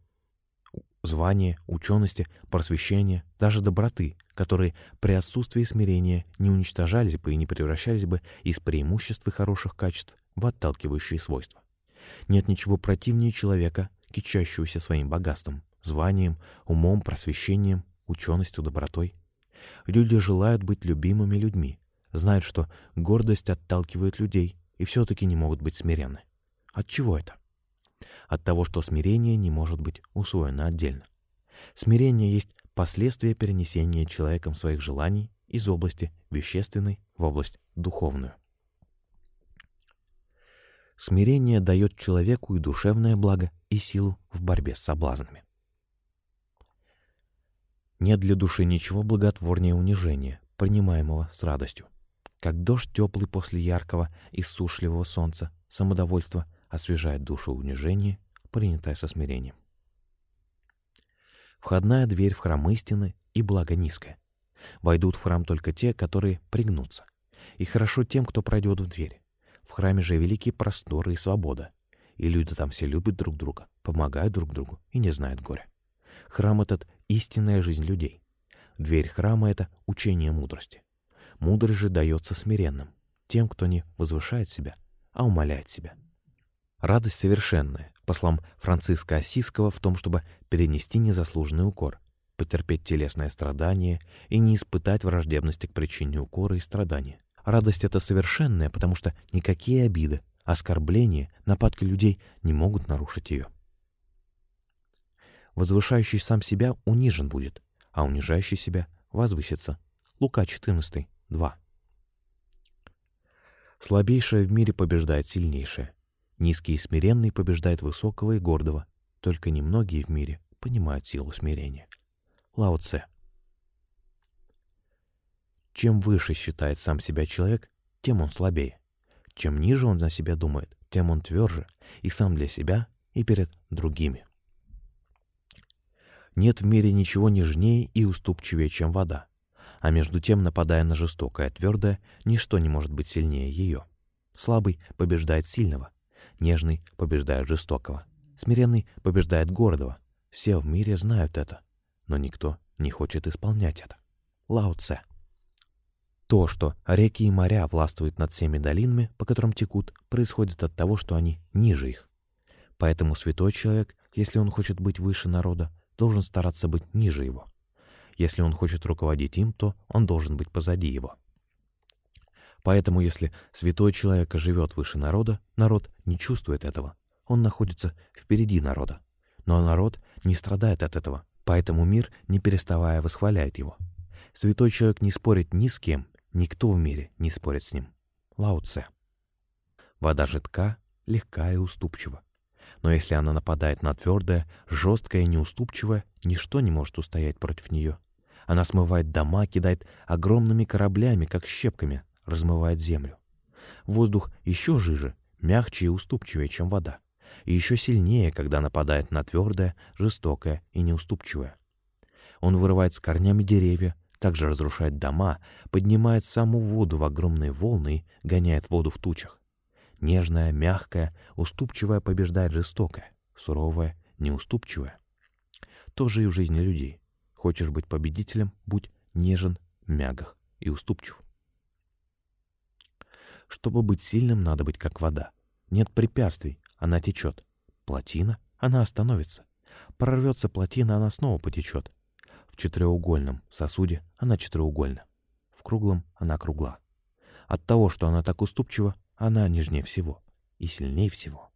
A: звания, учености, просвещения, даже доброты, которые при отсутствии смирения не уничтожались бы и не превращались бы из преимуществ и хороших качеств в отталкивающие свойства. Нет ничего противнее человека, кичащегося своим богатством, званием, умом, просвещением, ученостью, добротой. Люди желают быть любимыми людьми, знают, что гордость отталкивает людей и все-таки не могут быть смиренны. От чего это? от того, что смирение не может быть усвоено отдельно. Смирение есть последствие перенесения человеком своих желаний из области вещественной в область духовную. Смирение дает человеку и душевное благо, и силу в борьбе с соблазнами. Нет для души ничего благотворнее унижения, принимаемого с радостью. Как дождь теплый после яркого и сушливого солнца, самодовольство — освежает душу унижение, принятое со смирением. Входная дверь в храм истины и благо низкая. Войдут в храм только те, которые пригнутся. И хорошо тем, кто пройдет в дверь. В храме же великие просторы и свобода. И люди там все любят друг друга, помогают друг другу и не знают горя. Храм этот — истинная жизнь людей. Дверь храма — это учение мудрости. Мудрость же дается смиренным, тем, кто не возвышает себя, а умоляет себя. Радость совершенная, по словам Франциска Осиского, в том, чтобы перенести незаслуженный укор, потерпеть телесное страдание и не испытать враждебности к причине укора и страдания. Радость — это совершенная, потому что никакие обиды, Оскорбления, нападки людей не могут нарушить ее. Возвышающий сам себя унижен будет, а унижающий себя возвысится. Лука 14, 2. Слабейшее в мире побеждает сильнейшее. Низкий и смиренный побеждает высокого и гордого. Только немногие в мире понимают силу смирения. Лао Цэ. Чем выше считает сам себя человек, тем он слабее. Чем ниже он на себя думает, тем он тверже и сам для себя, и перед другими. Нет в мире ничего нежнее и уступчивее, чем вода. А между тем, нападая на жестокое, твердое, ничто не может быть сильнее ее. Слабый побеждает сильного, нежный побеждает жестокого, смиренный побеждает гордого. Все в мире знают это, но никто не хочет исполнять это. Лао Цэ. То, что реки и моря властвуют над всеми долинами, по которым текут, происходит от того, что они ниже их. Поэтому святой человек, если он хочет быть выше народа, должен стараться быть ниже его. Если он хочет руководить им, то он должен быть позади его. Поэтому если святой человек живет выше народа, народ не чувствует этого. Он находится впереди народа. Но народ не страдает от этого, поэтому мир, не переставая, восхваляет его. Святой человек не спорит ни с кем Никто в мире не спорит с ним. Лао Цэ. Вода жидка, легка и уступчива. Но если она нападает на твердое, жесткое и неуступчивое, ничто не может устоять против нее. Она смывает дома, кидает огромными кораблями, как щепками, размывает землю. Воздух еще жиже, мягче и уступчивее, чем вода. И еще сильнее, когда нападает на твердое, жестокое и неуступчивое. Он вырывает с корнями деревья, также разрушает дома, поднимает саму воду в огромные волны и гоняет воду в тучах. Нежная, мягкая, уступчивая побеждает жестокая, суровая, неуступчивая. То же и в жизни людей. Хочешь быть победителем — будь нежен, мягок и уступчив. Чтобы быть сильным, надо быть как вода. Нет препятствий, она течет. Плотина, она остановится. Прорвется плотина, она снова потечет четыреугольном сосуде она четыреугольна, в круглом она кругла. От того, что она так уступчива, она нежнее всего и сильнее всего.